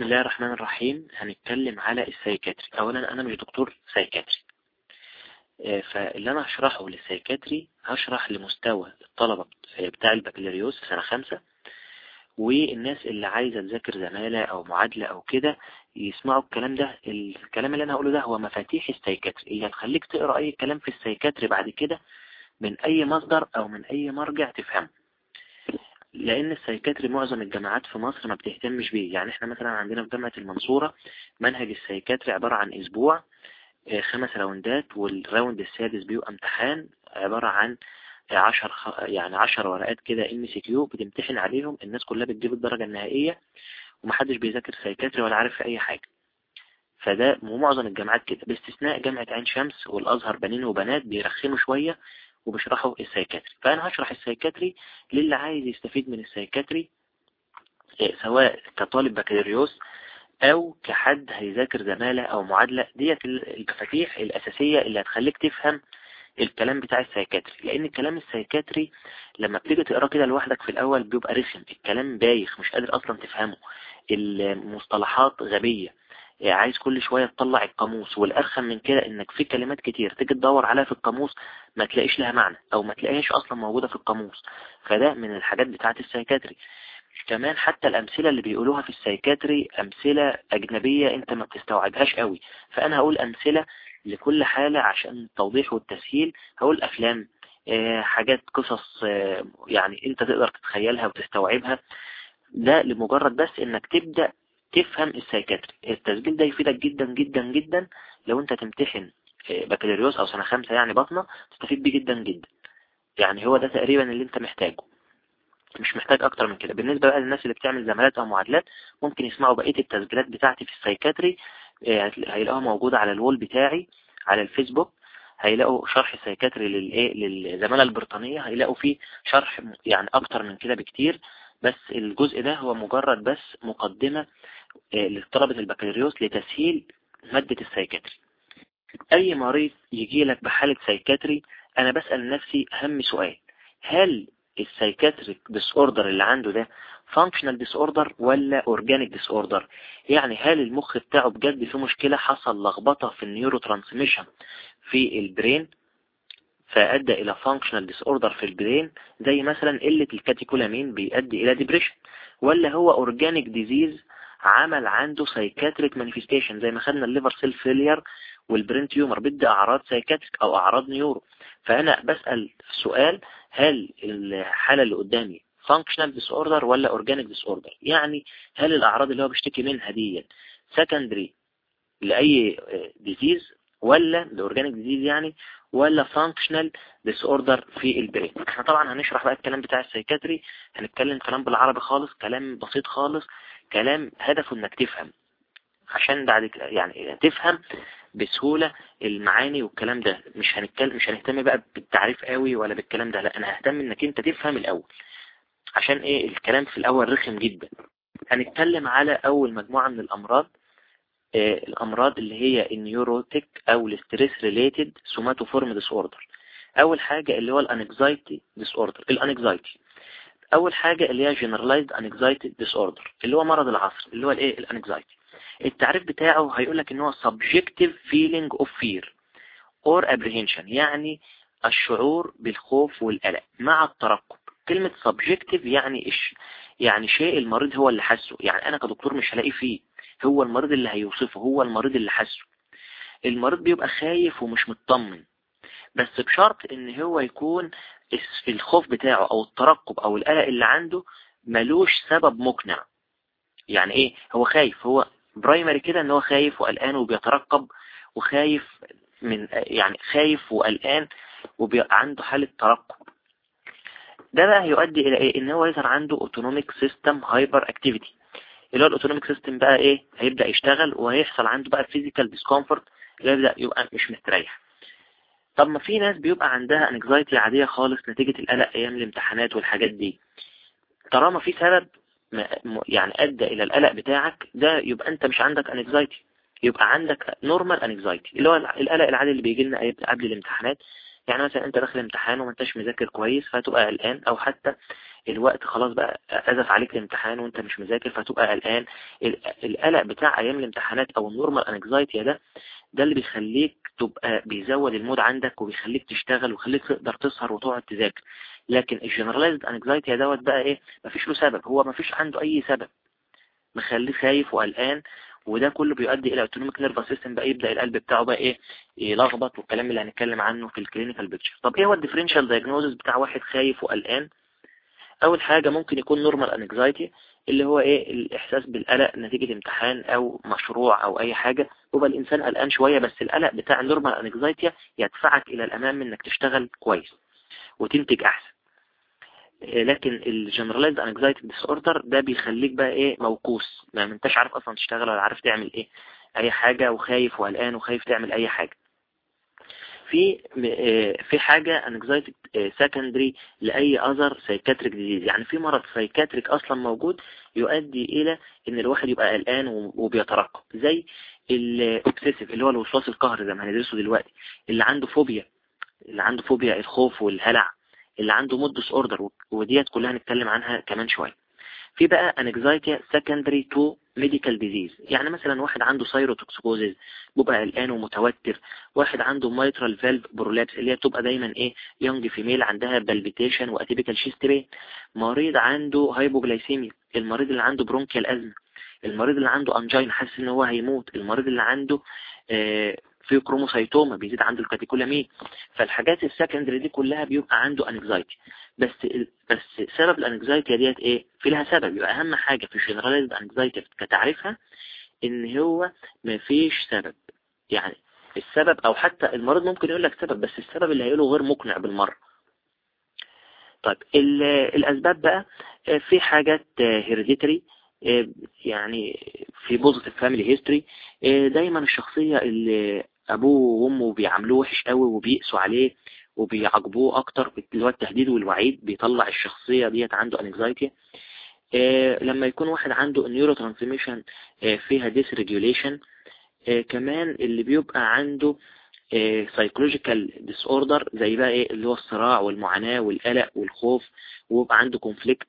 بسم الله الرحمن الرحيم. هنتكلم على ال psychiatry. اولا أنا مش دكتور psychiatry. آه، فاللي أنا هشرحه لل psychiatry هشرح لمستوى الطلبة بتاع البكالوريوس سنة خمسة والناس اللي عايزة تذاكر زمالة أو معادلة أو كده يسمعوا الكلام ده. الكلام اللي أنا هقوله ده هو مفاتيح ال psychiatry. اللي هتخليك تقرأ أي كلام في ال psychiatry بعد كده من أي مصدر أو من أي مرجع تفهمه. لأن ال psychiatry معظم الجامعات في مصر ما بتهتمش بيه. يعني إحنا مثلا عندنا في جامعة المنصورة منهج ال psychiatry عبارة عن أسبوع آه، خمس round ات وال round السادس بيبقى امتحان عبارة عن عشر يعني عشر ورقات كده MCQ بتمتحن عليهم. الناس كلها بتجيب الدرجة النهائية ومحدش بيذاكر psychiatry ولا عارف في أي حاجة. فده ومعظم الجامعات كده. باستثناء جامعة عين شمس والأزهر بنين وبنات بيرخموا شوية وبيشرحوا ال psychiatry. فأنا هشرح ال psychiatry للي عايز يستفيد من ال psychiatry إيه، سواء كطالب بكالوريوس أو كحد هيذاكر زمالة أو معادلة. ديت المفاتيح الأساسية اللي هتخليك تفهم الكلام بتاع ال psychiatry. لأن الكلام ال psychiatry لما بتيجي تقراه كده لوحدك في الأول بيبقى رخم. الكلام بايخ مش قادر أصلا تفهمه. المصطلحات غبية. عايز كل شوية تطلع القاموس والأرخم من كده إنك في كلمات كتير تيجي تدور عليها في القاموس ما تلاقيش لها معنى أو ما تلاقيهاش أصلا موجودة في القاموس. فده من الحاجات بتاعة ال psychiatry. كمان حتى الأمثلة اللي بيقولوها في ال psychiatry أمثلة أجنبية أنت ما بتستوعبهاش قوي. فأنا هقول أمثلة لكل حالة عشان التوضيح والتسهيل. هقول أفلام آه، حاجات قصص آه، يعني أنت تقدر تتخيلها وتستوعبها. ده لمجرد بس إنك تبدأ تفهم ال psychiatry. التسجيل ده يفيدك جدا جدا جدا لو انت تمتحن بكالوريوس أو سنة خمسة يعني بطنة تستفيد بيه جدا جدا. يعني هو ده تقريبا اللي انت محتاجه. مش محتاج أكتر من كده. بالنسبة بقى للناس اللي بتعمل زمالات أو معادلات ممكن يسمعوا بقية التسجيلات بتاعتي في ال psychiatry. آه، هيلاقوها موجودة على ال wall بتاعي على الفيسبوك. هيلاقوا شرح ال psychiatry للايه للزمالة البريطانية. هيلاقوا فيه شرح يعني أكتر من كده بكتير. بس الجزء ده هو مجرد بس مقدمة آه، لطلبة البكالوريوس لتسهيل مادة ال psychiatry. أي مريض يجي لك بحالة psychiatry أنا بسأل نفسي أهم سؤال هل ال psychiatric disorder اللي عنده ده functional disorder ولا organic disorder يعني هل المخ بتاعه بجد فيه مشكلة حصل لخبطة في ال neurotransmission في ال brain فأدى إلى functional disorder في ال brain زي مثلا قلة ال catecholamine بيؤدي إلى depression ولا هو organic disease عمل عنده psychiatric manifestation زي ما خدنا ال liver cell failure وال brain tumor بدي أعراض psychiatric أو أعراض neuro. فأنا بسأل سؤال هل الحالة اللي قدامي functional disorder ولا organic disorder يعني هل الأعراض اللي هو بيشتكي منها دي secondary لأي disease ولا ال organic disease يعني ولا functional disorder في ال brain؟ إحنا طبعا هنشرح بقى الكلام بتاع ال psychiatry هنتكلم كلام بالعربي خالص كلام بسيط خالص. كلام هدفه إنك تفهم. عشان بعد يعني تفهم بسهولة المعاني والكلام ده. مش هنتكلم مش هنهتم بقى بالتعريف قوي ولا بالكلام ده. لا أنا ههتم إنك أنت تفهم الأول. عشان إيه؟ الكلام في الأول رخم جدا. هنتكلم على أول مجموعة من الأمراض. آه، الأمراض اللي هي ال neurotic أو ال stress related somatoform disorder. أول حاجة اللي هو الأنكزايتي ديس أوردر. الأنكزايتي. أول حاجة اللي هي generalized anxiety disorder اللي هو مرض العصر اللي هو الإيه؟ الأنكزايتي. التعريف بتاعه هيقول لك إن هو subjective feeling of fear or apprehension يعني الشعور بالخوف والقلق مع الترقب. كلمة subjective يعني إيش؟ يعني شيء المريض هو اللي حسه يعني أنا كدكتور مش هلاقي فيه. هو المريض اللي هيوصفه هو المريض اللي حسه المريض بيبقى خايف ومش مطمن. بس بشرط إن هو يكون في الخوف بتاعه أو الترقب أو القلق اللي عنده ملوش سبب مقنع. يعني إيه؟ هو خايف. هو primary كده إن هو خايف وقلقان وبيترقب وخايف من يعني خايف وقلقان وبيبقى عنده حالة ترقب. ده بقى هيؤدي إلى إيه؟ إن هو يظهر عنده autonomic system hyperactivity اللي هو ال autonomic system بقى إيه؟ هيبدأ يشتغل وهيحصل عنده بقى physical discomfort يبدأ يبقى مش مستريح. طب ما في ناس بيبقى عندها anxiety عادية خالص نتيجة القلق أيام الامتحانات والحاجات دي. طالما في سبب يعني أدى إلى القلق بتاعك ده يبقى أنت مش عندك anxiety يبقى عندك normal anxiety اللي هو القلق العادي اللي بيجي لنا قبل الامتحانات. يعني مثلا أنت داخل امتحان وما أنتش مذاكر كويس فهتبقى قلقان أو حتى الوقت خلاص بقى أزف عليك الامتحان وأنت مش مذاكر فتبقى قلقان. القلق بتاع أيام الامتحانات أو ال normal anxiety ده ده اللي بيخليك تبقى بيزود ال mood عندك وبيخليك تشتغل ويخليك تقدر تسهر وتقعد تذاكر. لكن ال generalized anxiety دوت بقى إيه؟ مفيش له سبب. هو مفيش عنده أي سبب. مخليه خايف وقلقان وده كله بيؤدي إلى autonomic nervous system بقى يبدأ القلب بتاعه بقى إيه؟ يلخبط والكلام اللي هنتكلم عنه في ال clinical picture طب إيه هو ال differential diagnosis بتاع واحد خايف وقلقان؟ أول حاجة ممكن يكون normal anxiety اللي هو إيه الإحساس بالقلق نتيجة امتحان أو مشروع أو أي حاجة. يبقى الإنسان قلقان شوية بس القلق بتاع ال normal anxiety يدفعك إلى الأمام إنك تشتغل كويس وتنتج أحسن. لكن ال generalized anxiety disorder ده بيخليك بقى إيه موسوس. ما أنتش عارف أصلا تشتغل ولا عارف تعمل إيه أي حاجة وخايف وقلقان وخايف تعمل أي حاجة. في آه، في حاجة anxiety secondary لأي other psychiatric disease يعني في مرض psychiatric أصلا موجود يؤدي إلى إن الواحد يبقى قلقان وبيترقب زي ال obsessive اللي هو الوسواس القهري زي ما هندرسه دلوقتي. اللي عنده فوبيا اللي عنده فوبيا الخوف والهلع. اللي عنده mood disorder وديت كلها هنتكلم عنها كمان شوية. في بقى anxiety secondary to medical disease يعني مثلا واحد عنده thyrotoxicosis بيبقى قلقان ومتوتر. واحد عنده mitral valve prolapse اللي هي بتبقى دايما إيه young female عندها palpitation و atypical chest pain مريض عنده hypoglycemia المريض اللي عنده bronchial asthma المريض اللي عنده angina حاسس إن هو هيموت. المريض اللي عنده آه في pheochromocytoma بيزيد عنده ال catecholamine. فالحاجات ال secondary دي كلها بيبقى عنده anxiety بس بس سبب ال anxiety ديت إيه؟ في لها سبب. يبقى أهم حاجة في ال generalized anxiety كتعريفها إن هو ما فيش سبب. يعني السبب أو حتى المريض ممكن يقول لك سبب بس السبب اللي هيقوله غير مقنع بالمرة. طيب الأسباب بقى في حاجات hereditary يعني في positive family history دايما الشخصية اللي ابوه وامه بيعاملوه وحش قوي وبيقسوا عليه وبيعاقبوه أكتر اللي هو التهديد والوعيد بيطلع الشخصية ديت عنده anxiety آه لما يكون واحد عنده neurotransmission آه فيها dysregulation آه كمان اللي بيبقى عنده psychological disorder زي بقى إيه؟ اللي هو الصراع والمعاناة والقلق والخوف ويبقى عنده conflict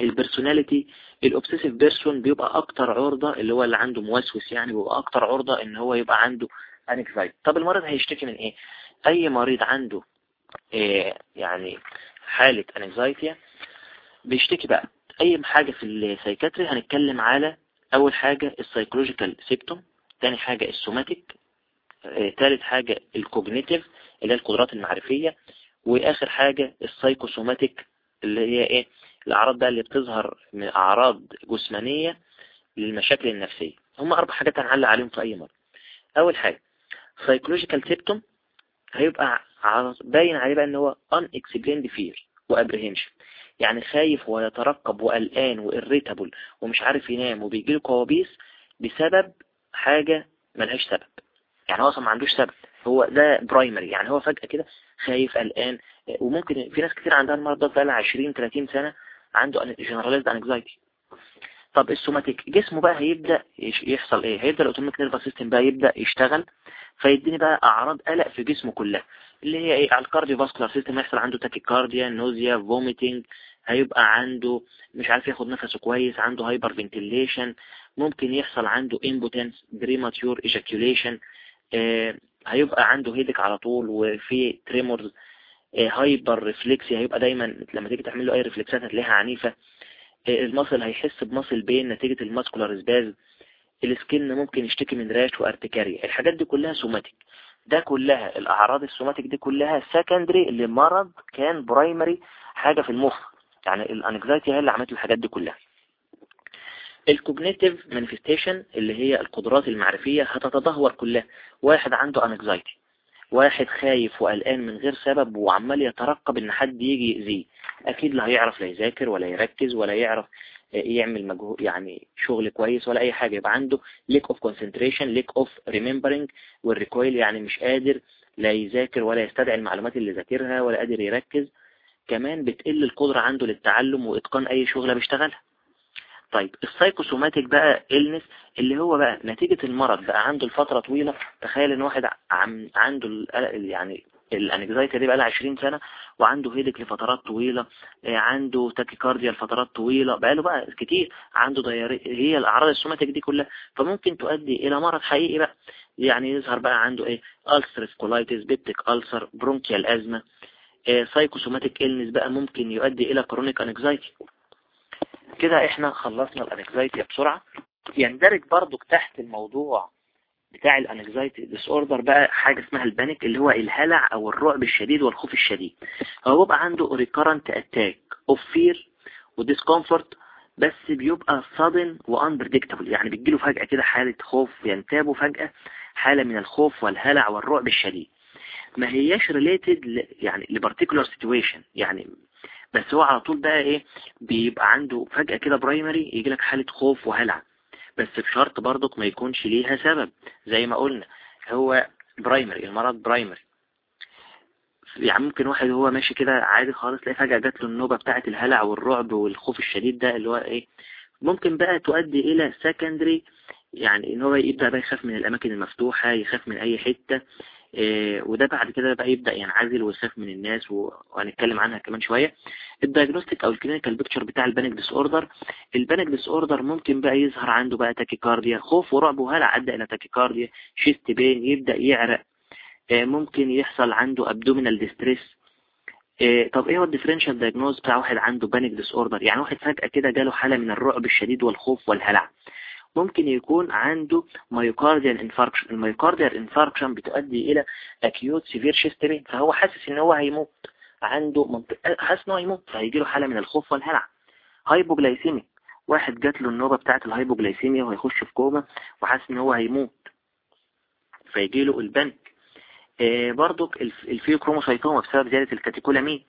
ال personality ال obsessive person بيبقى أكتر عرضة اللي هو اللي عنده موسوس يعني بيبقى أكتر عرضة إن هو يبقى عنده anxiety طب المريض هيشتكي من إيه؟ أي مريض عنده إيه يعني حالة anxiety بيشتكي بقى. أي حاجة في ال psychiatry هنتكلم على أول حاجة ال psychological symptom تاني حاجة ال somatic إيه تالت حاجة ال cognitive اللي هي القدرات المعرفية وآخر حاجة ال psychosomatic اللي هي إيه؟ الأعراض بقى اللي بتظهر من أعراض جسمانية للمشاكل النفسية. هم أربع حاجات هنعلق عليهم في أي مرض. أول حاجة psychological symptom هيبقى باين عليه بقى إن هو unexplained fear و apprehension يعني خايف ويترقب وقلقان و irritable ومش عارف ينام وبيجيله كوابيس بسبب حاجة ملهاش سبب. يعني هو أصلا ما عندوش سبب. هو ده primary يعني هو فجأة كده خايف قلقان وممكن في ناس كتير عندها المرض ده بقى 20 30 سنة عنده generalized anxiety طب ال somatic جسمه بقى هيبدأ يحصل إيه؟ هيبدأ ال autonomic nervous system بقى يبدأ يشتغل فيديني بقى أعراض قلق في جسمه كلها اللي هي إيه؟ على ال cardiovascular system يحصل عنده tachycardia nausea vomiting هيبقى عنده مش عارف ياخد نفسه كويس عنده hyperventilation ممكن يحصل عنده impotence premature ejaculation هيبقى عنده headache على طول وفي tremors hyperreflexia هيبقى دايما لما تيجي تعمل له أي reflexات هتلاقيها عنيفة. آه ال muscle هيحس ب muscle pain نتيجة ال muscular spasm ال skin ممكن يشتكي من rash و urticaria الحاجات دي كلها somatic ده كلها الأعراض ال somatic دي كلها secondary لمرض كان primary حاجة في المخ. يعني ال anxiety هي اللي عملت الحاجات دي كلها. ال cognitive manifestation اللي هي القدرات المعرفية هتتدهور كلها. واحد عنده anxiety واحد خايف وقلقان من غير سبب وعمال يترقب إن حد يجي يأذيه. أكيد لا هيعرف لا يذاكر ولا يركز ولا يعرف يعمل مجهود يعني شغل كويس ولا أي حاجة. يبقى عنده lack of concentration lack of remembering وال recall يعني مش قادر لا يذاكر ولا يستدعي المعلومات اللي ذاكرها ولا قادر يركز. كمان بتقل القدرة عنده للتعلم وإتقان أي شغلة بيشتغلها. طيب ال psychosomatic بقى illness اللي هو بقى نتيجة المرض بقى عنده لفترة طويلة. تخيل إن واحد عنده يعني ال anxiety دي بقى لها 20 سنة وعنده هيدك لفترات طويلة آه، عنده tachycardia لفترات طويلة بقى له بقى كتير عنده diarrhea هي الأعراض ال somatic دي كلها. فممكن تؤدي إلى مرض حقيقي بقى يعني يظهر بقى عنده إيه؟ ulcerative colitis peptic ulcer bronchial أزمة psychosomatic illness بقى ممكن يؤدي إلى chronic anxiety كده إحنا خلصنا ال anxiety بسرعة. يندرج برضو تحت الموضوع بتاع ال anxiety disorder بقى حاجة اسمها ال panic اللي هو الهلع أو الرعب الشديد والخوف الشديد. هو بيبقى عنده recurrent attack of fear و discomfort بس بيبقى sudden و unpredictable يعني بتجيله فجأة كده حالة خوف ينتابه فجأة حالة من الخوف والهلع والرعب الشديد. ما هياش related يعني ل particular situation يعني بس هو على طول بقى إيه بيبقى عنده فجأة كده primary يجي لك حالة خوف وهلع. بس بشرط برضك ما يكونش ليها سبب. زي ما قلنا هو primary المرض primary يعني ممكن واحد هو ماشي كده عادي خالص تلاقي فجأة جات له النوبة بتاعة الهلع والرعب والخوف الشديد ده اللي هو إيه ممكن بقى تؤدي إلى secondary يعني إن هو يبدأ بقى يخاف من الأماكن المفتوحة يخاف من أي حتة. وده بعد كده بقى يبدأ ينعزل ويخاف من الناس وهنتكلم عنها كمان شوية. ال diagnostic أو ال clinical picture بتاع ال panic disorder ال panic disorder ممكن بقى يظهر عنده بقى tachycardia خوف ورعب وهلع ادى إلى tachycardia؟ chest pain يبدأ يعرق إيه ممكن يحصل عنده abdominal distress إيه طب إيه هو ال differential diagnosis بتاع واحد عنده panic disorder؟ يعني واحد فجأة كده جاله حالة من الرعب الشديد والخوف والهلع. ممكن يكون عنده myocardial infarction ال myocardial infarction بتؤدي إلى acute severe chest pain فهو حاسس إن هو هيموت. عنده منطقة حاسس إن هو هيموت فهيجي له حالة من الخوف والهلع. hypoglycemic واحد جات له النوبة بتاعة ال hypoglycemia وهيخش في كوما وحاسس إن هو هيموت. فيجي له ال panic. آه برضك ال pheochromocytoma بسبب زيادة ال catecholamine.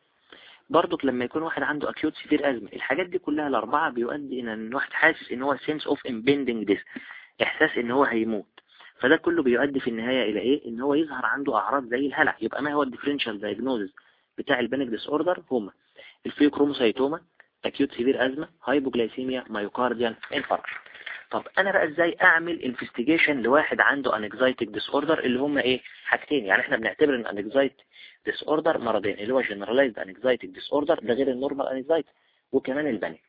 برضك لما يكون واحد عنده acute severe ازمة الحاجات دي كلها الأربعة بيؤدي إن الواحد حاسس إن هو sense of impending death إحساس إن هو هيموت. فده كله بيؤدي في النهاية إلى إيه؟ إن هو يظهر عنده أعراض زي الهلع. يبقى ما هو ال differential diagnosis بتاع ال panic disorder هما. ال pheochromocytoma acute severe ازمة hypoglycemia myocardial infarction طب أنا بقى إزاي أعمل investigation لواحد عنده anxiety disorder اللي هم إيه؟ حاجتين. يعني إحنا بنعتبر إن anxiety disorder مرضين اللي هو generalized anxiety disorder ده غير ال normal anxiety وكمان ال panic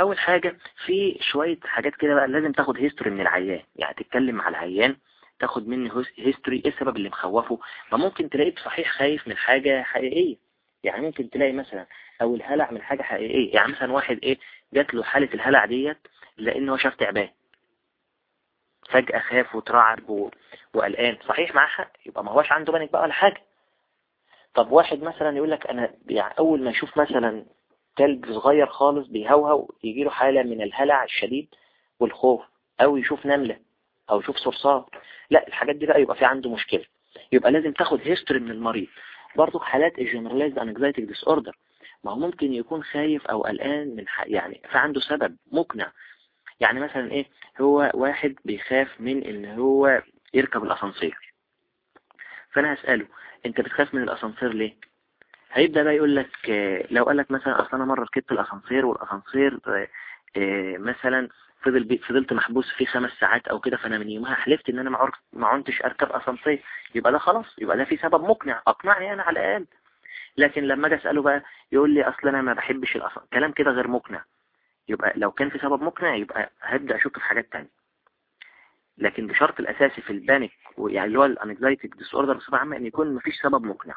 أول حاجة في شوية حاجات كده بقى لازم تاخد history من العيان. يعني تتكلم مع العيان تاخد مني history إيه السبب اللي مخوفه. فممكن تلاقيه صحيح خايف من حاجة حقيقية. يعني ممكن تلاقي مثلا أو الهلع من حاجة حقيقية. يعني مثلا واحد إيه؟ جات له حالة الهلع ديت لأنه شاف تعبان. فجأة خاف وترعب وقلقان. صحيح معاه حق؟ يبقى ما هوش عنده panic بقى ولا حاجة. طب واحد مثلا يقول لك أنا يعني أول ما يشوف مثلا كلب صغير خالص بيهوهو يجي له حالة من الهلع الشديد والخوف أو يشوف نملة أو يشوف صرصار. لا الحاجات دي بقى يبقى في عنده مشكلة. يبقى لازم تاخد history من المريض. برضو حالات ال generalized anxiety disorder ما هو ممكن يكون خايف أو قلقان من يعني فعنده سبب مقنع. يعني مثلا إيه هو واحد بيخاف من إن هو يركب الأسانسير. فأنا هسأله أنت بتخاف من الأسانسير ليه؟ هيبدأ بقى يقول لك لو قال لك مثلا أصلا أنا مرة ركبت الأسانسير والأسانسير مثلا فضل فضلت محبوس فيه خمس ساعات أو كده فأنا من يومها حلفت إن أنا ما عنتش أركب أسانسير. يبقى ده خلاص يبقى ده في سبب مقنع أقنعني أنا على الأقل. لكن لما أجي أسأله بقى يقول لي أصلا أنا ما بحبش الاسانسير كلام كده غير مقنع. يبقى لو كان في سبب مقنع يبقى هبدأ أشك في حاجات تانية. لكن بشرط الأساسي في ال panic يعني اللي هو ال anxiety disorder بصفة عامة إن يكون مفيش سبب مقنع.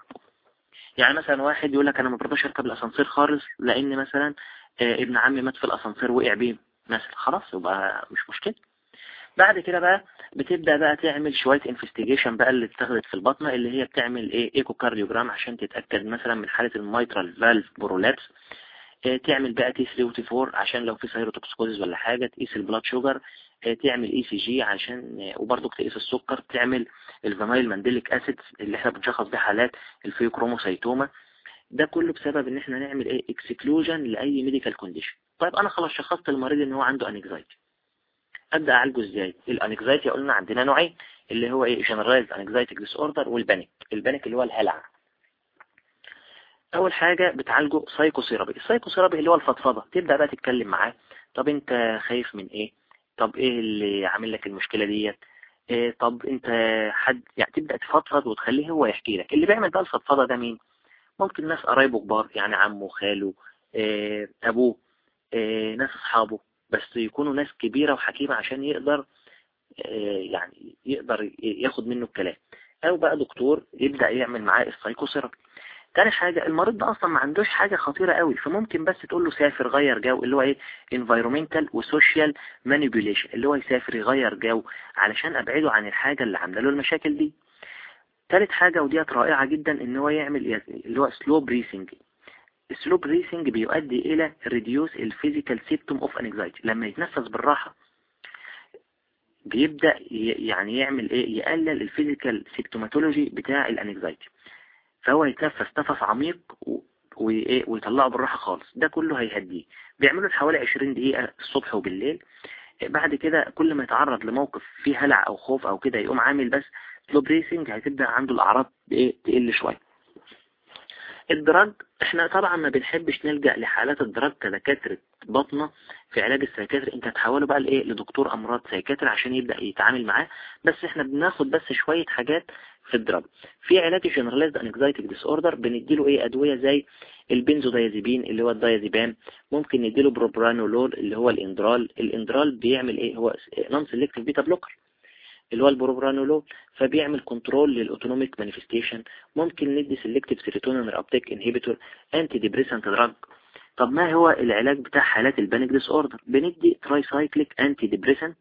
يعني مثلا واحد يقول لك أنا ما برضاش أركب الأسانسير خالص لأن مثلا ابن عمي مات في الأسانسير وقع بيه مثلا. خلاص يبقى مش مشكلة. بعد كده بقى بتبدأ بقى تعمل شوية investigation بقى اللي اتخدت في الباطنة اللي هي بتعمل إيه؟ echocardiogram عشان تتأكد مثلا من حالة ال mitral valve prolapse تعمل بقى T 3 و T 4 عشان لو في thyrotoxicosis ولا حاجة تقيس ال blood sugar تعمل ECG عشان وبرضه تقيس السكر تعمل ال vanillylmandelic acid اللي إحنا بنشخص بيه حالات ال pheochromocytoma ده كله بسبب إن إحنا نعمل إيه؟ exclusion لأي medical condition طيب أنا خلاص شخصت المريض إن هو عنده anxiety أبدأ أعالجه إزاي؟ ال anxiety قلنا عندنا نوعين اللي هو إيه؟ generalized anxiety disorder وال panic ال panic اللي هو الهلع. أول حاجة بتعالجه psychotherapy ال psychotherapy اللي هو الفضفضة. تبدأ بقى تتكلم معاه. طب أنت خايف من إيه؟ طب إيه اللي عامل لك المشكلة ديت؟ إيه؟ طب أنت حد يعني تبدأ تفضفض وتخليه هو يحكي لك. اللي بيعمل بقى الفضفضة ده مين؟ ممكن ناس قرايبه كبار يعني عمه خاله إيه؟ أبوه إيه؟ ناس أصحابه. بس يكونوا ناس كبيرة وحكيمة عشان يقدر إيه؟ يعني يقدر ياخد منه الكلام. أو بقى دكتور يبدأ يعمل معاه ال psychotherapy تاني حاجة المريض ده أصلا ما عندوش حاجة خطيرة قوي فممكن بس تقول له سافر غير جو اللي هو إيه environmental و social manipulation اللي هو يسافر يغير جو علشان أبعده عن الحاجة اللي عاملة له المشاكل دي. تالت حاجة وديت رائعة جدا إن هو يعمل اللي هو slow breathing ال slow breathing بيؤدي إلى reduce ال physical symptom of anxiety. لما يتنفس بالراحة بيبدأ يعني يعمل إيه يقلل ال physical symptomatology بتاع ال anxiety فهو يتنفس نفس عميق ويطلعه بالراحة خالص. ده كله هيهديه. بيعملوا حوالي 20 دقيقة الصبح وبالليل. بعد كده كل ما يتعرض لموقف فيه هلع أو خوف أو كده يقوم عامل بس slow breathing هتبدأ عنده الأعراض تقل شوية. ال drug إحنا طبعا ما بنحبش نلجأ لحالات ال drug كدكاترة بطنة في علاج ال psychiatry. انت هتحوله بقى لإيه لدكتور أمراض psychiatry عشان يبدأ يتعامل معاه. بس إحنا بناخد بس شوية حاجات في ال drug في علاج ال generalized anxiety disorder بنديله إيه؟ أدوية زي البنزودايازيبين اللي هو الدايازيبام ممكن نديله بروبرانولول اللي هو الإندرال. الإندرال بيعمل إيه؟ هو non selective beta blocker اللي هو البروبرانولول فبيعمل control لل autonomic manifestation ممكن ندي selective serotonin uptake inhibitor antidepressant drug طب ما هو العلاج بتاع حالات ال panic disorder بندي tricyclic antidepressant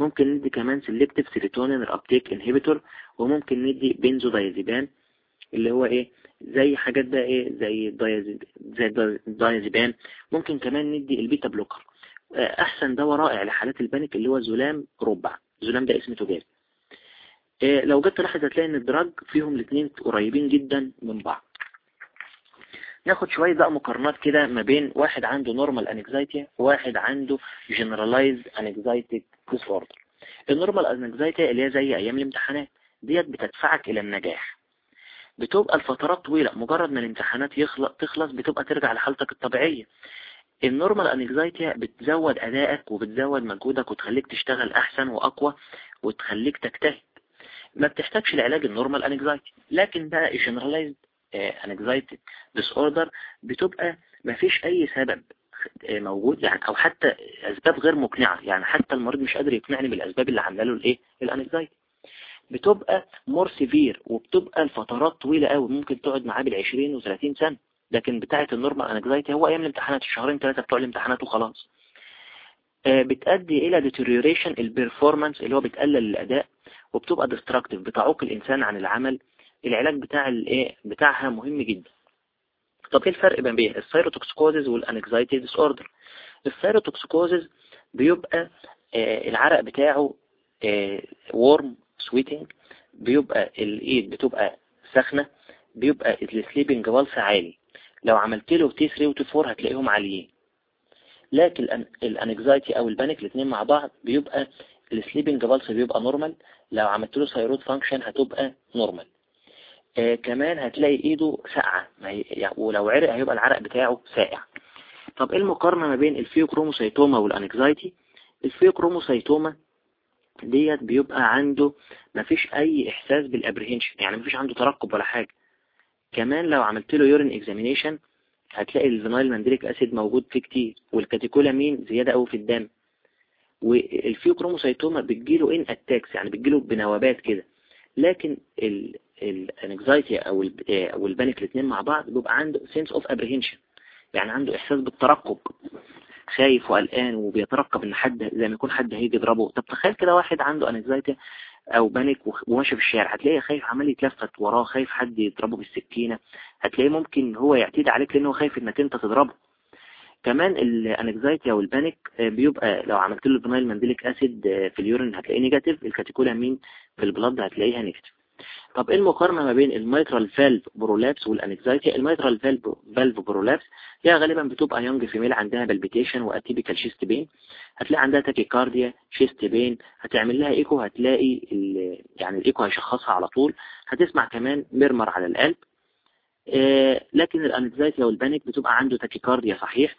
ممكن ندي كمان selective serotonin uptake inhibitor وممكن ندي benzodiazepam اللي هو إيه زي حاجات بقى إيه زي ال diazep زي الدايازيبام ممكن كمان ندي ال beta blocker. أحسن دواء رائع لحالات ال panic اللي هو زلام ربع. زلام ده اسم تجاري إيه لو جيت تلاحظ هتلاقي إن ال drug فيهم الاثنين قريبين جدا من بعض. ناخد شوية بقى مقارنات كده ما بين واحد عنده normal anxiety وواحد عنده generalized anxiety disorder ال normal anxiety اللي هي زي أيام الامتحانات ديت بتدفعك إلى النجاح. بتبقى الفترات طويلة مجرد ما الامتحانات تخلص بتبقى ترجع لحالتك الطبيعية. ال normal anxiety بتزود أدائك وبتزود مجهودك وتخليك تشتغل أحسن وأقوى وتخليك تجتهد. ما بتحتاجش لعلاج ال normal anxiety لكن بقى ال generalized anxiety disorder بتبقى ما فيش أي سبب موجود يعني أو حتى أسباب غير مقنعة يعني حتى المريض مش قادر يقنعني بالأسباب اللي عاملة له الإيه؟ ال anxiety بتبقى more severe وبتبقى الفترات طويلة قوي ممكن تقعد معاه بال20 و30 سنة لكن بتاعة ال normal anxiety هو أيام الامتحانات الشهرين ثلاثة بتوع الامتحانات وخلاص. بتؤدي إلى deterioration ال performance اللي هو بتقلل الأداء وبتبقى destructive بتعوق الإنسان عن العمل. العلاج بتاع الايه بتاعها مهم جدا. طب إيه الفرق بين ال thyrotoxicosis وال anxiety disorder ال thyrotoxicosis بيبقى آه العرق بتاعه آه warm sweating بيبقى الإيد بتبقى سخنة بيبقى ال sleeping pulse عالي. لو عملت له T 3 و T 4 هتلاقيهم عاليين. لكن ال anxiety أو ال panic الاثنين مع بعض بيبقى ال sleeping pulse بيبقى normal لو عملت له thyroid function هتبقى normal كمان هتلاقي إيده ساقعة. يعني ولو عرق هيبقى العرق بتاعه ساقع. طب إيه المقارنة ما بين ال pheochromocytoma وال anxiety ال pheochromocytoma ديت بيبقى عنده مفيش أي إحساس بال apprehension يعني مفيش عنده ترقب ولا حاجة. كمان لو عملت له urine examination هتلاقي ال vanillyl mandelic acid موجود فيه كتير وال catecholamine زيادة قوي في الدم. وال pheochromocytoma بتجيله in attacks يعني بتجيله بنوبات كده. لكن ال anxiety أو أو ال panic الاثنين مع بعض بيبقى عنده sense of apprehension يعني عنده إحساس بالترقب. خايف وقلقان وبيترقب إن حد زي ما يكون حد هيجي يضربه. طب تخيل كده واحد عنده anxiety أو panic وماشي في الشارع. هتلاقيه خايف عمال يتلفت وراه خايف حد يضربه بالسكينة. هتلاقيه ممكن هو يعتدي عليك لأنه خايف إنك أنت تضربه. كمان ال anxiety أو ال panic بيبقى لو عملت له vanillyl mandelic acid في ال urine هتلاقيه negative ال catecholamine في ال blood هتلاقيها negative طب إيه المقارنة ما بين ال mitral valve prolapse وال anxiety ال mitral valve prolapse هي غالبا بتبقى young female عندها palpitation و atypical chest pain هتلاقي عندها tachycardia chest pain هتعمل لها ايكو هتلاقي يعني الايكو هيشخصها على طول. هتسمع كمان murmur على القلب. آه لكن ال anxiety أو ال panic بتبقى عنده tachycardia صحيح.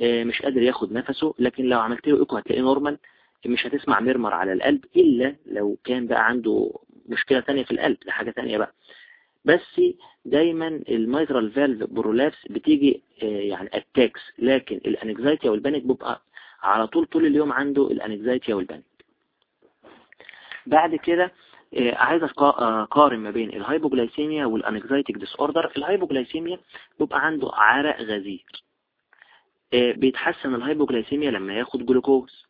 آه مش قادر ياخد نفسه. لكن لو عملت له echo هتلاقيه normal مش هتسمع murmur على القلب إلا لو كان بقى عنده مشكلة تانية في القلب ده حاجة تانية بقى. بس دايما ال mitral valve prolapse بتيجي آه، يعني attacks لكن ال anxiety وال panic بيبقى على طول طول اليوم عنده ال anxiety وال panic بعد كده آه، عايز أقارن ما بين ال hypoglycemia وال anxiety disorder ال hypoglycemia بيبقى عنده عرق غزير آه، بيتحسن ال hypoglycemia لما ياخد جلوكوز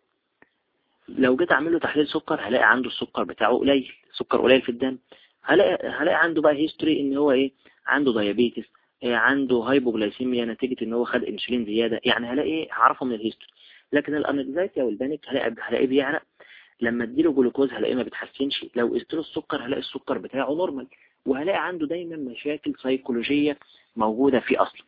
لو جيت اعمل له تحليل سكر هلاقي عنده السكر بتاعه قليل سكر قليل في الدم. هلاقي هلاقي عنده بقى history إن هو إيه؟ عنده diabetes إيه؟ عنده hypoglycemia نتيجة إن هو خد انسولين زيادة. يعني هلاقي إيه؟ هعرفه من ال history لكن ال anxiety أو ال panic هلاقي هلاقيه بيعرق. لما أديله جلوكوز هلاقيه ما بتحسنش لو قست له السكر هلاقي السكر بتاعه normal وهلاقي عنده دايما مشاكل سيكولوجية موجودة فيه أصلا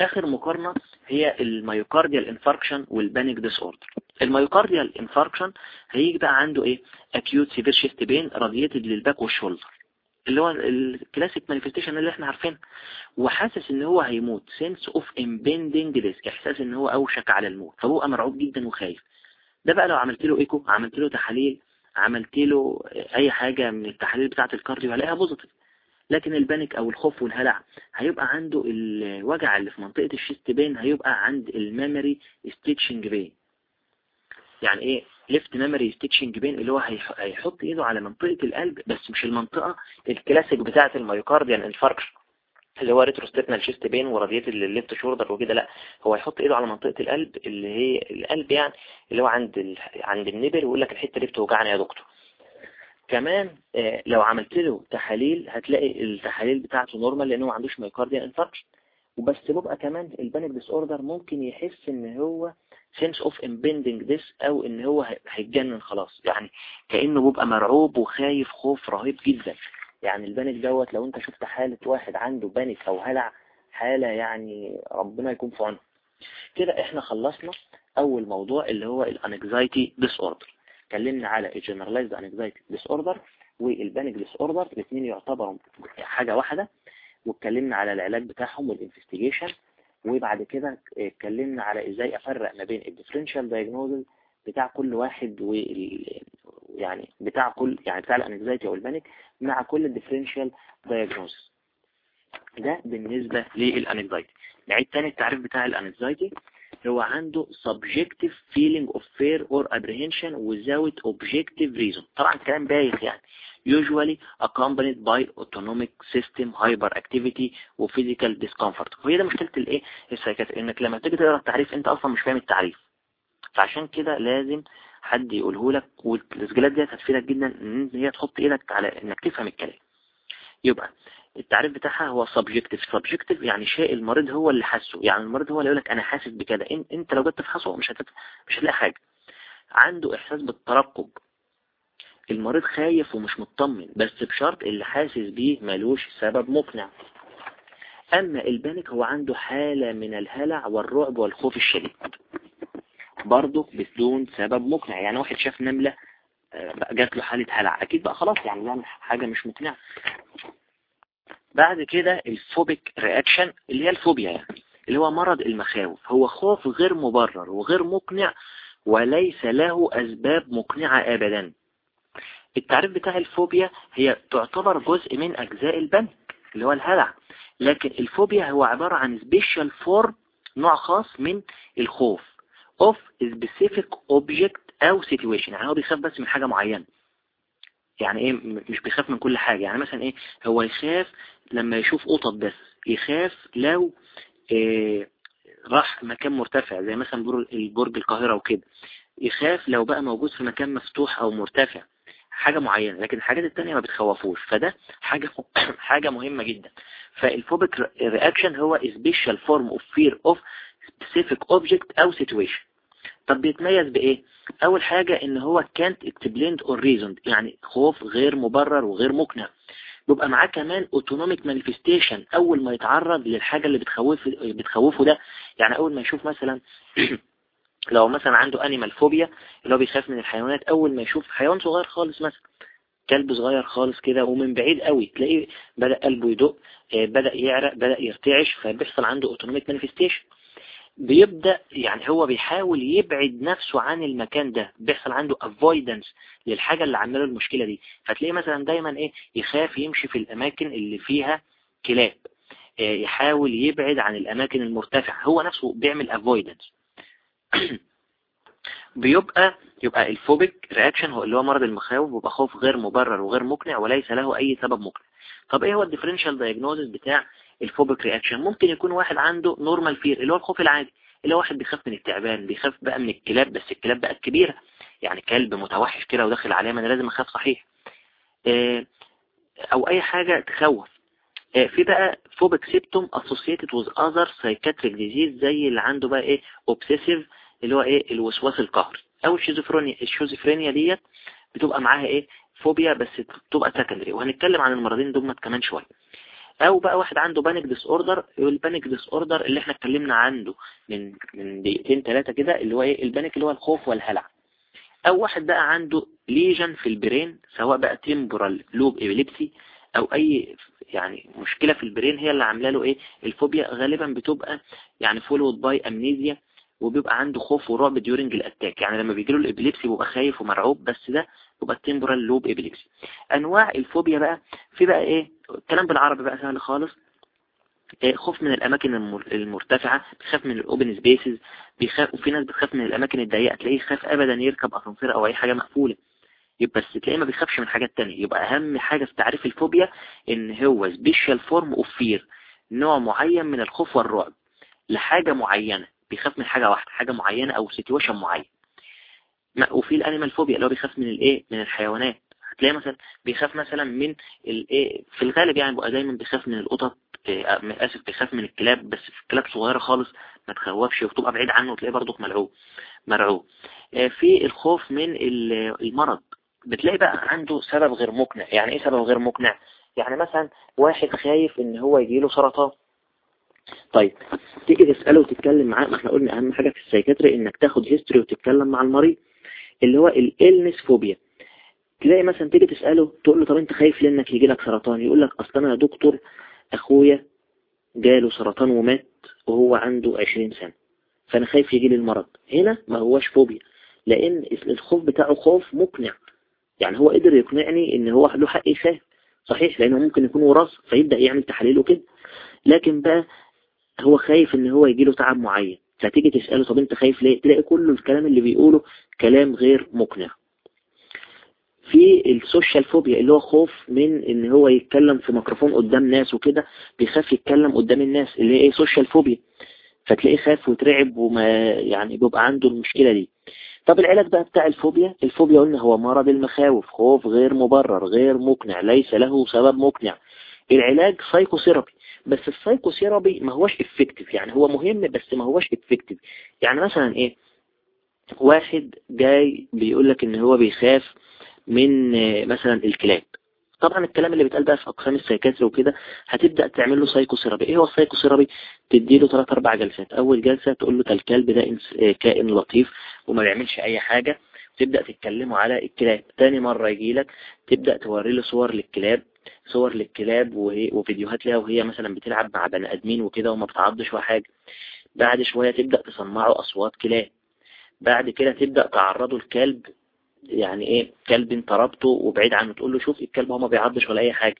آخر مقارنة هي ال myocardial infarction وال panic disorder ال myocardial infarction هيجي بقى عنده إيه؟ acute severe chest pain radiated لل back وال shoulder اللي هو ال classic manifestation اللي إحنا عارفينه وحاسس إن هو هيموت. sense of impending death إحساس إن هو أوشك على الموت. فبقى مرعوب جدا وخايف. ده بقى لو عملت له ايكو عملت له تحاليل عملت له أي حاجة من التحاليل بتاعة ال cardio هلاقيها positive لكن ال panic أو الخوف والهلع هيبقى عنده الوجع اللي في منطقة ال chest pain هيبقى عند ال mammary stitching pain. يعني إيه؟ left mammary stitching pain اللي هو هيحط إيده على منطقة القلب بس مش المنطقة الكلاسيك بتاعة ال myocardial infarction اللي هو ريتروستيتنال شيست بين وراديت للليفت شولدر وكده لا. هو هيحط إيده على منطقة القلب اللي هي القلب يعني اللي هو عند ال... عند ال nipple ويقول لك الحتة دي بتوجعني يا دكتور. كمان آه، لو عملت له تحاليل هتلاقي التحاليل بتاعته normal لأنه ما عندوش myocardial infarction وبس بيبقى كمان ال panic disorder ممكن يحس إن هو sense of impending death أو إن هو هيتجنن خلاص. يعني كأنه بيبقى مرعوب وخايف خوف رهيب جدا. يعني ال panic دوت لو أنت شفت حالة واحد عنده panic أو هلع حالة يعني ربنا يكون في عونه كده إحنا خلصنا أول موضوع اللي هو ال anxiety disorder اتكلمنا على ال generalized anxiety disorder وال panic disorder الاثنين يعتبروا حاجة واحدة. واتكلمنا على العلاج بتاعهم وال investigation وبعد كده اتكلمنا على إزاي أفرق ما بين ال differential diagnosis بتاع كل واحد و يعني بتاع كل يعني بتاع ال anxiety أو ال panic مع كل ال differential diagnosis ده بالنسبة لل anxiety نعيد تاني التعريف بتاع ال anxiety هو عنده subjective feeling of fear or apprehension without objective reason. طبعا كلام بايخ يعني. Usually accompanied by autonomic system hyperactivity physical discomfort. وهي ده مشكلة الايه ال psychiatry. إنك لما تيجي تقرأ التعريف أنت أصلا مش فاهم التعريف. فعشان كده لازم حد يقوله لك والتسجيلات دي هتفيدك جدا إن هي تحط إيدك على إنك تفهم الكلام. يبقى التعريف بتاعها هو subjective. Subjective يعني شيء المريض هو اللي حاسه. يعني المريض هو اللي يقول لك أنا حاسس بكده أنت لو جيت تفحصه مش هتت... مش هتلاقي حاجة. عنده إحساس بالترقب. المريض خايف ومش مطمن بس بشرط اللي حاسس بيه ملوش سبب مقنع. أما البانيك هو عنده حالة من الهلع والرعب والخوف الشديد. برضه بدون سبب مقنع. يعني واحد شاف نملة آه، جات له حالة هلع. أكيد بقى خلاص يعني حاجة مش مقنعة. بعد كده ال phobic reaction اللي هي الفوبيا يعني اللي هو مرض المخاوف. هو خوف غير مبرر وغير مقنع وليس له أسباب مقنعة أبدا. التعريف بتاع الفوبيا هي تعتبر جزء من أجزاء ال panic اللي هو الهلع. لكن الفوبيا هو عبارة عن special form نوع خاص من الخوف of specific object أو situation. يعني هو بيخاف بس من حاجة معينة. يعني إيه مش بيخاف من كل حاجة. يعني مثلا إيه هو يخاف لما يشوف قطط بس. يخاف لو إيه راح مكان مرتفع زي مثلا برج القاهرة وكده. يخاف لو بقى موجود في مكان مفتوح أو مرتفع. حاجة معينة لكن الحاجات التانية ما بتخوفوش. فده حاجة حاجة مهمة جدا. فال phobic reaction هو special form of fear of specific object أو situation. طب بيتميز بإيه؟ أول حاجة إن هو can't explained or reasoned يعني خوف غير مبرر وغير مقنع. بيبقى معاه كمان autonomic manifestation أول ما يتعرض للحاجة اللي بتخوف بتخوفه ده. يعني أول ما يشوف مثلا لو مثلا عنده animal phobia اللي هو بيخاف من الحيوانات أول ما يشوف حيوان صغير خالص مثلا كلب صغير خالص كده ومن بعيد قوي تلاقيه بدأ قلبه يدق آه، بدأ يعرق بدأ يرتعش فبيحصل عنده autonomic manifestation بيبدأ يعني هو بيحاول يبعد نفسه عن المكان ده بيحصل عنده avoidance للحاجة اللي عاملة المشكلة دي. فتلاقيه مثلا دايما إيه يخاف يمشي في الأماكن اللي فيها كلاب آه، يحاول يبعد عن الأماكن المرتفعة. هو نفسه بيعمل avoidance. بيبقى يبقى ال phobic reaction هو اللي هو مرض المخاوف بيبقى خوف غير مبرر وغير مقنع وليس له أي سبب مقنع. طب إيه هو ال differential diagnosis بتاع ال phobic reaction. ممكن يكون واحد عنده normal fear اللي هو الخوف العادي اللي هو واحد بيخاف من التعبان بيخاف بقى من الكلاب بس الكلاب بقى الكبيرة. يعني كلب متوحش كده وداخل عليه ما أنا لازم أخاف صحيح. آه، أو أي حاجة تخوف. آه، في بقى phobic symptom associated with other psychiatric disease زي اللي عنده بقى إيه obsessive اللي هو إيه الوسواس القهري. أو الشيزوفرينيا الشيزوفرينيا ديت بتبقى معاها إيه فوبيا بس بتبقى secondary وهنتكلم عن المرضين دول كمان شوية. أو بقى واحد عنده panic disorder ال panic disorder اللي إحنا اتكلمنا عنه من من دقيقتين ثلاثة كده اللي هو إيه؟ ال panic اللي هو الخوف والهلع. أو واحد بقى عنده lesion في ال brain سواء بقى temporal lobe epilepsy أو أي يعني مشكلة في ال brain هي اللي عاملة له إيه؟ الفوبيا غالبا بتبقى يعني followed by amnesia وبيبقى عنده خوف ورعب during ال attack يعني لما بيجي له ال epilepsy بيبقى خايف ومرعوب بس ده بيبقى ال temporal lobe epilepsy أنواع الفوبيا بقى في بقى إيه؟ الكلام بالعربي بقى سهل خالص. إيه؟ خوف من الأماكن المرتفعة بيخاف من ال open spaces بيخاف وفي ناس بتخاف من الأماكن الضيقة. تلاقيه يخاف ابدا يركب أسانسير أو أي حاجة مقفولة. يبقى بس تلاقيه ما بيخافش من حاجات تانية. يبقى أهم حاجة في تعريف الفوبيا إن هو special form of fear نوع معين من الخوف والرعب لحاجة معينة. بيخاف من حاجة واحدة حاجة معينة أو situation معين. وفي ال animal phobia اللي هو بيخاف من الإيه؟ من الحيوانات. هتلاقي مثلا بيخاف مثلا من الايه في الغالب يعني بقى دايما بيخاف من القطط آه، آسف بيخاف من الكلاب بس في كلاب صغيرة خالص ما تخوفش وتبقى بعيد عنه وتلاقيه برضه ملعوب مرعوب. آه، في الخوف من المرض. بتلاقي بقى عنده سبب غير مقنع. يعني إيه سبب غير مقنع؟ يعني مثلا واحد خايف إن هو يجيله سرطان. طيب تيجي تسأله وتتكلم معاه ما إحنا قلنا أهم حاجة في ال psychiatry إنك تاخد history وتتكلم مع المريض اللي هو ال illness phobia تلاقي مثلا تيجي تسأله تقول له طب أنت خايف لانك يجي لك سرطان؟ يقول لك أصلا أنا يا دكتور أخويا جاله سرطان ومات وهو عنده 20 سنة فأنا خايف يجي لي المرض. هنا ما هواش فوبيا لأن الخوف بتاعه خوف مقنع. يعني هو قدر يقنعني إن هو له حق يخاف صحيح لأنه ممكن يكون وراث فيبدأ يعمل تحاليل وكده. لكن بقى هو خايف إن هو يجيله تعب معين. فتيجي تسأله طب أنت خايف ليه؟ تلاقي كل الكلام اللي بيقوله كلام غير مقنع. في السوشيال فوبيا اللي هو خوف من إن هو يتكلم في ميكروفون قدام ناس وكده بيخاف يتكلم قدام الناس اللي هي إيه؟ social phobia. فتلاقيه خاف وترعب وما يعني بيبقى عنده المشكلة دي. طب العلاج بقى بتاع الفوبيا؟ الفوبيا قلنا هو مرض المخاوف خوف غير مبرر غير مقنع ليس له سبب مقنع. العلاج psychotherapy بس ال psychotherapy ما هوش effective يعني هو مهم بس ما هوش effective يعني مثلا إيه؟ واحد جاي بيقول لك إن هو بيخاف من مثلا الكلاب. طبعا الكلام اللي بيتقال بقى في أقسام ال psychiatry وكده هتبدأ تعمل له psychotherapy إيه هو ال psychotherapy تدي له 3 4 جلسات. أول جلسة تقول له ده الكلب ده كائن لطيف وما بيعملش أي حاجة. تبدأ تتكلم له على الكلاب. تاني مرة يجي لك تبدأ توري له صور للكلاب. صور للكلاب وهي وفيديوهات لها وهي مثلا بتلعب مع بني آدمين وكده وما بتعضش ولا حاجة. بعد شوية تبدأ تسمعه أصوات كلاب. بعد كده تبدأ تعرض له كلب يعني إيه كلب أنت رابطه وبعيد عنه تقول له شوف الكلب هو ما بيعضش ولا أي حاجة.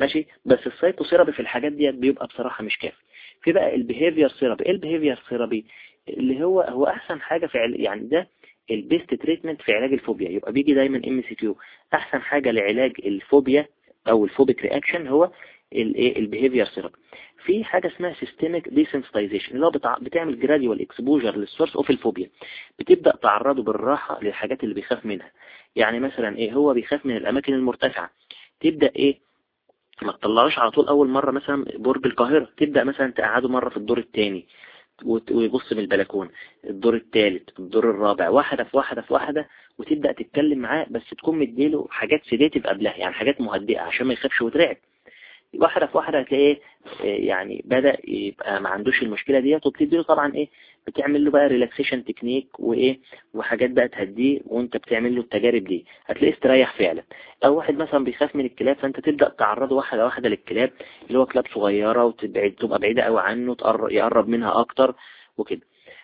ماشي؟ بس ال psychotherapy في الحاجات ديت بيبقى بصراحة مش كافي. في بقى ال behavior therapy إيه ال behavior therapy اللي هو هو أحسن حاجة في. يعني ده ال best treatment في علاج الفوبيا. يبقى بيجي دايما MCQ أحسن حاجة لعلاج الفوبيا أو ال phobic reaction هو الايه ال behavior therapy في حاجة اسمها systemic desensitization اللي هو بتعمل gradual exposure لل source of ال phobia. بتبدأ تعرضه بالراحة للحاجات اللي بيخاف منها. يعني مثلا إيه هو بيخاف من الأماكن المرتفعة. تبدأ إيه ما تطلعهوش على طول أول مرة مثلا برج القاهرة. تبدأ مثلا تقعده مرة في الدور الثاني ويبص من البلكون الدور الثالث الدور الرابع. واحدة في واحدة في واحدة وتبدأ تتكلم معاه بس تكون مديله حاجات sedative قبلها يعني حاجات مهدئة عشان ما يخافش ويترعب واحدة في واحدة هتلاقيه يعني بدأ يبقى ما عندوش المشكلة ديت وبتدي له طبعا إيه بتعمل له بقى relaxation technique وإيه وحاجات بقى تهديه وأنت بتعمل له التجارب دي. هتلاقيه استريح فعلا. أو واحد مثلا بيخاف من الكلاب فأنت تبدأ تعرضه واحدة واحدة للكلاب اللي هو كلاب صغيرة وتبعد تبقى بعيدة قوي عنه يقرب منها أكتر وكده.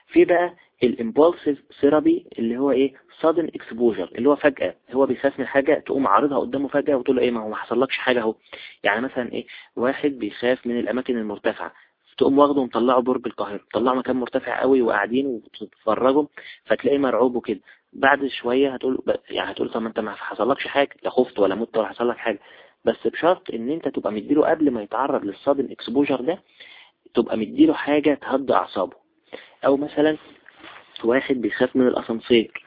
في بقى ال impulsive therapy اللي هو إيه؟ sudden exposure اللي هو فجأة هو بيخاف من حاجة تقوم عارضها قدامه فجأة وتقول له إيه؟ ما هو ما حصلكش حاجة أهو. يعني مثلا إيه؟ واحد بيخاف من الأماكن المرتفعة تقوم واخده ومطلعه برج القاهرة طلعه مكان مرتفع قوي وقاعدين وتتفرجوا فتلاقيه مرعوب وكده. بعد شوية هتقول يعني هتقول طب ما أنت ما حصلكش حاجة لا خفت ولا مت ولا حصل لك حاجة. بس بشرط إن أنت تبقى مديله قبل ما يتعرض للصادم اكسبوجر ده تبقى مديله حاجة تهدى أعصابه. أو مثلا واحد بيخاف من الأسانسير.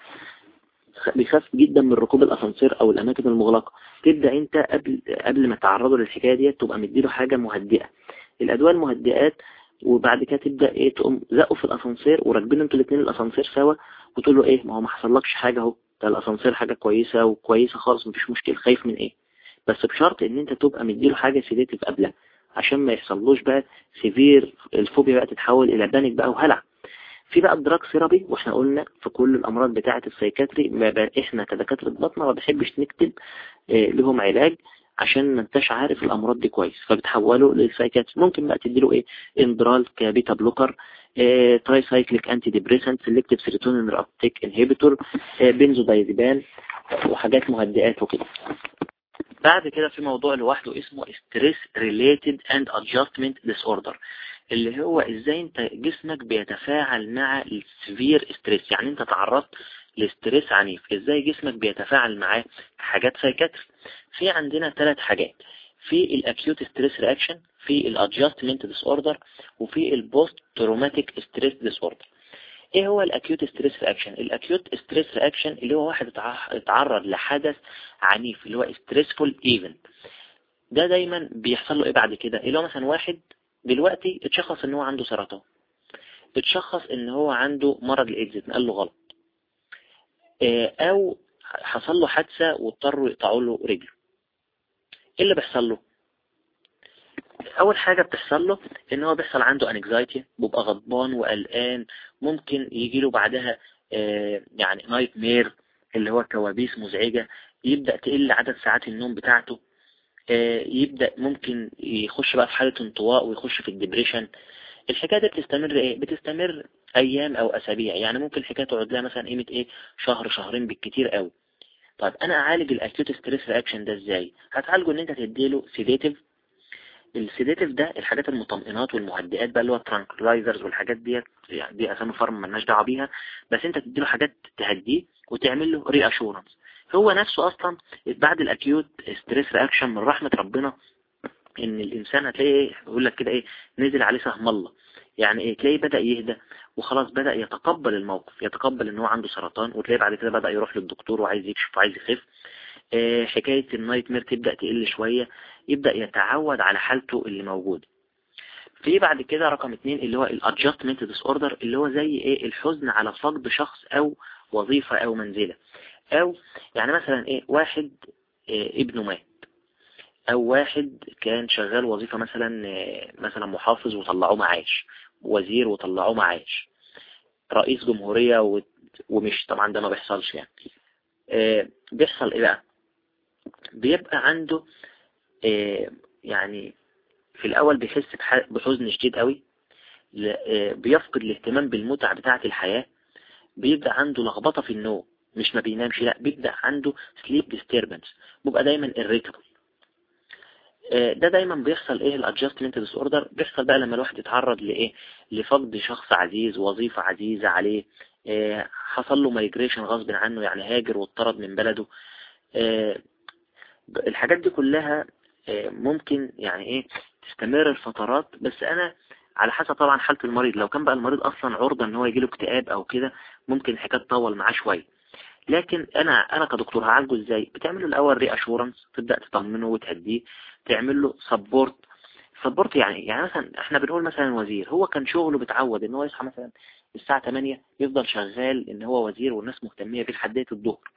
بيخاف جدا من ركوب الأسانسير أو الأماكن المغلقة. تبدأ أنت قبل قبل ما تعرضه للحكاية دي تبقى مديله حاجة مهدئة. الأدوية المهدئات وبعد كده تبدأ إيه تقوم زقه في الأسانسير وراكبين أنتوا الاثنين الأسانسير سوا وتقول له إيه ما هو ما حصلكش حاجة أهو. ده الأسانسير حاجة كويسة وكويسة خالص مفيش مشكلة خايف من إيه. بس بشرط إن أنت تبقى مديله حاجة sedative قبلها. عشان ما يحصلوش بقى severe ال phobia بقى تتحول إلى panic بقى وهلع. في بقى ال drug therapy وإحنا قلنا في كل الأمراض بتاعة ال psychiatry ما إحنا كدكاترة باطنة ما بنحبش نكتب آه لهم علاج عشان ما أنتش عارف الأمراض دي كويس فبتحوله لل psychiatry. ممكن بقى تديله إيه؟ إندرال ك beta blocker tricyclic antidepressant selective serotonin reuptake inhibitor آه وحاجات مهدئات وكده. بعد كده في موضوع لوحده اسمه stress related and adjustment disorder اللي هو إزاي أنت جسمك بيتفاعل مع ال severe stress يعني أنت تعرضت ل stress عنيف. إزاي جسمك بيتفاعل معاه؟ حاجات psychiatry في عندنا ثلاث حاجات. في ال acute stress reaction في ال adjustment disorder وفي ال post traumatic stress disorder إيه هو ال acute stress reaction ال acute stress reaction اللي هو واحد اتعرض لحدث عنيف اللي هو stressful event ده دايما بيحصل له إيه بعد كده؟ اللي هو مثلا واحد دلوقتي اتشخص إن هو عنده سرطان. اتشخص إن هو عنده مرض الايدز قال له غلط. أو حصل له حادثة واضطروا يقطعوا له رجله. إيه اللي بيحصل له؟ أول حاجة بتحصل له إن هو بيحصل عنده anxiety بيبقى غضبان وقلقان ممكن يجي له بعدها يعني nightmare اللي هو كوابيس مزعجة يبدأ تقل عدد ساعات النوم بتاعته يبدأ ممكن يخش بقى في حالة انطواء ويخش في ال depression الحكاية دي بتستمر إيه؟ بتستمر أيام أو أسابيع. يعني ممكن الحكاية تقعد لها مثلا قيمة إيه؟ شهر شهرين بالكتير قوي طيب أنا أعالج ال acute stress reaction ده إزاي؟ هتعالجه إن أنت تديله sedative ال sedative ده الحاجات المطمئنات والمهدئات بقى اللي هو ال tranquilizers والحاجات ديت يعني دي أسامي pharma مالناش دعوة بيها بس أنت تديله حاجات تهديه وتعمل له reassurance هو نفسه أصلا بعد ال acute stress reaction من رحمة ربنا إن الإنسان هتلاقيه يقول لك كده إيه نزل عليه سهم الله. يعني إيه تلاقيه بدأ يهدى وخلاص بدأ يتقبل الموقف يتقبل إن هو عنده سرطان وتلاقيه بعد كده بدأ يروح للدكتور وعايز يكشف وعايز يخف. آه حكاية ال nightmare تبدأ تقل شوية. يبدأ يتعود على حالته اللي موجودة. في بعد كده رقم اتنين اللي هو ال adjustment disorder اللي هو زي إيه؟ الحزن على فقد شخص أو وظيفة أو منزلة. أو يعني مثلا إيه؟ واحد إيه ابنه مات. أو واحد كان شغال وظيفة مثلا إيه مثلا محافظ وطلعوه معاش وزير وطلعوه معاش رئيس جمهورية ومش طبعا ده ما بيحصلش يعني. إيه بيحصل إيه بقى؟ بيبقى عنده يعني في الأول بيحس بحزن شديد قوي بيفقد الاهتمام بالمتع بتاعة الحياة بيبدأ عنده لخبطة في النوم مش ما بينامش لا بيبدأ عنده sleep disturbance بيبقى دايما irritable. ده دايما بيحصل إيه؟ ال adjustment disorder بيحصل بقى لما الواحد يتعرض لإيه؟ لفقد شخص عزيز وظيفة عزيزة عليه إيه حصل له migration غصب عنه يعني هاجر واضطرد من بلده. الحاجات دي كلها ممكن يعني إيه تستمر الفترات بس أنا على حسب طبعا حالة المريض. لو كان بقى المريض أصلا عرضة إن هو يجيله اكتئاب أو كده ممكن الحكاية تطول معاه شوية. لكن أنا أنا كدكتور هعالجه إزاي؟ بتعمل له الأول reassurance تبدأ تطمنه وتهديه تعمل له support support يعني يعني مثلا إحنا بنقول مثلا وزير هو كان شغله بتعود إن هو يصحى مثلا الساعة 8 يفضل شغال إن هو وزير والناس مهتمة بيه لحد الظهر.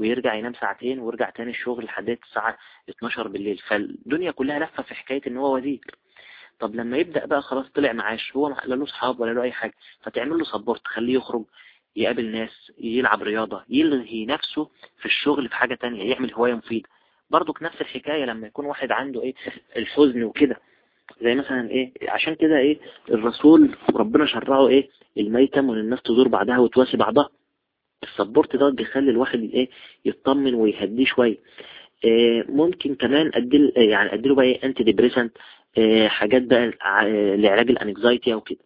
ويرجع ينام ساعتين ويرجع تاني الشغل لحد الساعة 12 بالليل. فالدنيا كلها لفة في حكاية إن هو وزير. طب لما يبدأ بقى خلاص طلع معاش هو لا له صحاب ولا له أي حاجة فتعمل له سبورت تخليه يخرج يقابل ناس يلعب رياضة يلغي نفسه في الشغل في حاجة تانية يعمل هواية مفيدة. برضك نفس الحكاية لما يكون واحد عنده إيه الحزن وكده. زي مثلا إيه عشان كده إيه الرسول ربنا شرعه إيه الميتم وإن الناس تزور بعضها وتواسي بعضها. ال support ده بيخلي الواحد إيه يطمن ويهديه شوية. إيه ممكن كمان ادل يعني أديله بقى إيه antidepressant إيه حاجات بقى لعلاج ال anxiety أو كده.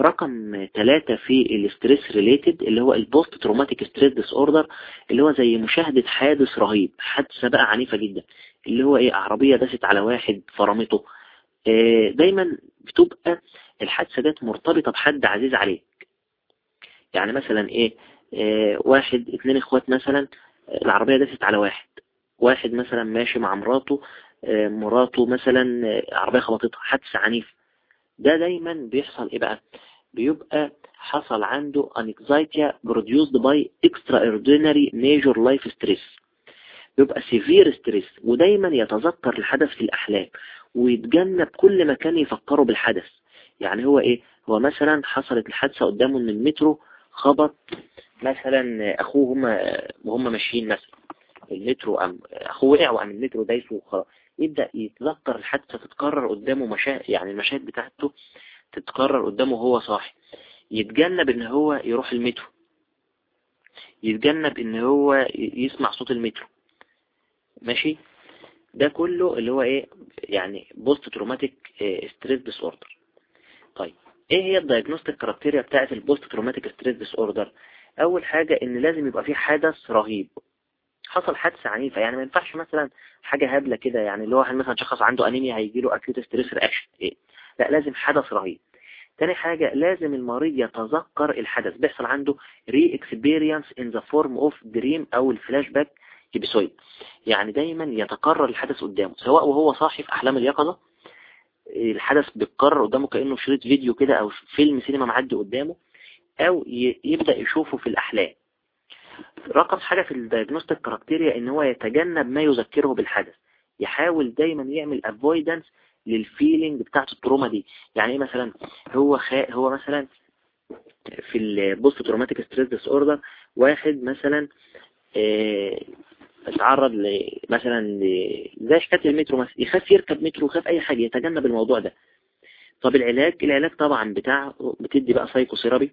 رقم ثلاثة في ال stress related اللي هو ال post traumatic stress disorder اللي هو زي مشاهدة حادث رهيب حادثة بقى عنيفة جدا اللي هو إيه عربية دست على واحد فرمته. دايما بتبقى الحادثة ديت مرتبطة بحد عزيز عليك. يعني مثلا إيه, واحد اتنين اخوات مثلا العربية دست على واحد. واحد مثلا ماشي مع مراته إيه مراته مثلا عربية خبطتها حادث عنيف ده دايما بيحصل إيه بقى؟ بيبقى حصل عنده anxiety produced by extraordinary major life stress. بيبقى severe stress ودايما يتذكر الحدث في الأحلام ويتجنب كل ما كان يفكره بالحدث. يعني هو إيه؟ هو مثلا حصلت الحادثة قدامه من المترو خبط مثلا أخوه هما وهم ماشيين مثلا المترو أم أخوه وقع وقام المترو دايسه وخلاص. يبدأ يتذكر الحادثة تتكرر قدامه مشاهد يعني المشاهد بتاعته تتكرر قدامه وهو صاحي. يتجنب إن هو يروح المترو. يتجنب إن هو يسمع صوت المترو. ماشي؟ ده كله اللي هو إيه؟ يعني post traumatic stress disorder طيب. إيه هي ال diagnostic criteria بتاعه ال post traumatic stress disorder أول حاجة إن لازم يبقى في حدث رهيب. حصل حادثة عنيفة يعني ما ينفعش مثلا حاجة هبلة كده يعني اللي هو مثلا شخص عنده انيميا هيجي له acute stress reaction إيه؟ لا لازم حدث رهيب. تاني حاجة لازم المريض يتذكر الحدث. بيحصل عنده re-experience in the form of dream أو ال flashback episode يعني دايما يتكرر الحدث قدامه سواء وهو صاحي في أحلام اليقظة الحدث بيتكرر قدامه كأنه شريط فيديو كده أو فيلم سينما معدي قدامه أو يبدأ يشوفه في الأحلام. رقم حاجة في ال diagnostic criteria إن هو يتجنب ما يذكره بالحدث. يحاول دايما يعمل avoidance لل feeling بتاعت ال trauma دي. يعني إيه مثلا؟ هو خا... هو مثلا في ال post traumatic stress disorder واحد مثلا آه... اتعرض ل... مثلا. زي حكاية المترو مثلا يخاف يركب مترو يخاف أي حاجة يتجنب الموضوع ده طب العلاج العلاج طبعا بتاع بتدي بقى psychotherapy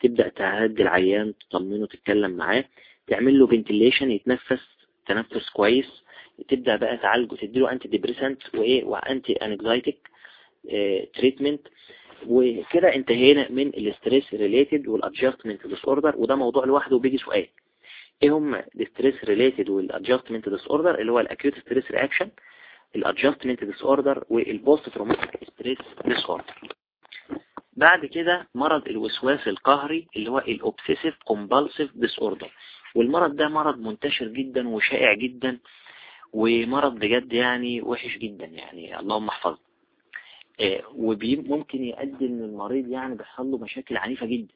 تبدأ تهدي العيان تطمنه تتكلم معاه تعمل له ventilation يتنفس تنفس كويس تبدأ بقى تعالجه تديله antidepressant وايه و anti-anxiety treatment وكده انتهينا من ال stress related وال adjustment disorder وده موضوع لوحده وبيجي سؤال إيه هم ال stress related وال adjustment disorder اللي هو ال acute stress reaction ال adjustment disorder وال post traumatic stress disorder بعد كده مرض الوسواس القهري اللي هو ال obsessive compulsive disorder والمرض ده مرض منتشر جدا وشائع جدا ومرض بجد يعني وحش جدا يعني اللهم احفظه. وممكن يؤدي إن المريض يعني بيحصل له مشاكل عنيفة جدا.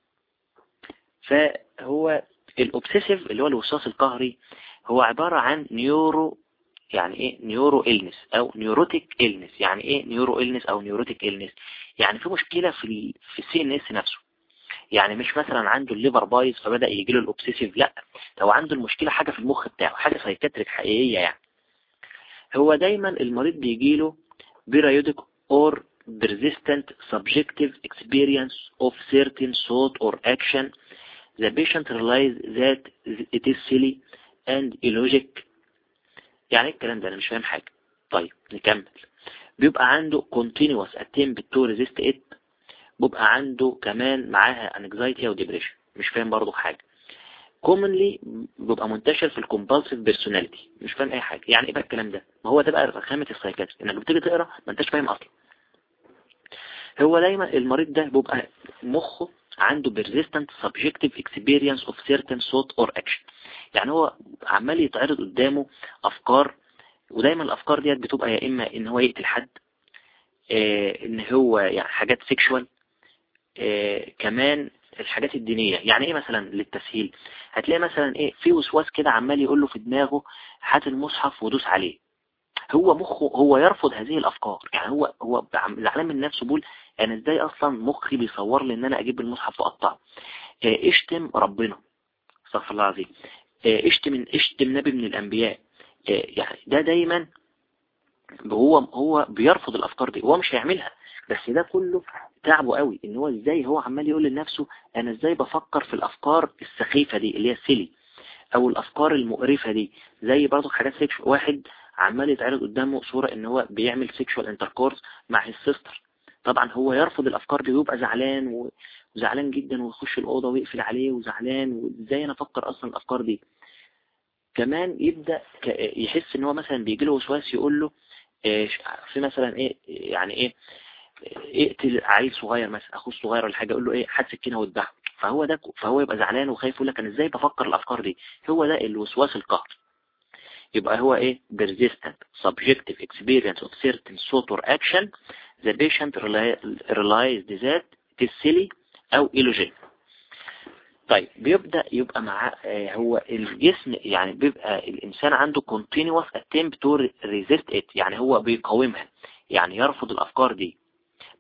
فهو ال obsessive اللي هو الوسواس القهري هو عبارة عن neuro يعني إيه؟ neuro illness أو neurotic illness يعني إيه neuro illness أو neurotic illness يعني في مشكلة في في ال CNS نفسه. يعني مش مثلا عنده ال liver بايظ فبدأ يجي له ال obsessive لأ. هو عنده المشكلة حاجة في المخ بتاعه حاجة psychiatric حقيقية يعني. هو دايما المريض بيجي له periodic or persistent subjective experience of certain thought or action the patient realize that it is silly and illogic. يعني الكلام ده؟ أنا مش فاهم حاجة. طيب نكمل. بيبقى عنده continuous attempt to resist it. بيبقى عنده كمان معاها anxiety أو depression. مش فاهم برضو حاجة. Commonly بيبقى منتشر في ال compulsive personality مش فاهم أي حاجة. يعني إيه بقى الكلام ده؟ ما هو ده بقى رخامة ال psychiatry إنك بتيجي تقرا ما أنتش فاهم أصلا. هو دايما المريض ده بيبقى مخه عنده persistent subjective experience of certain thought or action. يعني هو عمال يتعرض قدامه أفكار ودايما الأفكار ديت بتبقى يا إما إن هو يقتل حد آه إن هو يعني حاجات سيكشوال آه كمان الحاجات الدينية. يعني إيه مثلا للتسهيل؟ هتلاقي مثلا إيه في وسواس كده عمال يقول له في دماغه هات المصحف ودوس عليه. هو مخه هو يرفض هذه الأفكار. يعني هو هو زعلان من نفسه بيقول أنا إزاي أصلا مخي بيصور لي إن أنا أجيب المصحف وأقطعه؟ آه اشتم ربنا. استغفر الله العظيم. اشتم اشتم نبي من الأنبياء. يعني ده دايما هو هو بيرفض الأفكار دي. هو مش هيعملها. بس ده كله تعبه قوي. إن هو إزاي هو عمال يقول لنفسه أنا إزاي بفكر في الأفكار السخيفة دي اللي هي ال silly أو الأفكار المقرفة دي. زي برضو حاجات واحد عمال يتعرض قدامه صورة إن هو بيعمل sexual intercourse مع ال sister طبعا هو يرفض الأفكار دي ويبقى زعلان وزعلان جدا ويخش الأوضة ويقفل عليه وزعلان وإزاي أنا أفكر أصلا الأفكار دي؟ كمان يبدأ يحس إن هو مثلا بيجي له وسواس يقول له إيه في مثلا إيه يعني إيه اقتل عيل صغير مثلا أخوه الصغير ولا حاجة يقول له إيه حد سكينة وذبحه فهو ده فهو يبقى زعلان وخايف يقول لك أنا إزاي بفكر الأفكار دي؟ هو ده الوسواس القهري يبقى هو إيه persistent subjective experience of certain thought or action the patient realized that it is silly أو illogical طيب بيبدأ يبقى مع هو الجسم يعني بيبقى الإنسان عنده continuous attempt to resist it يعني هو بيقاومها يعني يرفض الأفكار دي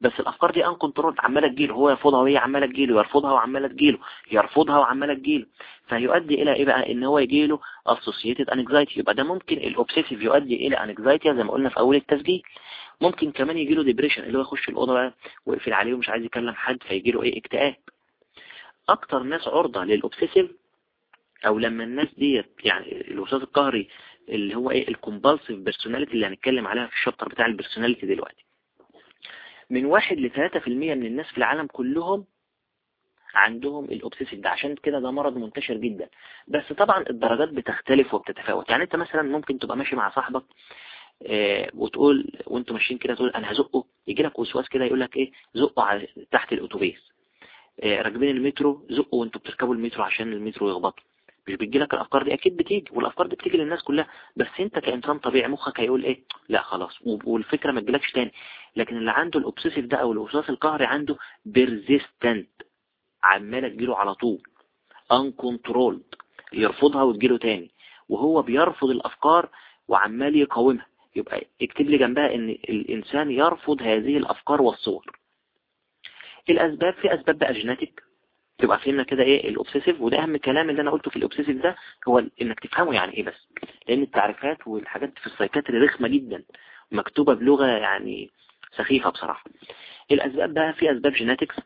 بس الأفكار دي uncontrol عمالة تجيله هو يرفضها وهي عمالة تجيله يرفضها وعمالة تجيله يرفضها وعمالة تجيله. فيؤدي إلى إيه بقى؟ إن هو يجيله associated anxiety. يبقى ده ممكن ال obsessive يؤدي إلى anxiety زي ما قلنا في أول التسجيل. ممكن كمان يجيله depression اللي هو يخش الأوضة بقى ويقفل عليه ومش عايز يكلم حد فيجيله إيه؟ اكتئاب. أكتر ناس عرضة لل obsessive أو لما الناس ديت يعني الوسواس القهري اللي هو إيه؟ ال compulsive personality اللي هنتكلم عليها في ال chapter بتاع ال personality دلوقتي. من واحد لثلاثة في المية من الناس في العالم كلهم عندهم ال obsessive ده. عشان كده ده مرض منتشر جدا. بس طبعا الدرجات بتختلف وبتتفاوت. يعني انت مثلا ممكن تبقى ماشي مع صاحبك آه وتقول وانتوا ماشيين كده تقول أنا هزقه. يجي لك وسواس كده يقول لك إيه؟ زقه على تحت الاتوبيس آه راكبين المترو زقوا وانتوا بتركبوا المترو عشان المترو يخبطوا مش بتجي لك الأفكار دي. أكيد بتيجي والأفكار دي بتيجي للناس كلها. بس أنت كإنسان طبيعي مخك هيقول إيه؟ لا خلاص. والفكرة ما تجيلكش تاني. لكن اللي عنده ال obsessive ده أو الوسواس القهري عنده persistent عمالة تجيله على طول. uncontrolled يرفضها وتجيله تاني. وهو بيرفض الأفكار وعمال يقاومها. يبقى اكتب لي جنبها إن الإنسان يرفض هذه الأفكار والصور. الأسباب في أسباب بقى genetic تبقى فهمنا كده إيه؟ ال obsessive وده أهم كلام اللي أنا قلته في ال obsessive ده هو إنك تفهمه يعني إيه بس. لأن التعريفات والحاجات في ال psychiatry رخمة جدا مكتوبة بلغة يعني سخيفة بصراحة. الأسباب بقى في أسباب genetics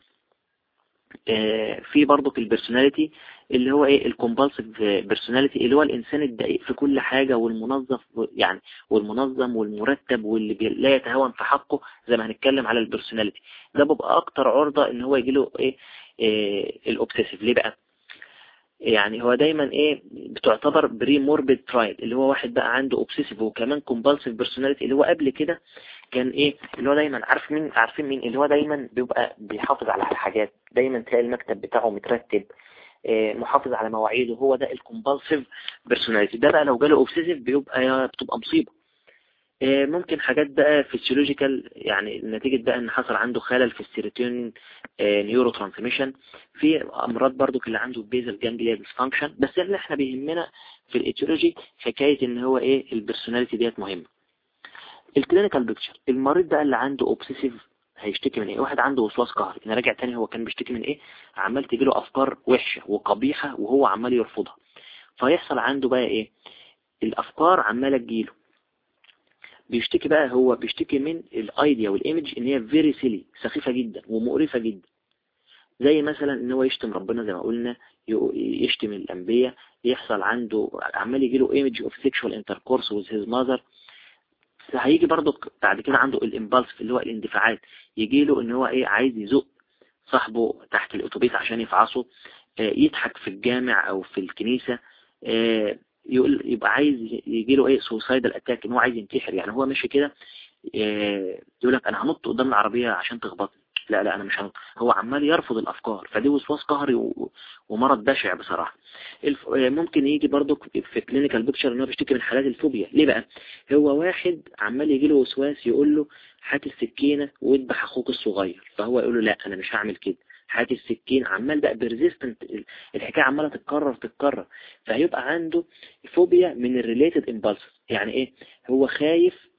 في برضه في ال personality اللي هو إيه؟ ال compulsive personality اللي هو الإنسان الدقيق في كل حاجة والمنظم يعني والمنظم والمرتب واللي لا يتهاون في حقه زي ما هنتكلم على ال personality ده بيبقى أكتر عرضة إن هو يجي له إيه, ال obsessive ليه بقى؟ يعني هو دايما إيه بتعتبر premorbid trait اللي هو واحد بقى عنده obsessive وكمان compulsive personality اللي هو قبل كده كان إيه اللي هو دايما عارف مين عارفين مين اللي هو دايما بيبقى بيحافظ على الحاجات دايما تلاقي المكتب بتاعه مترتب إيه محافظ على مواعيده هو ده ال compulsive personality ده بقى لو جاله obsessive بيبقى بتبقى مصيبة. ممكن حاجات بقى physiological يعني نتيجة بقى إن حصل عنده خلل في ال serotonin neurotransmission في أمراض برضو اللي عنده basal ganglia dysfunction بس اللي إحنا بيهمنا في ال etiology حكاية إن هو إيه ال personality ديت مهمة. ال clinical picture المريض بقى اللي عنده obsessive هيشتكي من إيه؟ واحد عنده وسواس قهري. أنا راجع تاني هو كان بيشتكي من إيه؟ عمال تجيله أفكار وحشة وقبيحة وهو عمال يرفضها. فيحصل عنده بقى إيه؟ الأفكار عمالة تجيله. بيشتكي بقى هو بيشتكي من ال idea وال image إن هي very silly سخيفة جدا ومقرفة جدا. زي مثلا إن هو يشتم ربنا زي ما قلنا يشتم الأنبياء يحصل عنده عمال يجي له image of sexual intercourse with his mother هيجي برضه بعد كده عنده ال impulse اللي هو الاندفاعات يجي له إن هو إيه عايز يزق صاحبه تحت الأتوبيس عشان يفعصه يضحك في الجامع أو في الكنيسة يقول يبقى عايز يجي له إيه suicidal attack إن هو عايز ينتحر. يعني هو ماشي كده يقول لك أنا هنط قدام العربية عشان تخبطني. لا لا أنا مش هنط. هو عمال يرفض الأفكار. فدي وسواس قهري ومرض بشع بصراحة. ممكن يجي برضو في clinical picture إن هو بيشتكي من حالات الفوبيا. ليه بقى؟ هو واحد عمال يجي له وسواس يقول له هات السكينة واذبح أخوك الصغير. فهو يقول له لا أنا مش هعمل كده. هات السكين عمال بقى persistent الحكاية عمالة تتكرر تتكرر. فهيبقى عنده فوبيا من ال related impulses يعني إيه؟ هو خايف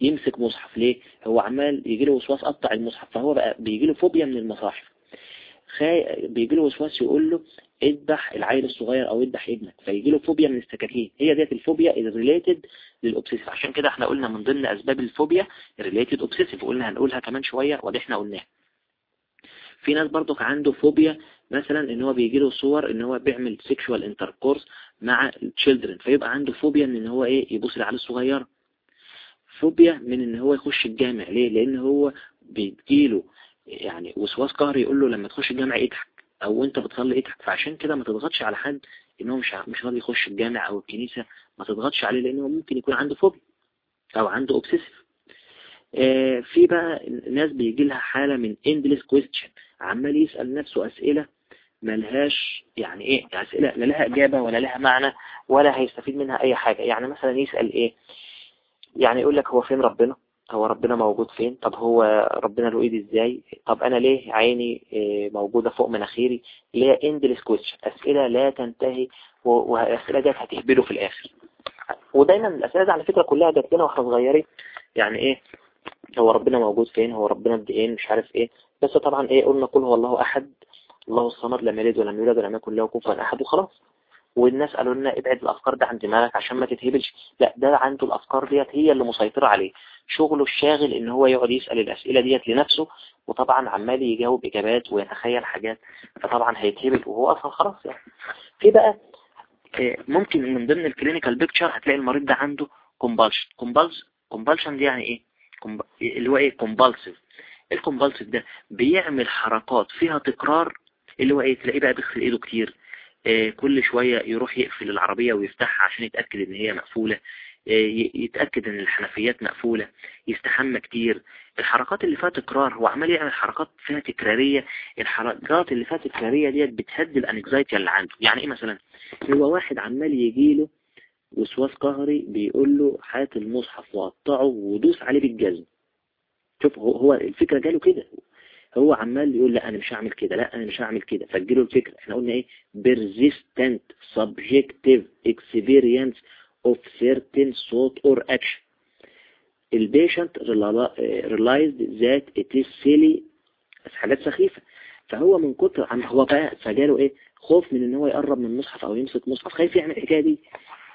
يمسك مصحف. ليه؟ هو عمال يجي له وسواس قطع المصحف فهو بقى بيجي له فوبيا من المصاحف. خاي... بيجي له وسواس يقول له اذبح العيل الصغير أو اذبح ابنك. فيجي له فوبيا من السكاكين. هي ديت الفوبيا is related لل obsessive عشان كده إحنا قلنا من ضمن أسباب الفوبيا related obsessive وقلنا هنقولها كمان شوية ودي إحنا قلناها. في ناس برضك عنده فوبيا مثلا إن هو بيجي له صور إن هو بيعمل sexual intercourse مع children فيبقى عنده فوبيا إن هو إيه يبص العيال الصغيرة. فوبيا من إن هو يخش الجامع. ليه؟ لأن هو بيجيله يعني وسواس قهري يقول له لما تخش الجامع اضحك أو أنت بتصلي اضحك. فعشان كده ما تضغطش على حد إن هو مش مش راضي يخش الجامع أو الكنيسة ما تضغطش عليه لأنه ممكن يكون عنده فوبيا أو عنده اوبسيسيف في بقى ناس بيجي لها حالة من endless question عمال يسأل نفسه أسئلة ملهاش يعني إيه أسئلة لا لها إجابة ولا لها معنى ولا هيستفيد منها أي حاجة. يعني مثلا يسأل إيه؟ يعني يقول لك هو فين ربنا؟ هو ربنا موجود فين؟ طب هو ربنا له إيد إزاي؟ طب أنا ليه عيني آه، موجودة فوق مناخيري؟ ليه endless question أسئلة لا تنتهي والاسئلة دي هتهبله في الآخر. ودايما الأسئلة دي على فكرة كلها جات لنا وإحنا صغيرين. يعني إيه؟ هو ربنا موجود فين هو ربنا قد إيه مش عارف إيه. بس طبعا إيه قلنا قل هو الله أحد الله الصمد لم يلد ولم يولد ولم يكن له كفوا أحد وخلاص. والناس قالوا لنا ابعد الأفكار ده عن دماغك عشان ما تتهبلش. لا ده عنده الأفكار ديت هي اللي مسيطرة عليه. شغله الشاغل إن هو يقعد يسأل الأسئلة ديت لنفسه وطبعا عمال يجاوب إجابات ويتخيل حاجات فطبعا هيتهبل وهو أصلا خلاص يعني. في بقى آه، ممكن من ضمن ال clinical picture هتلاقي المريض ده عنده compulsion compulsion دي يعني إيه؟ اللي هو إيه؟ compulsive ال compulsive ده بيعمل حركات فيها تكرار اللي هو إيه؟ تلاقيه بقى بيغسل إيده كتير. آه، كل شوية يروح يقفل العربية ويفتحها عشان يتأكد إن هي مقفولة. آه، يتأكد إن الحنفيات مقفولة. يستحمى كتير. الحركات اللي فيها تكرار هو عمال يعمل حركات فيها تكرارية. الحركات اللي فيها تكرارية ديت بتهدي الانكزايتي اللي عنده. يعني إيه مثلا؟ هو واحد عمال يجيله وسواس قهري بيقول له هات المصحف وقطعه ودوس عليه بالجزم. شوف هو الفكرة جاله كده. هو عمال يقول لا أنا مش هعمل كده لا أنا مش هعمل كده. فجيله الفكرة. إحنا قلنا إيه؟ persistent subjective experience of certain thought or action. ال patient realized that it is silly. حاجات سخيفة. فهو من كتر عم هو بقى فجاله إيه؟ خوف من إن هو يقرب من المصحف أو يمسك مصحف. خايف يعمل الحكاية دي.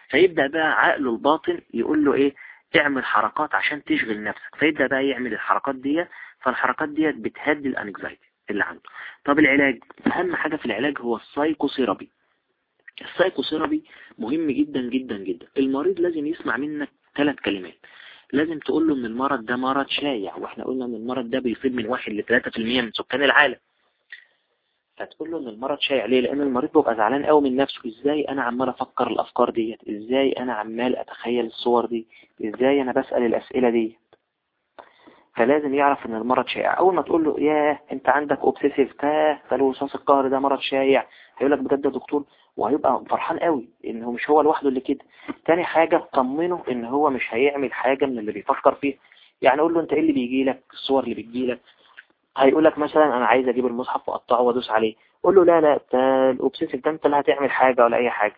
فيبدأ بقى عقله الباطن يقول له إيه؟ تعمل حركات عشان تشغل نفسك. فيبدأ بقى يعمل الحركات دي فالحركات دي بتهدي ال anxiety اللي عنده. طب العلاج؟ أهم حاجة في العلاج هو ال psychotherapy. ال psychotherapy مهم جدا جدا جدا. المريض لازم يسمع منك ثلاث كلمات. لازم تقول له إن المرض ده مرض شائع وإحنا قلنا إن المرض ده بيصيب من واحد لثلاثة في المية من سكان العالم. فتقول له إن المرض شائع ليه؟ لأن المريض بيبقى زعلان قوي من نفسه. إزاي أنا عمال أفكر الأفكار ديت؟ إزاي أنا عمال أتخيل الصور دي؟ إزاي أنا بسأل الأسئلة دي فلازم يعرف إن المرض شائع. أول ما تقول له ياه أنت عندك obsessive تاه فالوسواس القهري ده مرض شائع. هيقول لك بجد يا دكتور؟ وهيبقى فرحان قوي إن هو مش هو لوحده اللي كده. تاني حاجة طمنه إن هو مش هيعمل حاجة من اللي بيفكر فيه يعني قول له أنت إيه اللي بيجي لك الصور اللي بتجي لك هيقول لك مثلا أنا عايز أجيب المصحف وأقطعه وأدوس عليه. قول له لا لا ده الأوبسيسيف ده أنت اللي هتعمل حاجة ولا أي حاجة.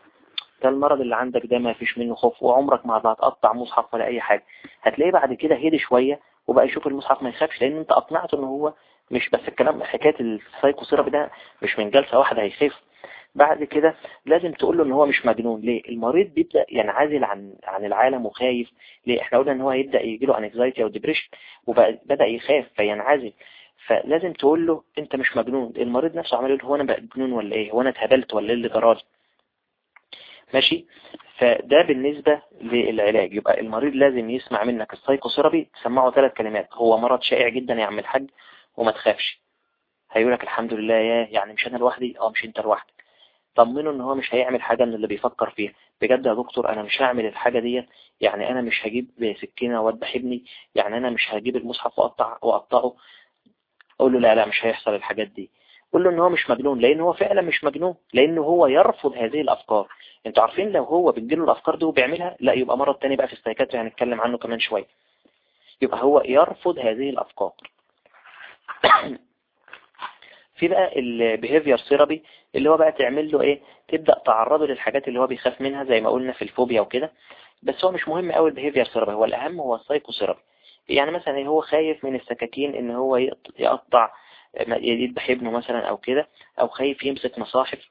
ده المرض اللي عندك ده ما فيش منه خوف وعمرك ما هتقطع مصحف ولا أي حاجة. هتلاقيه بعد كده هدي شوية وبقى يشوف المصحف ما يخافش لأن أنت أقنعته إن هو مش بس الكلام حكاية ال psychotherapy ده مش من جلسة واحدة هيخاف. بعد كده لازم تقول له إن هو مش مجنون. ليه؟ المريض بيبدأ ينعزل عن عن العالم وخايف. ليه؟ إحنا قلنا إن هو يبدأ يجي له anxiety أو depression وبدأ يخاف فينعزل. فلازم تقول له أنت مش مجنون. المريض نفسه عمال يقول هو أنا بقى مجنون ولا إيه؟ هو أنا اتهبلت ولا إيه اللي جرالي؟ ماشي؟ فده بالنسبة للعلاج. يبقى المريض لازم يسمع منك ال psychotherapy تسمعه ثلاث كلمات. هو مرض شائع جدا يا عم الحاج وما تخافش. هيقولك الحمد لله يا يعني مش أنا لوحدي؟ آه مش أنت لوحدك. طمنه إن هو مش هيعمل حاجة من اللي بيفكر فيها. بجد يا دكتور أنا مش هعمل الحاجة ديت. يعني أنا مش هجيب سكينة وأذبح ابني. يعني أنا مش هجيب المصحف واقطع وأقطعه. أقول له لا لا مش هيحصل الحاجات دي. قول له إن هو مش مجنون لأن هو فعلا مش مجنون لأن هو يرفض هذه الأفكار. أنتوا عارفين لو هو بتجيله الأفكار دي وبيعملها لا يبقى مرض تاني بقى في السايكاتري هنتكلم عنه كمان شوية. يبقى هو يرفض هذه الأفكار. في بقى ال behavior therapy اللي هو بقى تعمل له إيه؟ تبدأ تعرضه للحاجات اللي هو بيخاف منها زي ما قلنا في الفوبيا وكده. بس هو مش مهم قوي ال behavior therapy هو الأهم هو ال psychotherapy يعني مثلا هو خايف من السكاكين إن هو يقطع يذبح ابنه مثلا أو كده أو خايف يمسك مصاحف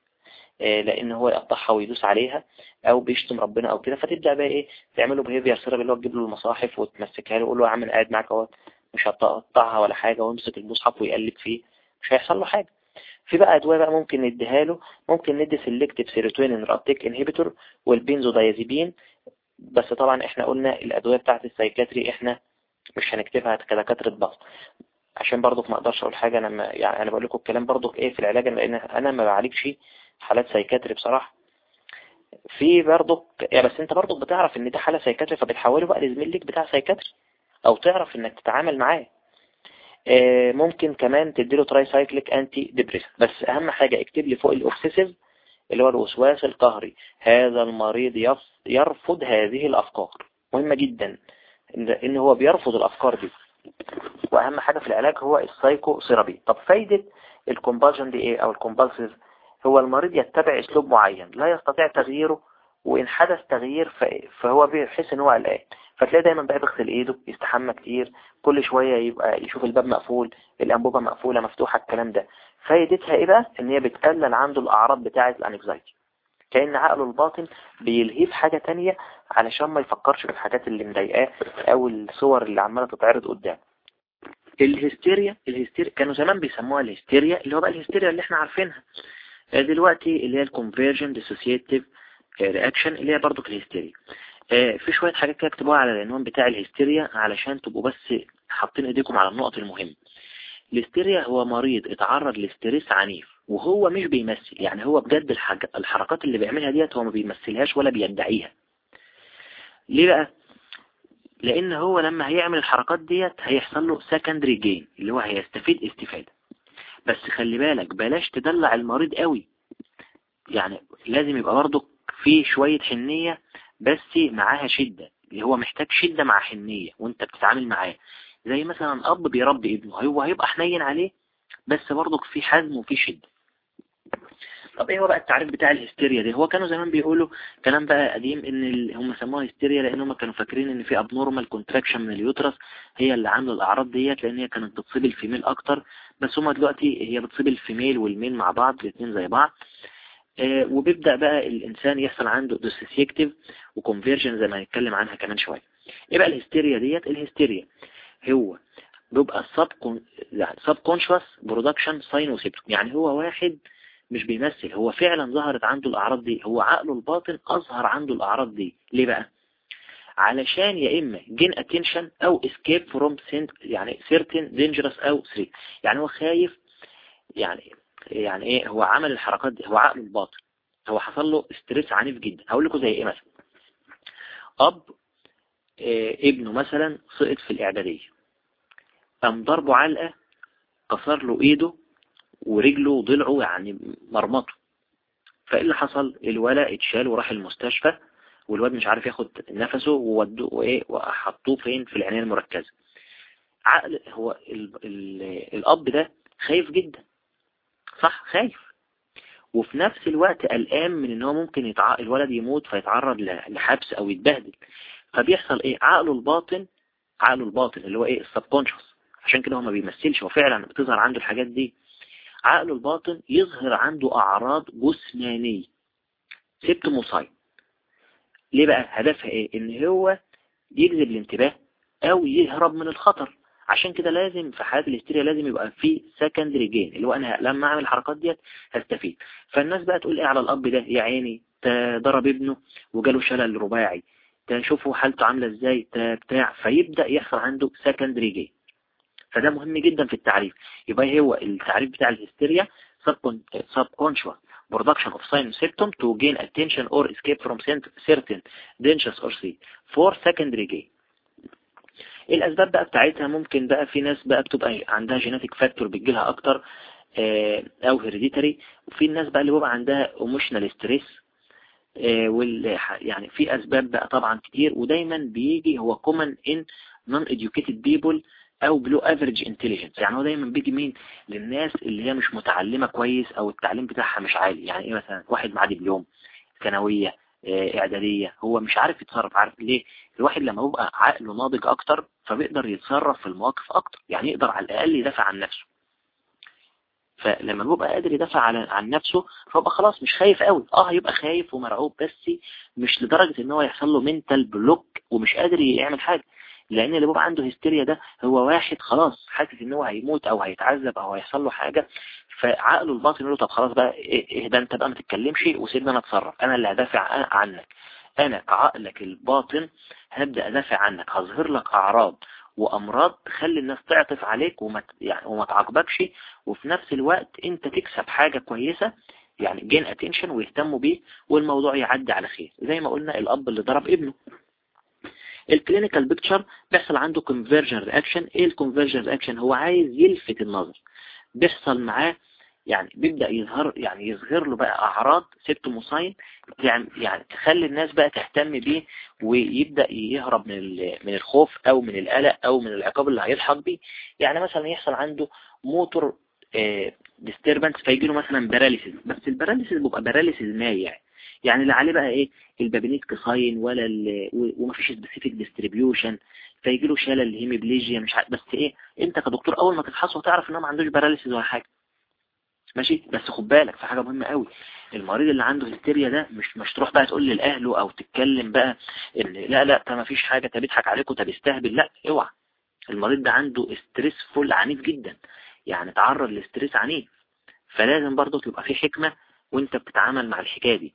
آه، لأن هو يقطعها ويدوس عليها أو بيشتم ربنا أو كده فتبدأ بقى إيه تعمله behavior therapy اللي هو تجيب له المصاحف وتمسكها له وقول له يا عم أنا قاعد معاك أهوت مش هتقطعها ولا حاجة ويمسك المصحف ويقلب فيه مش هيحصل له حاجة. في بقى أدوية بقى ممكن نديها له ممكن ندي selective serotonin reuptake inhibitor والبنزودايازيبين بس طبعا إحنا قلنا الأدوية بتاعت ال psychiatry إحنا مش هنكتبها كدكاترة ضغط. عشان برضو ما أقدرش أقول حاجة أنا ما يعني أنا بقول لكم الكلام برضو إيه في العلاج لأن أنا ما بعالجش حالات psychiatry بصراحة. في برضو يعني بس انت برضو بتعرف ان ده حالة psychiatry فبتحوله بقى لزميلك بتاع psychiatry أو تعرف انك تتعامل معاه. آه، ممكن كمان تديله tricyclic antidepressant بس اهم حاجة اكتب لي فوق ال obsessive اللي هو الوسواس القهري. هذا المريض يرفض هذه الأفكار. مهمة جدا. إن هو بيرفض الأفكار دي. وأهم حاجة في العلاج هو ال psychotherapy طب فايدة الكومبالجن دي إيه أو الكومبالسيف؟ هو المريض يتبع أسلوب معين لا يستطيع تغييره وإن حدث تغيير فهو بيحس إن هو قلقان. فتلاقي دايما بقى بيغسل إيده يستحمى كتير كل شوية يبقى يشوف الباب مقفول الأنبوبة مقفولة مفتوحة الكلام ده. فايدتها إيه بقى؟ إن هي بتقلل عنده الأعراض بتاعة الأنكزايتي. كأن عقله الباطن بيلهيه في حاجة تانية علشان ما يفكرش في الحاجات اللي مضايقاه أو الصور اللي عمالة تتعرض قدامه. الهستيريا الهستيريا كانوا زمان بيسموها الهستيريا اللي هو بقى الهستيريا اللي إحنا عارفينها. آه، دلوقتي اللي هي ال conversion dissociative reaction اللي هي برضو الهستيريا. آه، في شوية حاجات كده اكتبوها على العنوان بتاع الهستيريا علشان تبقوا بس حاطين ايديكم على النقط المهمة. الهستيريا هو مريض اتعرض ل stress عنيف. وهو مش بيمثل يعني هو بجد الحركات اللي بيعملها ديت هو ما بيمثلهاش ولا بيدعيها. ليه بقى؟ لأن هو لما هيعمل الحركات ديت هيحصل له secondary gain اللي هو هيستفيد استفادة. بس خلي بالك بلاش تدلع المريض قوي. يعني لازم يبقى برضه في شوية حنية بس معاها شدة. اللي هو محتاج شدة مع حنية وانت بتتعامل معاه. زي مثلا أب بيربي ابنه هو هيبقى حنين عليه بس برضه في حزم وفي شدة. طب إيه هو بقى التعريف بتاع الهستيريا دي؟ هو كانوا زمان بيقولوا كلام بقى قديم إن هم سموها هستيريا لأن هم كانوا فاكرين إن في abnormal contraction من ال uterus هي اللي عاملة الأعراض ديت لأن هي كانت بتصيب ال female أكتر بس هم دلوقتي هي بتصيب ال female وال male مع بعض الاثنين زي بعض. آه وبيبدأ بقى الإنسان يحصل عنده dissociative و conversion زي ما هنتكلم عنها كمان شوية. إيه بقى الهستيريا ديت؟ الهستيريا هو بيبقى ال sub subconscious production sign و symptom يعني هو واحد مش بيمثل. هو فعلا ظهرت عنده الأعراض دي. هو عقله الباطن أظهر عنده الأعراض دي. ليه بقى؟ علشان يا إما gain attention أو escape from يعني certain dangerous أو threat. يعني هو خايف يعني يعني إيه؟ هو عمل الحركات دي. هو عقله الباطن. هو حصل له stress عنيف جدا. هقول لكم زي إيه مثلا. أب إيه ابنه مثلا سقط في الإعدادية. قام ضربه علقة كسر له إيده ورجله وضلعه يعني مرمطه. فإيه اللي حصل؟ الولد اتشال وراح المستشفى والواد مش عارف ياخد نفسه وودوه وايه وحطوه فين؟ في العناية المركزة. عقل هو ال ال الأب ده خايف جدا. صح؟ خايف. وفي نفس الوقت قلقان من إن هو ممكن يتع... الولد يموت فيتعرض لحبس أو يتبهدل. فبيحصل إيه؟ عقله الباطن عقله الباطن اللي هو إيه؟ ال subconscious. عشان كده هو ما بيمثلش. هو فعلا بتظهر عنده الحاجات دي عقله الباطن يظهر عنده أعراض جسمانية. symptom و sign ليه بقى؟ هدفها إيه؟ إن هو يجذب الانتباه أو يهرب من الخطر. عشان كده لازم في حالات الهستيريا لازم يبقى في secondary gain اللي هو أنا لما أعمل الحركات ديت هستفيد. فالناس بقى تقول إيه على الأب ده؟ يا عيني ضرب ابنه وجاله شلل رباعي. تشوفوا حالته عاملة إزاي؟ بتاع. فيبدأ يحصل عنده secondary gain فده مهم جدا في التعريف. يبقى هو؟ التعريف بتاع الهستيريا subconscious production of sign symptom to gain attention or escape from certain dangers or threat for secondary gain. الأسباب بقى بتاعتها ممكن بقى في ناس بقى بتبقى عندها genetic factor بتجيلها أكتر آه، أو hereditary وفي الناس بقى اللي بيبقى عندها emotional stress يعني في أسباب بقى طبعا كتير ودايما بيجي هو common in non-educated people أو below average intelligence يعني هو دايما بيجي مين للناس اللي هي مش متعلمة كويس أو التعليم بتاعها مش عالي. يعني إيه مثلا؟ واحد معاه دبلوم ثانوية آه، إعدادية هو مش عارف يتصرف. عارف ليه؟ الواحد لما يبقى عقله ناضج أكتر فبيقدر يتصرف في المواقف أكتر. يعني يقدر على الأقل يدافع عن نفسه. فلما بيبقى قادر يدافع عن نفسه فبقى خلاص مش خايف قوي آه هيبقى خايف ومرعوب بس مش لدرجة إن هو يحصل له منتال بلوك ومش قادر يعمل حاجة. لأن اللي بيبقى عنده هستيريا ده هو واحد خلاص حاسس إن هو هيموت أو هيتعذب أو هيحصل له حاجة فعقله الباطن يقول له طب خلاص بقى اهدى أنت بقى ما تتكلمش وسيبني أنا أتصرف أنا اللي هدافع عنك. أنا كعقلك الباطن هبدأ أدافع عنك هظهر لك أعراض وأمراض تخلي الناس تعطف عليك وما يعني وما تعاقبكش وفي نفس الوقت أنت تكسب حاجة كويسة يعني gain attention ويهتموا بيه والموضوع يعدي على خير. زي ما قلنا الأب اللي ضرب ابنه. ال clinical picture بيحصل عنده conversion reaction إيه ال conversion reaction هو عايز يلفت النظر. بيحصل معاه يعني بيبدأ يظهر يعني يظهر له بقى أعراض symptom و sign يعني يعني تخلي الناس بقى تهتم بيه ويبدأ يهرب من من الخوف أو من القلق أو من العقاب اللي هيلحق بيه. يعني مثلا يحصل عنده motor disturbance فيجي له مثلا paralysis بس ال paralysis بيبقى paralysis مايع. يعني لا عليه بقى إيه ال Babinski sign ولا ومفيش specific distribution فيجي له شلل hemiplegia مش عارف بس إيه أنت كدكتور أول ما تفحصه تعرف إن هو ما عندوش paralysis ولا حاجة. ماشي؟ بس خد بالك في حاجة مهمة قوي. المريض اللي عنده هستيريا ده مش مش تروح بقى تقول لأهله أو تتكلم بقى إن لا لا ده ما فيش حاجة ده بيضحك عليكم ده بيستهبل لا اوعى. المريض ده عنده stressful عنيف جدا. يعني تعرض ل stress عنيف. فلازم برضه تبقى في حكمة وأنت بتتعامل مع الحكاية دي.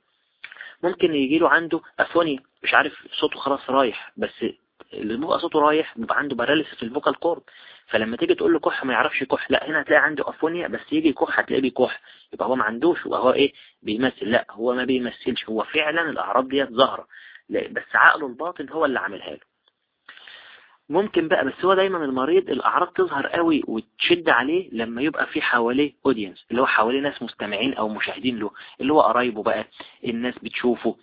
ممكن يجي له عنده aphonia مش عارف صوته خلاص رايح بس اللي بيبقى صوته رايح بيبقى عنده paralysis في ال vocal cord فلما تيجي تقول له كح ما يعرفش يكح. لا هنا هتلاقي عنده aphonia بس يجي يكح هتلاقيه بيكح. يبقى هو ما عندوش يبقى هو إيه؟ بيمثل. لا هو ما بيمثلش. هو فعلا الأعراض ديت ظاهرة. بس عقله الباطن هو اللي عاملها له. ممكن بقى بس هو دايما المريض الأعراض تظهر قوي وتشد عليه لما يبقى في حواليه audience اللي هو حواليه ناس مستمعين أو مشاهدين له اللي هو قرايبه بقى الناس بتشوفه.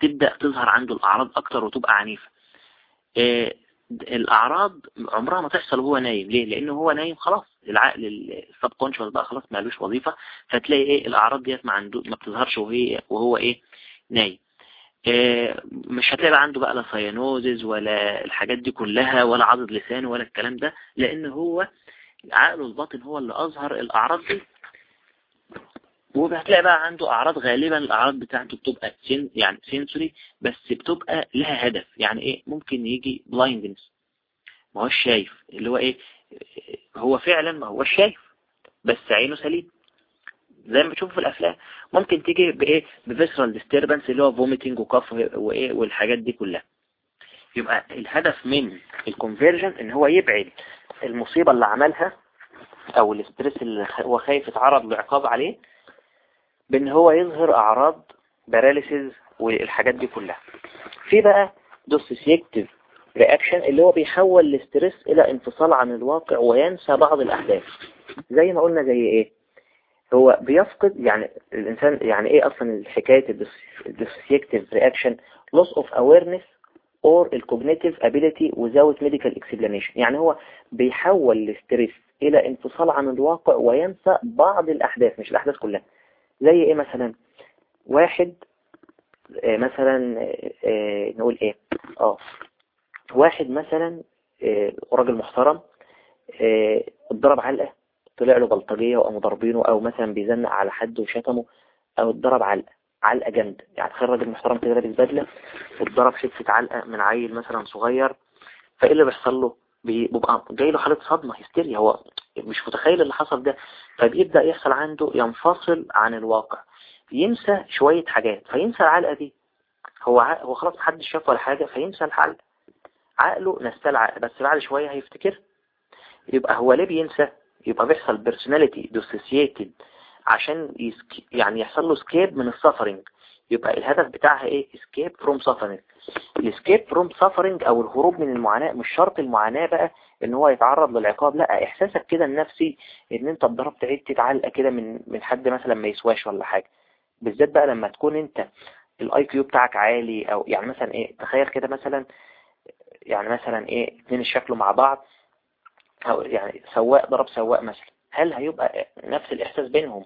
تبدأ تظهر عنده الأعراض أكتر وتبقى عنيفة. آه، الأعراض عمرها ما تحصل وهو نايم. ليه؟ لأنه هو نايم خلاص العقل ال subconscious بقى خلاص ما لوش وظيفة فتلاقي إيه الأعراض ديت ما عنده ما بتظهرش وهي وهو إيه نايم. إيه مش هتلاقي عنده بقى لا cyanosis ولا الحاجات دي كلها ولا عض لسان ولا الكلام ده لأن هو عقله الباطن هو اللي أظهر الأعراض دي. وهتلاقي بقى عنده أعراض غالبا الأعراض بتاعته بتبقى سين يعني sensory بس بتبقى لها هدف. يعني إيه؟ ممكن يجي blindness ما هوش شايف. اللي هو إيه؟ هو فعلا ما هوش شايف بس عينه سليم زي ما بتشوفوا في الأفلام. ممكن تيجي بإيه؟ ب visceral disturbance اللي هو vomiting و cough وإيه؟ والحاجات دي كلها. يبقى الهدف من ال conversion إن هو يبعد المصيبة اللي عملها أو ال stress اللي هو خايف يتعرض لعقاب عليه بإن هو يظهر أعراض paralysis والحاجات دي كلها. في بقى dissociative reaction اللي هو بيحول ال stress إلى انفصال عن الواقع وينسى بعض الأحداث. زي ما قلنا زي إيه؟ هو بيفقد يعني الإنسان يعني إيه أصلا حكاية ال dissociative reaction loss of awareness or ال cognitive ability without medical explanation. يعني هو بيحول ال stress إلى انفصال عن الواقع وينسى بعض الأحداث مش الأحداث كلها. زي إيه مثلا؟ واحد آه، مثلا آه، نقول إيه؟ آه واحد مثلا آه، راجل محترم اتضرب علقة. طلع له بلطجية وقاموا ضاربينه أو مثلا بيزنق على حد وشتمه أو اتضرب علقة علقة جامدة يعني تخيل راجل محترم كده لابس بدلة واتضرب حتة علقة من عيل مثلا صغير فإيه اللي بيحصل له؟ بيبقى جاي له حالة صدمة هستيريا هو مش متخيل اللي حصل ده. فبيبدأ يحصل عنده ينفصل عن الواقع. ينسى شوية حاجات. فينسى العلقة دي. هو هو خلاص محدش شاف ولا حاجة فينسى العلقة عقله نسى العقل بس بعد شوية هيفتكر. يبقى هو ليه بينسى؟ يبقى بيحصل personality dissociated عشان. يعني يحصل له escape من ال suffering يبقى الهدف بتاعها إيه؟ escape from suffering. ال escape from suffering أو الهروب من المعاناة مش شرط المعاناة بقى إن هو يتعرض للعقاب لأ إحساسك كده النفسي إن أنت اتضربت عدة علقة كده من من حد مثلا ما يسواش ولا حاجة. بالذات بقى لما تكون أنت ال IQ بتاعك عالي أو يعني مثلا إيه تخيل كده مثلا يعني مثلا إيه اتنين اتشاكلوا مع بعض يعني سواق ضرب سواق مثلا. هل هيبقى نفس الإحساس بينهم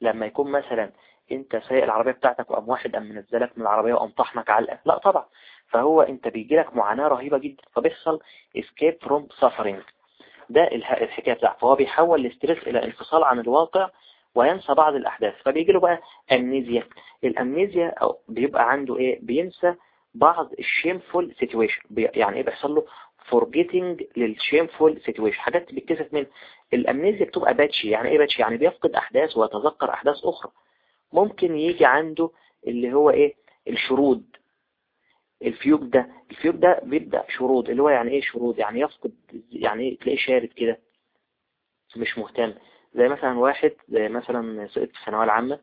لما يكون مثلا أنت سايق العربية بتاعتك وقام واحد قام منزلك من العربية وقام طحنك علقة لا طبعا. فهو أنت بيجي لك معاناة رهيبة جدا فبيحصل escape from suffering. ده الحكاية بتاعته. فهو بيحول ال stress إلى انفصال عن الواقع وينسى بعض الأحداث. فبيجي له بقى amnesia ال amnesia بيبقى عنده إيه؟ بينسى بعض ال shameful situation يعني إيه بيحصل له؟ Forgetting لل shameful situation حاجات بيتكسف من ال amnesia بتبقى patchy يعني إيه patchy يعني بيفقد أحداث ويتذكر أحداث أخرى. ممكن يجي عنده اللي هو إيه؟ الشرود. ال fugue ده. ال fugue ده بيبدأ شرود. اللي هو يعني إيه شرود؟ يعني يفقد يعني إيه تلاقيه شارد كده. مش مهتم. زي مثلا واحد زي مثلا سقط في الثانوية العامة.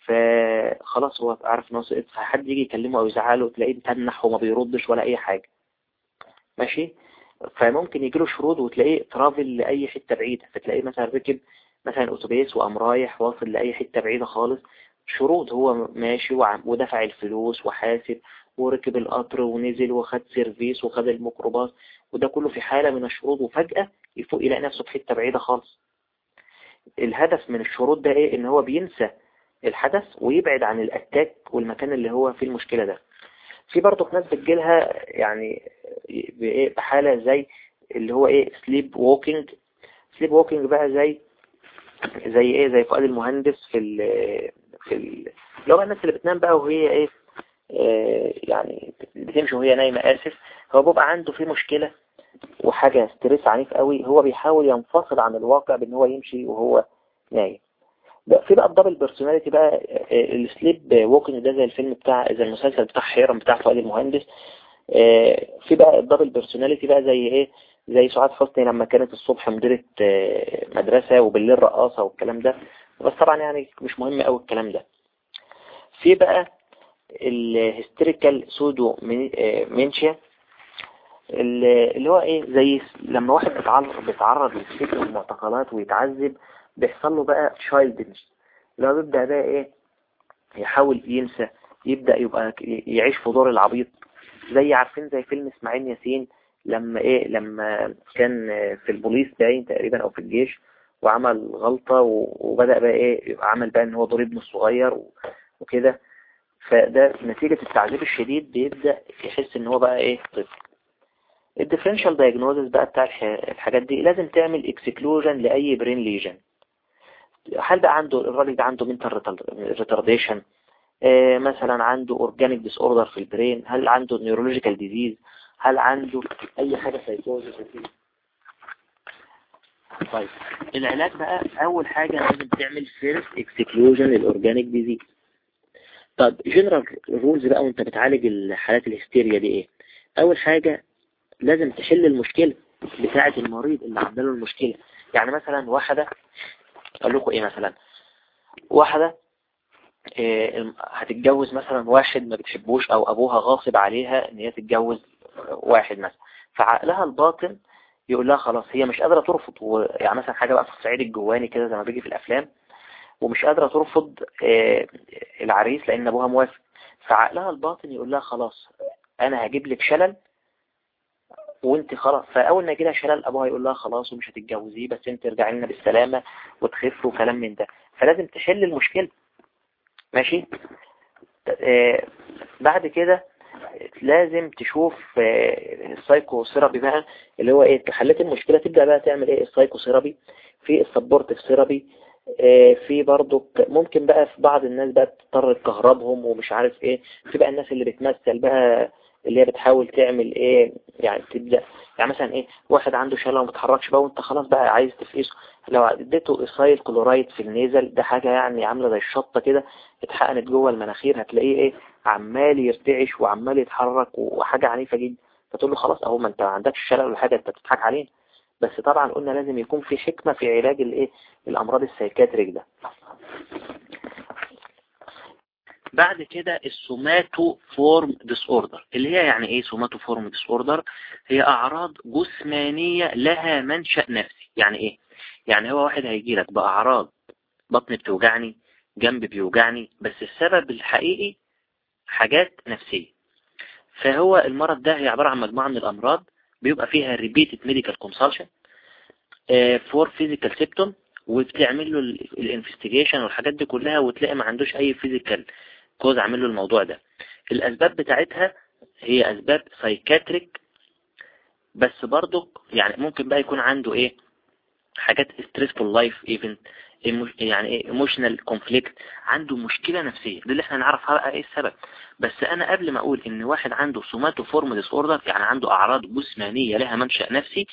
فخلاص هو عارف إن هو سقط. فحد يجي يكلمه أو يزعله تلاقيه متنح وما بيردش ولا أي حاجة. ماشي؟ فممكن يجي له شرود وتلاقيه travel لأي حتة بعيدة فتلاقيه مثلا ركب مثلا أتوبيس وقام رايح واصل لأي حتة بعيدة خالص شرود هو ماشي ودفع الفلوس وحاسب وركب القطر ونزل وخد سيرفيس وخد الميكروباص وده كله في حالة من الشرود وفجأة يفوق يلاقي نفسه في حتة بعيدة خالص. الهدف من الشرود ده إيه؟ إن هو بينسى الحدث ويبعد عن ال attack والمكان اللي هو فيه المشكلة ده. في برضه ناس بتجيلها يعني بحالة زي اللي هو إيه sleep walking sleep walking بقى زي زي إيه زي فؤاد المهندس في ال في ال اللي هو الناس اللي بتنام بقى وهي إيه آه يعني بتمشي وهي نايمة آسف. هو بيبقى عنده في مشكلة وحاجة stress عنيف قوي هو بيحاول ينفصل عن الواقع بإن هو يمشي وهو نايم. في بقى ال double personality بقى ال sleep walking ده زي الفيلم بتاع زي المسلسل بتاع حيرم بتاع فؤاد المهندس. في بقى ال double personality بقى زي إيه؟ زي سعاد حسني لما كانت الصبح مديرة مدرسة وبالليل رقاصة والكلام ده. بس طبعا يعني مش مهم قوي الكلام ده. في بقى ال hysterical pseudodementia اللي هو إيه؟ زي لما واحد بيتعرض بيتعرض للسجن والمعتقلات ويتعذب بيحصل له بقى childness اللي هو بيبدأ بقى إيه؟ يحاول ينسى يبدأ يبقى يعيش في دور العبيط. زي عارفين زي فيلم إسماعيل ياسين لما إيه؟ لما كان في البوليس باين تقريبا أو في الجيش وعمل غلطة وبدأ بقى إيه؟ يبقى عمل بقى إن هو دور ابنه الصغير وكده. فده نتيجة التعذيب الشديد بيبدأ يحس إن هو بقى إيه؟ طفل. ال differential diagnosis بقى بتاع الحاجات دي لازم تعمل exclusion لأي brain lesion هل بقى عنده الراجل ده عنده mental retardation آه مثلا عنده organic disorder في ال brain هل عنده neurological disease هل عنده أي حاجة سايكوزيس طيب العلاج بقى أول حاجة لازم تعمل first exclusion لل organic disease طب general rules بقى وأنت بتعالج الحالات الهستيريا دي إيه؟ أول حاجة لازم تحل المشكلة بتاعة المريض اللي عنده له المشكلة. يعني مثلا واحدة أقول لكم إيه مثلا. واحدة إيه هتتجوز مثلا واحد ما بتحبوش أو أبوها غاصب عليها إن هي تتجوز واحد مثلا. فعقلها الباطن يقول لها خلاص هي مش قادرة ترفض. يعني مثلا حاجة بقى في الصعيد الجواني كده زي ما بيجي في الأفلام. ومش قادرة ترفض إيه العريس لأن أبوها موافق. فعقلها الباطن يقول لها خلاص أنا هجيب لك شلل وانت خلاص فأول ما يجي لها شلل أبوها يقول لها خلاص ومش هتتجوزيه بس انت ارجعي لنا بالسلامة وتخف وكلام من ده. فلازم تحل المشكلة. ماشي؟ آه بعد كده لازم تشوف آه ال psychotherapy بقى اللي هو إيه حلت المشكلة تبدأ بقى تعمل إيه؟ ال psychotherapy في ال supportive therapy آه في برضو ممكن بقى في بعض الناس بقى تضطر تكهربهم ومش عارف إيه في بقى الناس اللي بتمثل بقى اللي هي بتحاول تعمل إيه يعني تبدأ يعني مثلا إيه واحد عنده شلل وما بيتحركش بقى وأنت خلاص بقى عايز تفقسه لو اديته ethyl chloride في ال nasal ده حاجة يعني عاملة زي الشطة كده اتحقنت جوه المناخير هتلاقيه إيه عمال يرتعش وعمال يتحرك وحاجة عنيفة جدا. فتقول له خلاص أهو ما أنت ما عندكش شلل ولا حاجة أنت بتضحك علينا. بس طبعا قلنا لازم يكون في حكمة في علاج الايه الأمراض ال psychiatric ده. بعد كده ال somatoform disorder اللي هي يعني إيه somatoform disorder هي أعراض جسمانية لها منشأ نفسي. يعني إيه؟ يعني هو واحد هيجي لك بأعراض بطن بتوجعني جنب بيوجعني بس السبب الحقيقي حاجات نفسية. فهو المرض ده هي عبارة عن مجموعة من الأمراض بيبقى فيها repeated medical consultation for physical symptom وبتعمل له ال investigation والحاجات دي كلها وتلاقي ما عندوش أي physical cause عامل له الموضوع ده. الأسباب بتاعتها هي أسباب psychiatric بس برضه يعني ممكن بقى يكون عنده إيه؟ حاجات stressful life event يعني إيه؟ emotional conflict عنده مشكلة نفسية. دي اللي إحنا نعرف بقى إيه السبب. بس أنا قبل ما أقول إن واحد عنده somatoform disorder يعني عنده أعراض جسمانية لها منشأ نفسي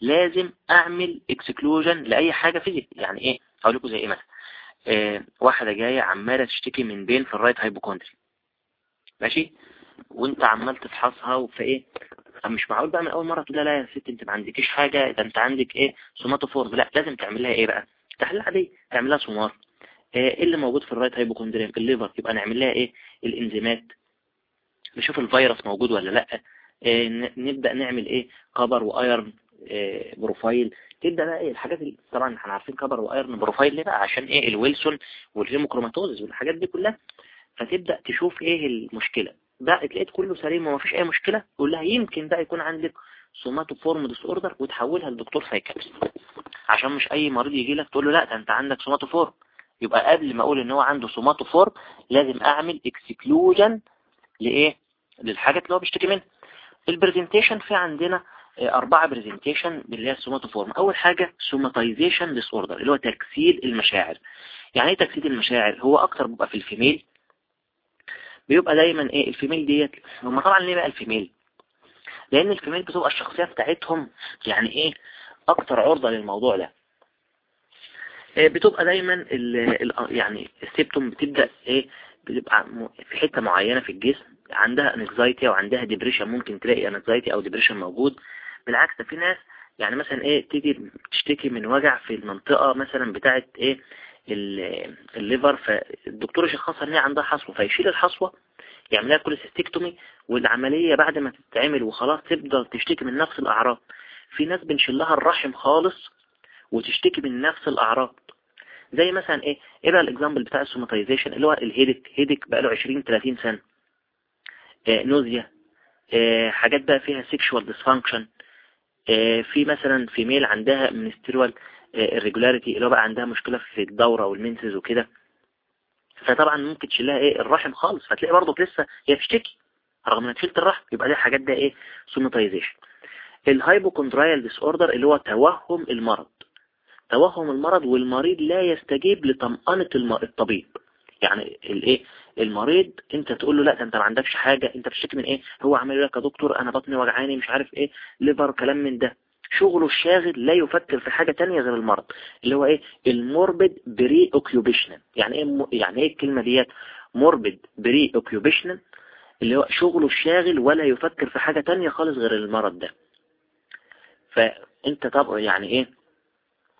لازم أعمل exclusion لأي حاجة physical يعني إيه؟ هقول لكم زي إيه مثلا. واحدة جاية عمالة تشتكي من pain في ال right hypochondria. ماشي؟ وانت عمال تفحصها وفايه. مش معقول بقى من أول مرة تقول لا يا ست انت ما عندكيش حاجة ده انت عندك إيه somatoform لا لازم تعمل لها إيه بقى؟ تحليل عادي تعمل لها سمار إيه اللي موجود في ال right hypochondria ال liver. يبقى نعمل لها إيه؟ الإنزيمات. نشوف الفيروس موجود ولا لأ. إيه نبدأ نعمل إيه؟ copper و iron. profile. تبدأ بقى إيه؟ الحاجات اللي طبعا إحنا عارفين copper و iron profile ليه بقى عشان إيه؟ الويلسون وال hemochromatosis والحاجات دي كلها. فتبدأ تشوف إيه المشكلة. بقى تلاقيت كله سليم وما فيش أي مشكلة قول لها يمكن بقى يكون عندك somatoform disorder وتحولها لدكتور psychiatry عشان مش أي مريض يجي لك تقول له لا ده أنت عندك somatoform يبقى قبل ما أقول إن هو عنده somatoform لازم أعمل exclusion لإيه؟ للحاجات اللي هو بيشتكي منها. ال presentation في عندنا أربعة presentation اللي هي ال somatoform أول حاجة somatization disorder اللي هو تجسيد المشاعر. يعني إيه تجسيد المشاعر؟ هو أكتر بيبقى في ال female. بيبقى دايما إيه؟ ال female ديت. هم طبعا ليه بقى ال female؟ لأن ال female بتبقى الشخصية بتاعتهم يعني إيه؟ أكتر عرضة للموضوع ده. بتبقى دايما ال يعني ال symptom بتبدأ إيه؟ بتبقى في حتة معينة في الجسم. عندها anxiety أو عندها depression ممكن تلاقي anxiety أو depression موجود. بالعكس في ناس يعني مثلا إيه تيجي تشتكي من وجع في المنطقة مثلا بتاعت إيه ال liver فالدكتور يشخصها إن هي عندها حصوة فيشيل الحصوة يعمل لها cholecystectomy والعملية بعد ما تتعمل وخلاص تبدأ تشتكي من نفس الأعراض. في ناس بنشيل لها الرحم خالص وتشتكي من نفس الأعراض. زي مثلا إيه إيه بقى ال example بتاع ال somatization؟ اللي هو ال headache headache بقى له 20 30 سنة. آه nausea. آه حاجات بقى فيها sexual dysfunction في مثلا female عندها menstrual irregularity اللي هو بقى عندها مشكلة في الدورة وال menses وكده. فطبعا ممكن تشيلها إيه الرحم خالص. فتلاقي برضه لسه هي بتشتكي رغم انك شلت الرحم يبقى دي حاجات ده إيه somatization ال hypochondriacal disorder اللي هو توهم المرض. توهم المرض والمريض لا يستجيب لطمأنة الطبيب. يعني الايه المريض انت تقول له لا ده انت ما عندكش حاجة انت بتشتكي من إيه هو عامل لك يا دكتور أنا بطني وجعاني مش عارف إيه liver كلام من ده. شغله الشاغل لا يفكر في حاجة تانية غير المرض اللي هو إيه ال morbid preoccupation يعني إيه يعني إيه الكلمة ديت؟ morbid preoccupation اللي هو شغله الشاغل ولا يفكر في حاجة تانية خالص غير المرض ده. فانت طب يعني إيه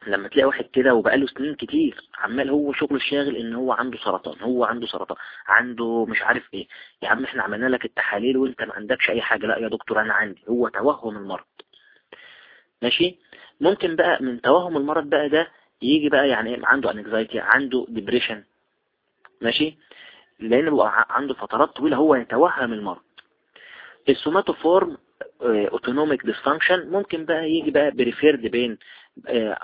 لما تلاقي واحد كده وبقاله سنين كتير عمال هو شغله الشاغل إن هو عنده سرطان هو عنده سرطان عنده مش عارف إيه. يا عم إحنا عملنا لك التحاليل وأنت ما عندكش أي حاجة. لأ يا دكتور أنا عندي. هو توهم المرض. ماشي؟ ممكن بقى من توهم المرض بقى ده يجي بقى يعني عنده anxiety عنده depression ماشي؟ لأن بقى عنده فترات طويلة هو يتوهم المرض. ال somatoform autonomic dysfunction ممكن بقى يجي بقى preferred pain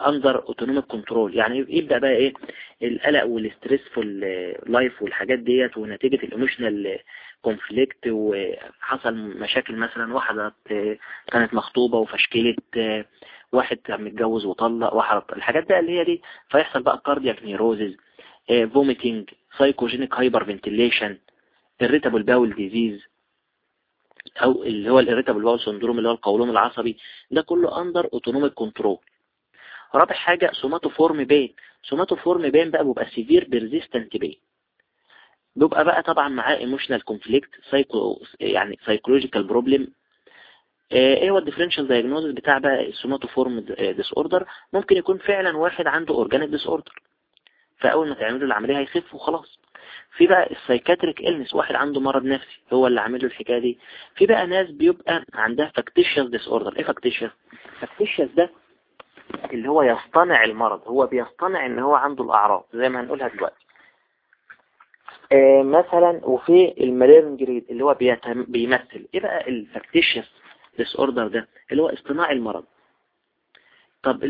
under autonomic control يعني يبدأ بقى إيه؟ القلق وال stress في ال life والحاجات ديت ونتيجة ال emotional conflict وحصل مشاكل مثلا واحدة كانت مخطوبة وفشكلت واحد كان متجوز وطلق واحد الحاجات بقى اللي هي دي. فيحصل بقى cardiac neurosis vomiting psychogenic hyperventilation irritable bowel disease أو اللي هو ال irritable bowel syndrome اللي هو القولون العصبي. ده كله under autonomic control رابع حاجة somatoform pain somatoform pain بقى بيبقى severe persistent pain بيبقى بقى طبعا معاه emotional conflict psycho يعني psychological problem إيه هو ال differential diagnosis بتاع بقى ال somatoform disorder ممكن يكون فعلا واحد عنده organic disorder فأول ما تعمل له العملية هيخف وخلاص. في بقى ال psychiatric illness واحد عنده مرض نفسي هو اللي عامل له الحكاية دي. في بقى ناس بيبقى عندها factitious disorder إيه factitious factitious ده اللي هو يصطنع المرض هو بيصطنع إن هو عنده الأعراض زي ما هنقولها دلوقتي. آه مثلا وفي ال malingering اللي هو بيمثل. إيه بقى ال factitious disorder ده؟ اللي هو اصطناع المرض. طب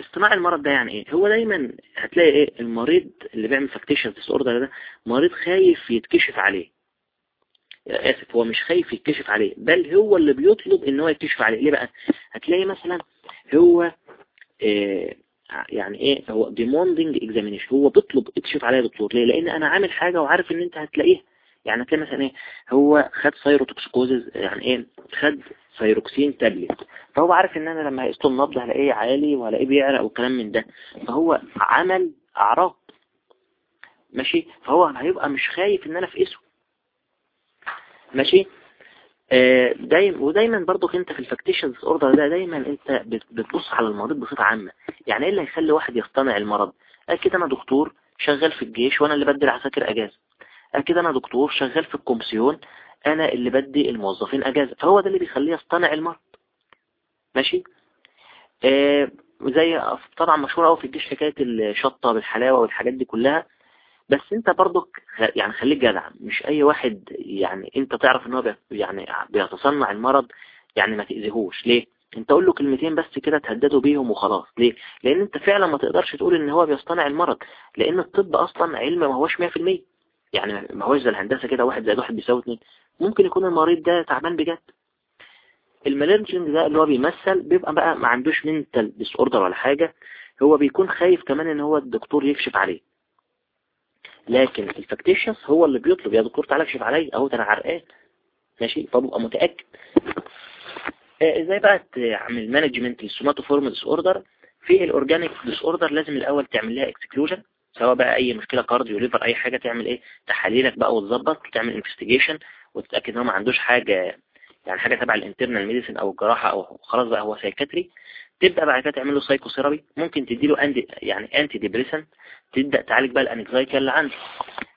اصطناع المرض ده يعني إيه؟ هو دايما هتلاقي إيه؟ المريض اللي بيعمل factitious disorder ده مريض خايف يتكشف عليه. آسف هو مش خايف يتكشف عليه بل هو اللي بيطلب إن هو يتكشف عليه. ليه بقى؟ هتلاقي مثلا هو آه يعني إيه هو demanding examination هو بيطلب اكشف عليا يا دكتور. ليه؟ لأن أنا عامل حاجة وعارف إن أنت هتلاقيها. يعني هتلاقي مثلا إيه هو خد سيروتوكسيكوزز يعني إيه خد سيروكسين تابلت فهو عارف إن أنا لما هيقسطه النبض هلاقيه عالي وهلاقيه بيعرق وكلام من ده. فهو عمل أعراض. ماشي؟ فهو هيبقى مش خايف إن أنا اسمه ماشي؟ آه، دايما ودايما برضك انت في الفاكتيشنز اوردر ده دايما انت بتبص على المريض بصفة عامة. يعني إيه اللي هيخلي واحد يصطنع المرض؟ أكيد أنا دكتور شغال في الجيش وأنا اللي بدي العساكر أجازة. أكيد أنا دكتور شغال في الكومسيون أنا اللي بدي الموظفين أجازة. فهو ده اللي بيخليه يصطنع المرض. ماشي؟ آه زي طبعا مشهور قوي في الجيش حكاية الشطة بالحلاوة والحاجات دي كلها. بس انت برضك يعني خليك جدع مش أي واحد يعني انت تعرف إن هو يعني بيتصنع المرض يعني ما تأذيهوش. ليه؟ انت قول له كلمتين بس كده تهدده بيهم وخلاص. ليه؟ لأن انت فعلا ما تقدرش تقول إن هو بيصطنع المرض لأن الطب أصلا علم ما هوش 100% يعني ما هوش زي الهندسة كده واحد زائد واحد بيساوي اتنين. ممكن يكون المريض ده تعبان بجد. ال malingering ده اللي هو بيمثل بيبقى بقى ما عندوش mental disorder ولا حاجة هو بيكون خايف كمان إن هو الدكتور يكشف عليه. لكن ال factitious هو اللي بيطلب. يا دكتور تعالى اكشف عليا. اهو ده أنا عرقان. ماشي؟ فببقى متأكد. آه، إزاي بقى تعمل management لل somatoform disorder في ال organic disorder لازم الأول تعمل لها exclusion سواء بقى أي مشكلة cardio liver أي حاجة تعمل إيه؟ تحاليلك بقى وتظبط وتعمل investigation وتتأكد إن هو ما عندوش حاجة يعني حاجة تبع ال internal medicine أو الجراحة أو خلاص بقى هو psychiatry تبدأ بعد كده تعمل له psychotherapy ممكن تديله anti يعني antidepressant تبدأ تعالج بقى ال anxiety اللي عنده.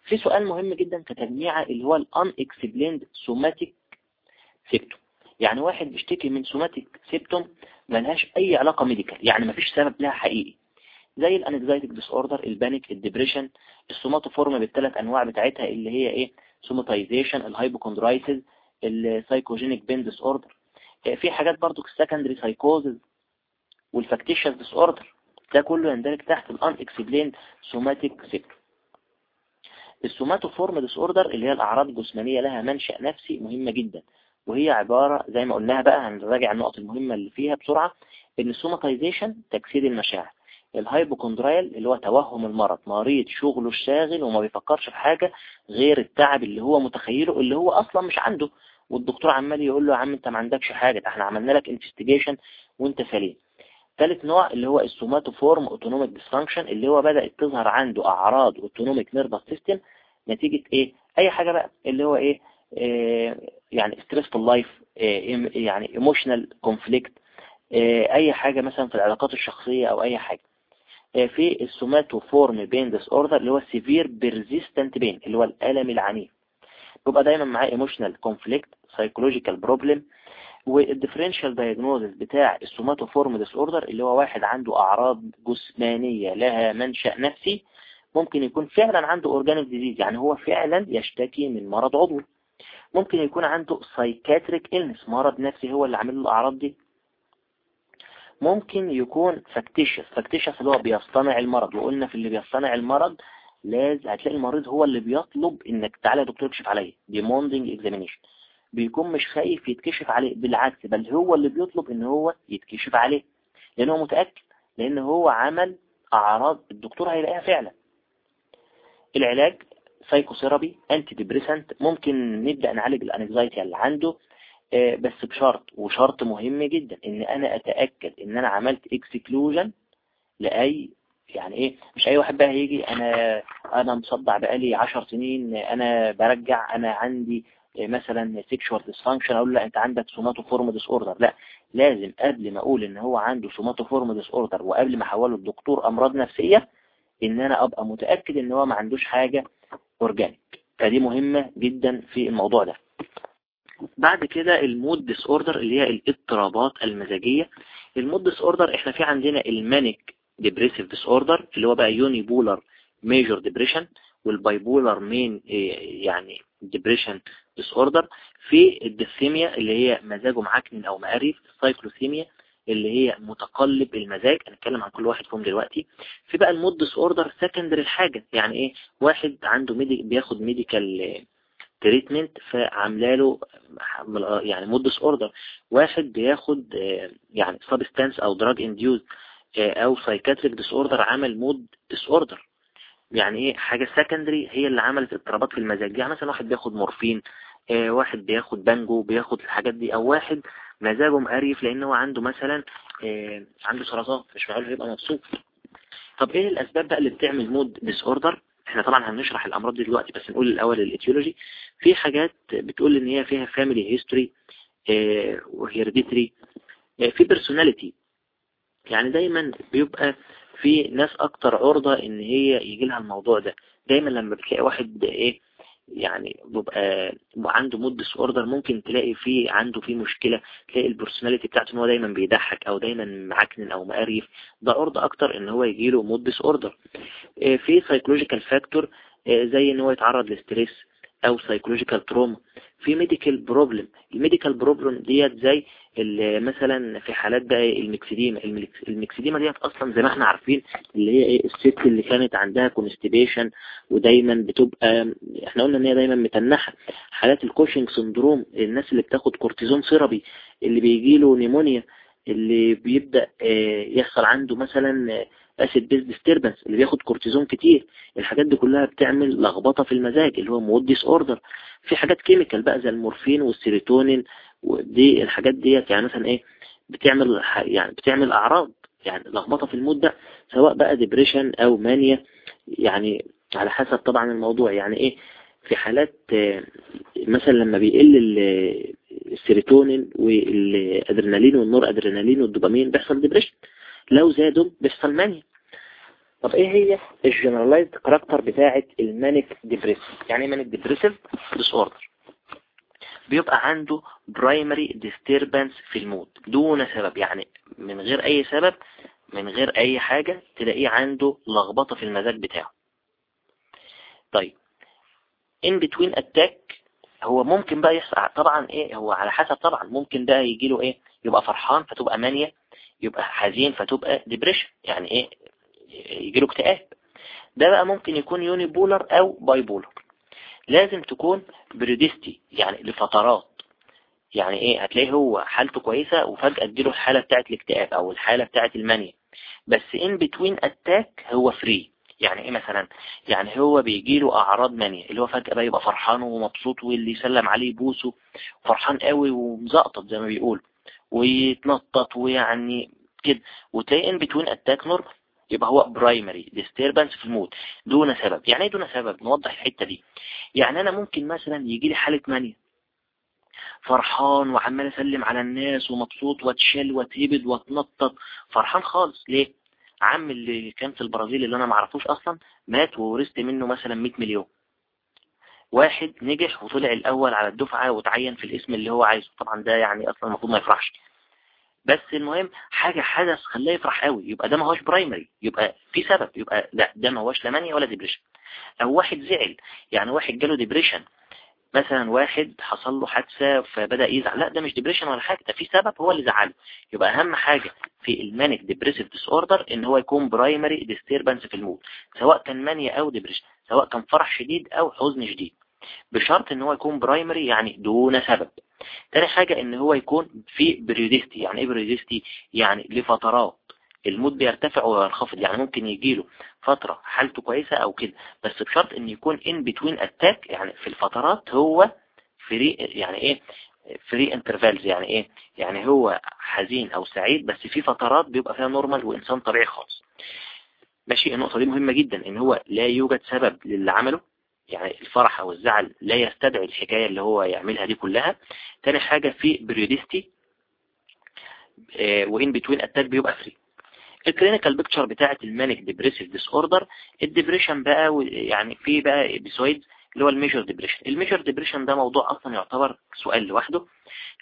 في سؤال مهم جدا كتجميعة اللي هو ال unexplained somatic symptom يعني واحد بيشتكي من somatic symptom ملهاش أي علاقة medical يعني مفيش سبب لها حقيقي. زي ال anxiety disorder ال panic ال depression ال somatoform بالثلاث أنواع بتاعتها اللي هي إيه؟ somatization ال hypochondriasis ال psychogenic pain disorder في حاجات برضو ال secondary psychosis وال factitious disorder ده كله يندرج تحت ال unexplained somatic symptom ال somatoform disorder اللي هي الأعراض الجسمانية لها منشأ نفسي مهمة جدا. وهي عبارة زي ما قلناها بقى هنراجع النقط المهمة اللي فيها بسرعة إن ال somatization تجسيد المشاعر. ال hypochondriacal اللي هو توهم المرض مريض شغله الشاغل وما بيفكرش في حاجة غير التعب اللي هو متخيله اللي هو أصلا مش عنده. والدكتور عمال يقول له يا عم أنت ما عندكش حاجة إحنا عملنا لك investigation وأنت سليم. ثالث نوع اللي هو ال somatoform autonomic dysfunction اللي هو بدأت تظهر عنده أعراض autonomic nervous system نتيجة إيه؟ أي حاجة بقى اللي هو إيه, إيه يعني stressful life إيه يعني emotional conflict إيه أي حاجة مثلا في العلاقات الشخصية أو أي حاجة. في ال somatoform pain disorder اللي هو severe persistent pain اللي هو الألم العنيف. بيبقى دايما معاه emotional conflict psychological problem وال differential diagnosis بتاع ال somatoform disorder اللي هو واحد عنده أعراض جسمانية لها منشأ نفسي ممكن يكون فعلا عنده organic disease يعني هو فعلا يشتكي من مرض عضوي. ممكن يكون عنده psychiatric illness مرض نفسي هو اللي عامل له الأعراض دي. ممكن يكون factitious factitious اللي هو بيصطنع المرض. وقلنا في اللي بيصطنع المرض لازم هتلاقي المريض هو اللي بيطلب إنك تعالى يا دكتور اكشف عليا. Demanding examination بيكون مش خايف يتكشف عليه. بالعكس بل هو اللي بيطلب إن هو يتكشف عليه. لأن هو متأكد لأن هو عمل أعراض الدكتور هيلاقيها فعلا. العلاج psychotherapy antidepressant ممكن نبدأ نعالج ال anxiety اللي عنده. بس بشرط وشرط مهم جدا إن أنا أتأكد إن أنا عملت exclusion لأي يعني إيه مش أي واحد بقى هيجي أنا أنا مصدع بقالي عشر سنين أنا برجع أنا عندي مثلا sexual dysfunction أقول لا أنت عندك somatoform disorder لا لازم قبل ما أقول إن هو عنده somatoform disorder وقبل ما أحوله الدكتور أمراض نفسية إن أنا أبقى متأكد إن هو ما عندوش حاجة organic فدي مهمة جدا في الموضوع ده. بعد كده ال mood disorder اللي هي الاضطرابات المزاجية. ال mood disorder إحنا في عندنا ال manic depressive disorder اللي هو بقى unipolar major depression وال bipolar مين يعني depression disorder في ال dysthymia اللي هي مزاجه معكنن أو مقرف ال cyclothymia اللي هي متقلب المزاج. هنتكلم عن كل واحد فيهم دلوقتي. في بقى ال mood disorder secondary لحاجة. يعني إيه؟ واحد عنده medi بياخد medical treatment فعامله له يعني mood disorder واحد بياخد يعني substance أو drug induced أو psychiatric disorder عمل mood disorder يعني إيه؟ حاجة secondary هي اللي عملت اضطرابات في المزاج. يعني مثلا واحد بياخد مورفين واحد بياخد بانجو بياخد الحاجات دي أو واحد مزاجه مقريف لأن هو عنده مثلا عنده سرطان مش معقول يبقى مبسوط. طب إيه الأسباب بقى اللي بتعمل mood disorder إحنا طبعا هنشرح الأمراض دي دلوقتي بس نقول الأول ال etiology في حاجات بتقول إن هي فيها family history و hereditary في personality يعني دايما بيبقى في ناس أكتر عرضة إن هي يجي لها الموضوع ده. دايما لما بتلاقي واحد إيه يعني بيبقى عنده mood disorder ممكن تلاقي فيه عنده فيه مشكلة تلاقي ال personality بتاعته إن هو دايما بيضحك أو دايما معكنن أو مقريف. ده عرضة أكتر إن هو يجيله mood disorder في psychological factor زي إن هو يتعرض ل stress أو psychological trauma في medical problem ال medical problem ديت زي مثلا في حالات بقى ال myxedema ال myxedema ديت أصلا زي ما إحنا عارفين اللي هي إيه الست اللي كانت عندها constipation ودايما بتبقى إحنا قلنا إن هي دايما متنحة. حالات ال Cushing syndrome الناس اللي بتاخد cortisone therapy اللي بيجي له pneumonia اللي بيبدأ يحصل عنده مثلا acid base disturbance اللي بياخد كورتيزون كتير. الحاجات دي كلها بتعمل لخبطة في المزاج اللي هو mood disorder في حاجات chemical بقى زي المورفين والسيروتونين ودي الحاجات ديت يعني مثلا إيه بتعمل يعني بتعمل أعراض يعني لخبطة في ال mood ده سواء بقى depression أو mania يعني على حسب طبعا الموضوع. يعني إيه في حالات مثلا لما بيقل السيروتونين والأدرينالين والنور أدرينالين والدوبامين بيحصل depression لو زادوا بيحصل mania طب إيه هي ال generalized character بتاعه ال manic depressive يعني إيه manic depressive disorder بيبقى عنده primary disturbance في ال mood. دون سبب. يعني من غير أي سبب من غير أي حاجة تلاقيه عنده لخبطة في المزاج بتاعه. طيب. In between attack هو ممكن بقى يحصل. طبعا إيه هو على حسب طبعا. ممكن بقى يجي له إيه يبقى فرحان فتبقى mania يبقى حزين فتبقى depression يعني إيه؟ يجي له اكتئاب. ده بقى ممكن يكون unipolar أو bipolar لازم تكون periodicity يعني لفترات. يعني إيه؟ هتلاقيه هو حالته كويسة وفجأة تجيله الحالة بتاعت الاكتئاب أو الحالة بتاعت ال mania. بس in between attack هو free يعني إيه مثلا؟ يعني هو بيجيله أعراض mania اللي هو فجأة بقى يبقى فرحان ومبسوط واللي يسلم عليه يبوسه. فرحان قوي ومزقطط زي ما بيقول ويتنطط ويعني كده. وتلاقي in between attack normal يبقى هو primary disturbance في ال mood. دون سبب. يعني إيه دون سبب؟ نوضح الحتة دي. يعني أنا ممكن مثلا يجي لي حالة mania. فرحان وعمال أسلم على الناس ومبسوط واتشل واتهبد واتنطط. فرحان خالص. ليه؟ عم اللي كان في البرازيل اللي أنا معرفوش أصلا مات وورثت منه مثلا 100 مليون. واحد نجح وطلع الأول على الدفعة وتعين في القسم اللي هو عايزه. طبعا ده يعني أصلا المفروض ما يفرحش. بس المهم حاجة حدث خلاه يفرح قوي. يبقى ده ما هوش primary يبقى في سبب. يبقى لا ده ما هوش لا mania ولا depression أو واحد زعل. يعني واحد جاله depression مثلا واحد حصل له حادثة فبدأ يزعل. لا ده مش depression ولا حاجة. ده في سبب هو اللي زعله. يبقى أهم حاجة في ال manic depressive disorder إن هو يكون primary disturbance في ال mood. سواء كان mania أو depression سواء كان فرح شديد أو حزن شديد. بشرط إن هو يكون primary يعني دون سبب. تاني حاجة إن هو يكون في periodicity يعني إيه periodicity يعني لفترات. ال mood بيرتفع وينخفض. يعني ممكن يجيله فترة حالته كويسة أو كده. بس بشرط إن يكون in between attack. يعني في الفترات هو free يعني إيه؟ free intervals يعني إيه؟ يعني هو حزين أو سعيد. بس في فترات بيبقى فيها normal وإنسان طبيعي خالص. ماشي النقطة دي مهمة جدا إن هو لا يوجد سبب للي عمله يعني الفرح أو الزعل لا يستدعي الحكاية اللي هو يعملها دي كلها. تاني حاجة في periodicity و in between attack بيبقى free ال clinical picture بتاعة ال manic depressive disorder ال depression بقى يعني في بقى episode اللي هو ال major depression ال major depression ده موضوع أصلا يعتبر سؤال لوحده.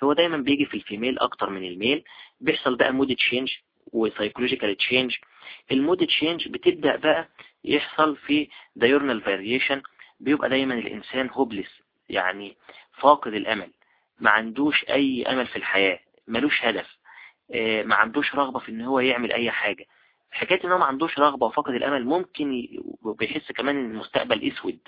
هو دايما بيجي في ال female أكتر من ال male بيحصل بقى mood change و psychological change ال mood change بتبدأ بقى يحصل في diurnal variation بيبقى دايما الإنسان hopeless يعني فاقد الأمل ما عندوش أي أمل في الحياة ملوش هدف ما عندوش رغبة في إن هو يعمل أي حاجة حكاية إن هو ما عندوش رغبة وفقد الأمل ممكن. بيحس كمان إن المستقبل أسود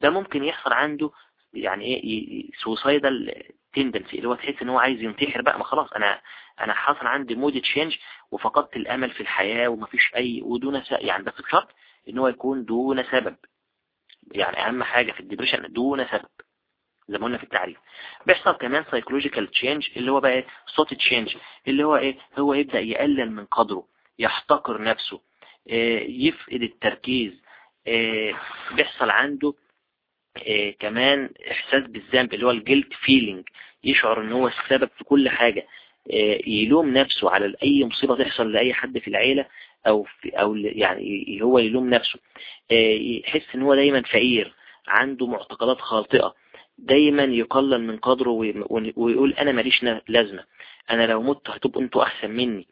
ده ممكن يحصل عنده يعني إيه suicidal tendency اللي هو تحس إن هو عايز ينتحر بقى ما خلاص أنا أنا حصل عندي mood change وفقدت الأمل في الحياة ومفيش أي ودون يعني بس بشرط إن هو يكون دون سبب. يعني أهم حاجة في ال depression دون سبب زي ما قلنا في التعريف. بيحصل كمان psychological change اللي هو بقى إيه؟ thought change اللي هو إيه؟ هو يبدأ يقلل من قدره يحتقر نفسه إيه يفقد التركيز إيه بيحصل عنده إيه كمان إحساس بالذنب اللي هو الجلد فيلينج يشعر إن هو السبب في كل حاجة. يلوم نفسه على أي مصيبة تحصل لأي حد في العيلة أو في أو يعني هو يلوم نفسه. يحس إن هو دايما فقير عنده معتقدات خاطئة دايما يقلل من قدره ويقول أنا ماليش لازمة. أنا لو مت هتبقوا أنتوا أحسن مني.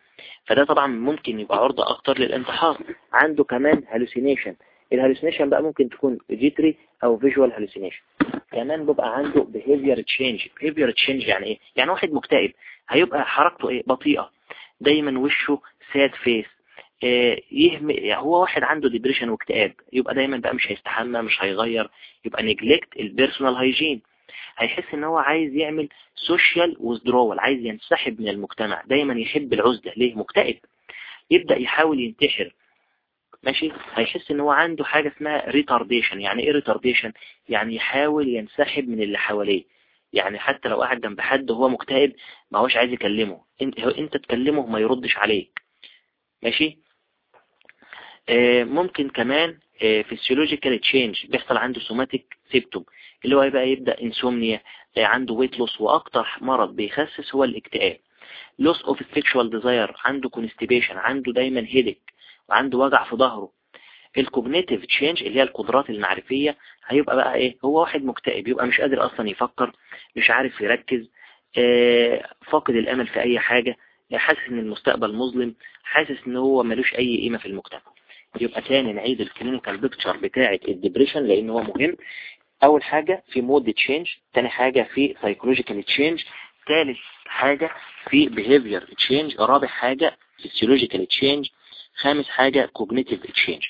فده طبعا ممكن يبقى عرضة أكتر للانتحار. عنده كمان hallucination ال hallucination بقى ممكن تكون auditory أو visual hallucination كمان بيبقى عنده behavior change. behavior change يعني إيه؟ يعني واحد مكتئب. هيبقى حركته إيه؟ بطيئة. دايما وشه sad face يهم هو واحد عنده depression واكتئاب. يبقى دايما بقى مش هيستحمى مش هيغير. يبقى neglect ال personal hygiene هيحس إن هو عايز يعمل social withdrawal عايز ينسحب من المجتمع. دايما يحب العزلة. ليه؟ مكتئب. يبدأ يحاول ينتحر. ماشي؟ هيحس إن هو عنده حاجة اسمها retardation يعني إيه retardation يعني يحاول ينسحب من اللي حواليه. يعني حتى لو قاعد جنب حد وهو مكتئب ما هوش عايز يكلمه. انت, أنت تكلمه ما يردش عليك. ماشي؟ آه ممكن كمان physiological change بيحصل عنده somatic symptom اللي هو يبقى يبدأ insomnia آه عنده weight loss وأكتر مرض بيخسس هو الاكتئاب. loss of sexual desire عنده constipation عنده دايما headache وعنده وجع في ظهره. ال cognitive change اللي هي القدرات المعرفية هيبقى بقى إيه؟ هو واحد مكتئب يبقى مش قادر أصلا يفكر مش عارف يركز آه فاقد الأمل في أي حاجة حاسس إن المستقبل مظلم حاسس إن هو ملوش أي قيمة في المجتمع. يبقى تاني نعيد ال clinical picture بتاعة ال depression لأن هو مهم. أول حاجة في mood change تاني حاجة في psychological change ثالث حاجة في behavior change رابع حاجة physiological change خامس حاجة cognitive change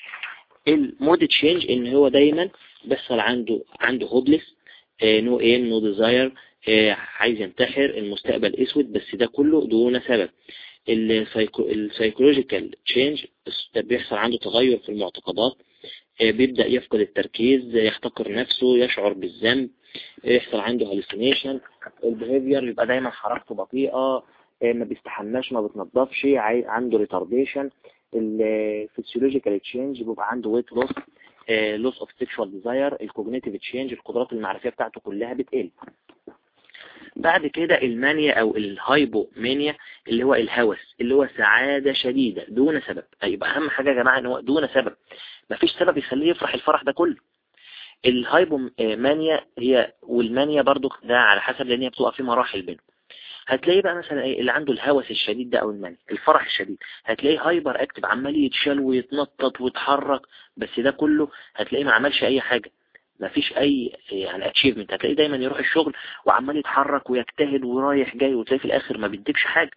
ال mood change إن هو دايما بيحصل عنده عنده hopeless no aim no desire عايز ينتحر المستقبل أسود بس ده كله دون سبب. ال psychological change بيحصل عنده تغير في المعتقدات بيبدأ يفقد التركيز يحتقر نفسه يشعر بالذنب يحصل عنده hallucination ال behavior يبقى دايما حركته بطيئة ما بيستحماش ما بتنضفش عنده retardation ال physiological change بيبقى عنده weight loss loss of sexual desire ال cognitive change القدرات المعرفية بتاعته كلها بتقل. بعد كده ال mania أو ال hypomania اللي هو الهوس اللي هو سعادة شديدة دون سبب. يبقى أهم حاجة يا جماعة إن هو دون سبب. مفيش سبب يخليه يفرح الفرح ده كله. ال hypomania هي وال mania برضو ده على حسب لأن هي بتبقى في مراحل بينهم. هتلاقيه بقى مثلا إيه اللي عنده الهوس الشديد ده أو ال mania الفرح الشديد. هتلاقيه hyperactive عمال يتشال ويتنطط ويتحرك بس ده كله هتلاقيه ما عملش أي حاجة. ما فيش أي يعني achievement هتلاقيه دايما يروح الشغل وعمال يتحرك ويجتهد ورايح جاي وتلاقيه في الآخر ما بيديكش حاجة.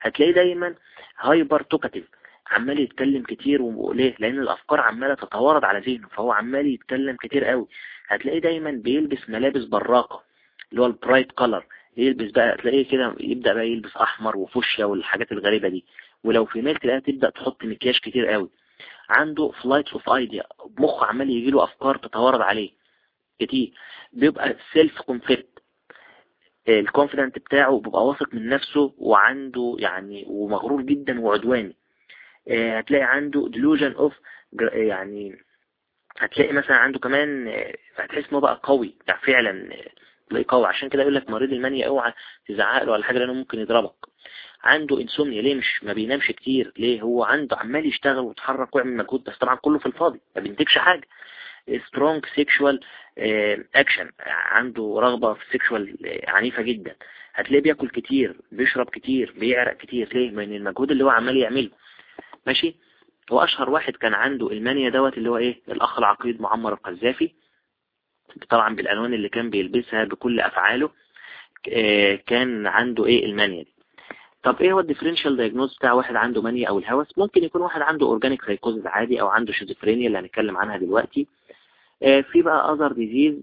هتلاقيه دايما hyper talkative عمال يتكلم كتير وليه؟ لأن الأفكار عمالة تتوارد على ذهنه فهو عمال يتكلم كتير قوي هتلاقيه دايما بيلبس ملابس براقة اللي هو ال bright color يلبس بقى تلاقيه كده يبدأ بقى يلبس أحمر وفوشيا والحاجات الغريبة دي. ولو female تلاقيها تبدأ تحط مكياج كتير قوي. عنده flight of idea مخه عمال يجي له أفكار تتوارد عليه. كتير. بيبقى self confident الكونفيدنت بتاعه بيبقى واثق من نفسه وعنده يعني ومغرور جدا وعدواني. هتلاقي عنده delusion of يعني هتلاقي مثلا عنده كمان هتحس انه بقى قوي. يعني فعلا تلاقيه قوي عشان كده يقول لك مريض المانيا اوعى تزعق له ولا حاجة لأنه ممكن يضربك. عنده انسومنيا ليه؟ مش ما بينامش كتير. ليه؟ هو عنده عمال يشتغل ويتحرك ويعمل مجهود بس طبعا كله في الفاضي ما بينتجش حاجة. strong sexual action عنده رغبة في sexual عنيفة جدا. هتلاقيه بياكل كتير بيشرب كتير بيعرق كتير. ليه؟ من المجهود اللي هو عمال يعمله. ماشي؟ هو أشهر واحد كان عنده ال mania دوت اللي هو إيه؟ الأخ العقيد معمر القذافي. طبعا بالألوان اللي كان بيلبسها بكل أفعاله كان عنده إيه؟ ال mania. دي طب إيه هو ال differential diagnosis بتاع واحد عنده mania أو الهوس؟ ممكن يكون واحد عنده organic psychosis عادي أو عنده شيزوفرينيا اللي هنتكلم عنها دلوقتي. آه، في بقى other disease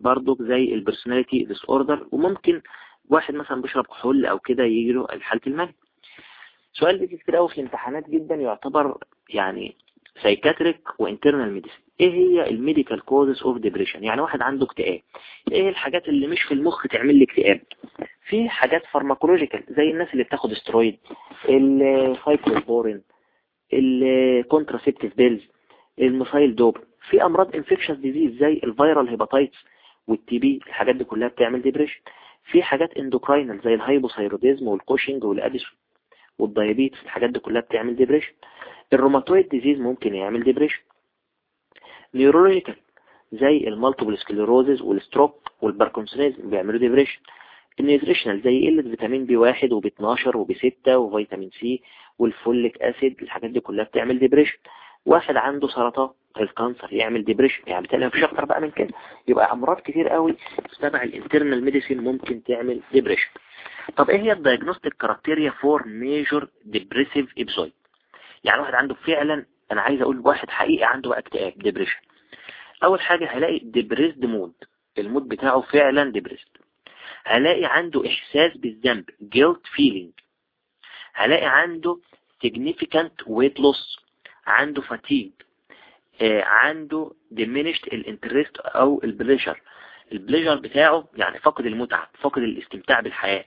برضو زي ال personality disorder وممكن واحد مثلا بيشرب كحول أو كده يجي له حالة ال mania سؤال بيجي كتير قوي في الامتحانات جدا يعتبر يعني psychiatric و internal medicine إيه هي ال medical causes of depression يعني واحد عنده اكتئاب. إيه الحاجات اللي مش في المخ تعمل لي اكتئاب؟ في حاجات pharmacological زي الناس اللي بتاخد steroid ال cyclosporine ال contraceptive pills ال methyldopa. في أمراض infection disease زي ال viral hepatitis وال TB الحاجات دي كلها بتعمل depression في حاجات endocrinal زي الهايبوثايروديزم والكوشنج والاديسون والدايابيتس الحاجات دي كلها بتعمل depression ال rheumatoid disease ممكن يعمل depression neurological زي ال multiple sclerosis وال stroke وال parkinsonism بيعملوا depression ال nutritional زي قلة فيتامين B 1 و B 12 و B 6 وفيتامين C وال folic acid الحاجات دي كلها بتعمل depression واحد عنده سرطان ال cancer يعمل depression يعني بالتالي مفيش أكتر بقى من كده. يبقى أمراض كتير قوي تبع ال internal medicine ممكن تعمل depression طب إيه هي ال diagnostic criteria for major depressive episode يعني واحد عنده فعلا أنا عايز أقول واحد حقيقي عنده بقى اكتئاب depression أول حاجة هلاقي depressed mood ال mood بتاعه فعلا depressed هلاقي عنده إحساس بالذنب guilt feeling. هلاقي عنده significant weight loss. عنده fatigue. آه عنده diminished ال interest أو ال pleasure ال pleasure بتاعه يعني فقد المتعة فقد الاستمتاع بالحياة.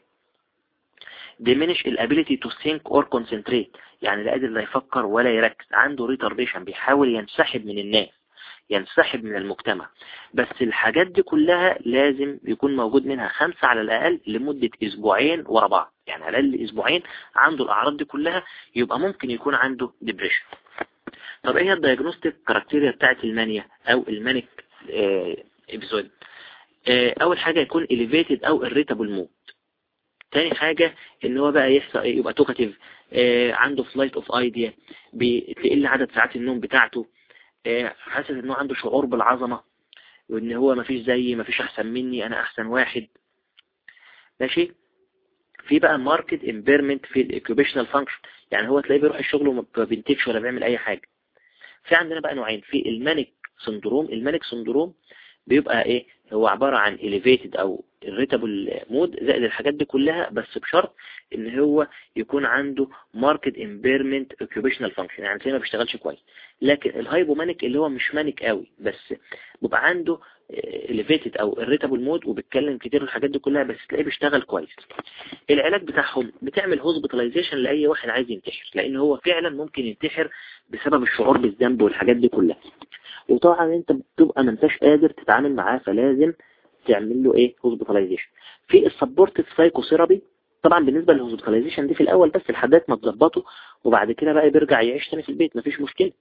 Diminish ال ability to think or concentrate. يعني لا قادر لا يفكر ولا يركز. عنده retardation بيحاول ينسحب من الناس ينسحب من المجتمع. بس الحاجات دي كلها لازم يكون موجود منها خمسة على الأقل لمدة أسبوعين ورا بعض. يعني على الأقل أسبوعين عنده الأعراض دي كلها يبقى ممكن يكون عنده depression طب إيه ال diagnostic criteria بتاعت ال mania أو ال manic episode آه أول حاجة يكون elevated أو irritable mood. تاني حاجة إن هو بقى يحصل يبقى talkative عنده flight of idea بتقل عدد ساعات النوم بتاعته آه حاسس إنه عنده شعور بالعظمة وإن هو مفيش زيي مفيش أحسن مني أنا أحسن واحد. ماشي؟ في بقى marked impairment في ال occupational function يعني هو تلاقيه بيروح الشغل وما بينتجش ولا بيعمل أي حاجة. في عندنا بقى نوعين في ال manic syndrome ال manic syndrome بيبقى إيه؟ هو عبارة عن elevated أو irritable mood زائد الحاجات دي كلها بس بشرط إن هو يكون عنده marked impairment occupational function. يعني تلاقيه ما بيشتغلش كويس. لكن ال hypomanic اللي هو مش manic قوي بس بيبقى عنده elevated أو irritable mood وبيتكلم كتير الحاجات دي كلها بس تلاقيه بيشتغل كويس. العلاج بتاعهم بتعمل hospitalization لأي واحد عايز ينتحر لأن هو فعلا ممكن ينتحر بسبب الشعور بالذنب والحاجات دي كلها. وطبعا أنت بتبقى ما أنتش قادر تتعامل معاه فلازم تعمل له إيه؟ hospitalization في ال supportive psychotherapy طبعا بالنسبة لل hospitalization دي في الأول بس لحد ما تظبطه وبعد كده بقى بيرجع يعيش تاني في البيت مفيش مشكلة.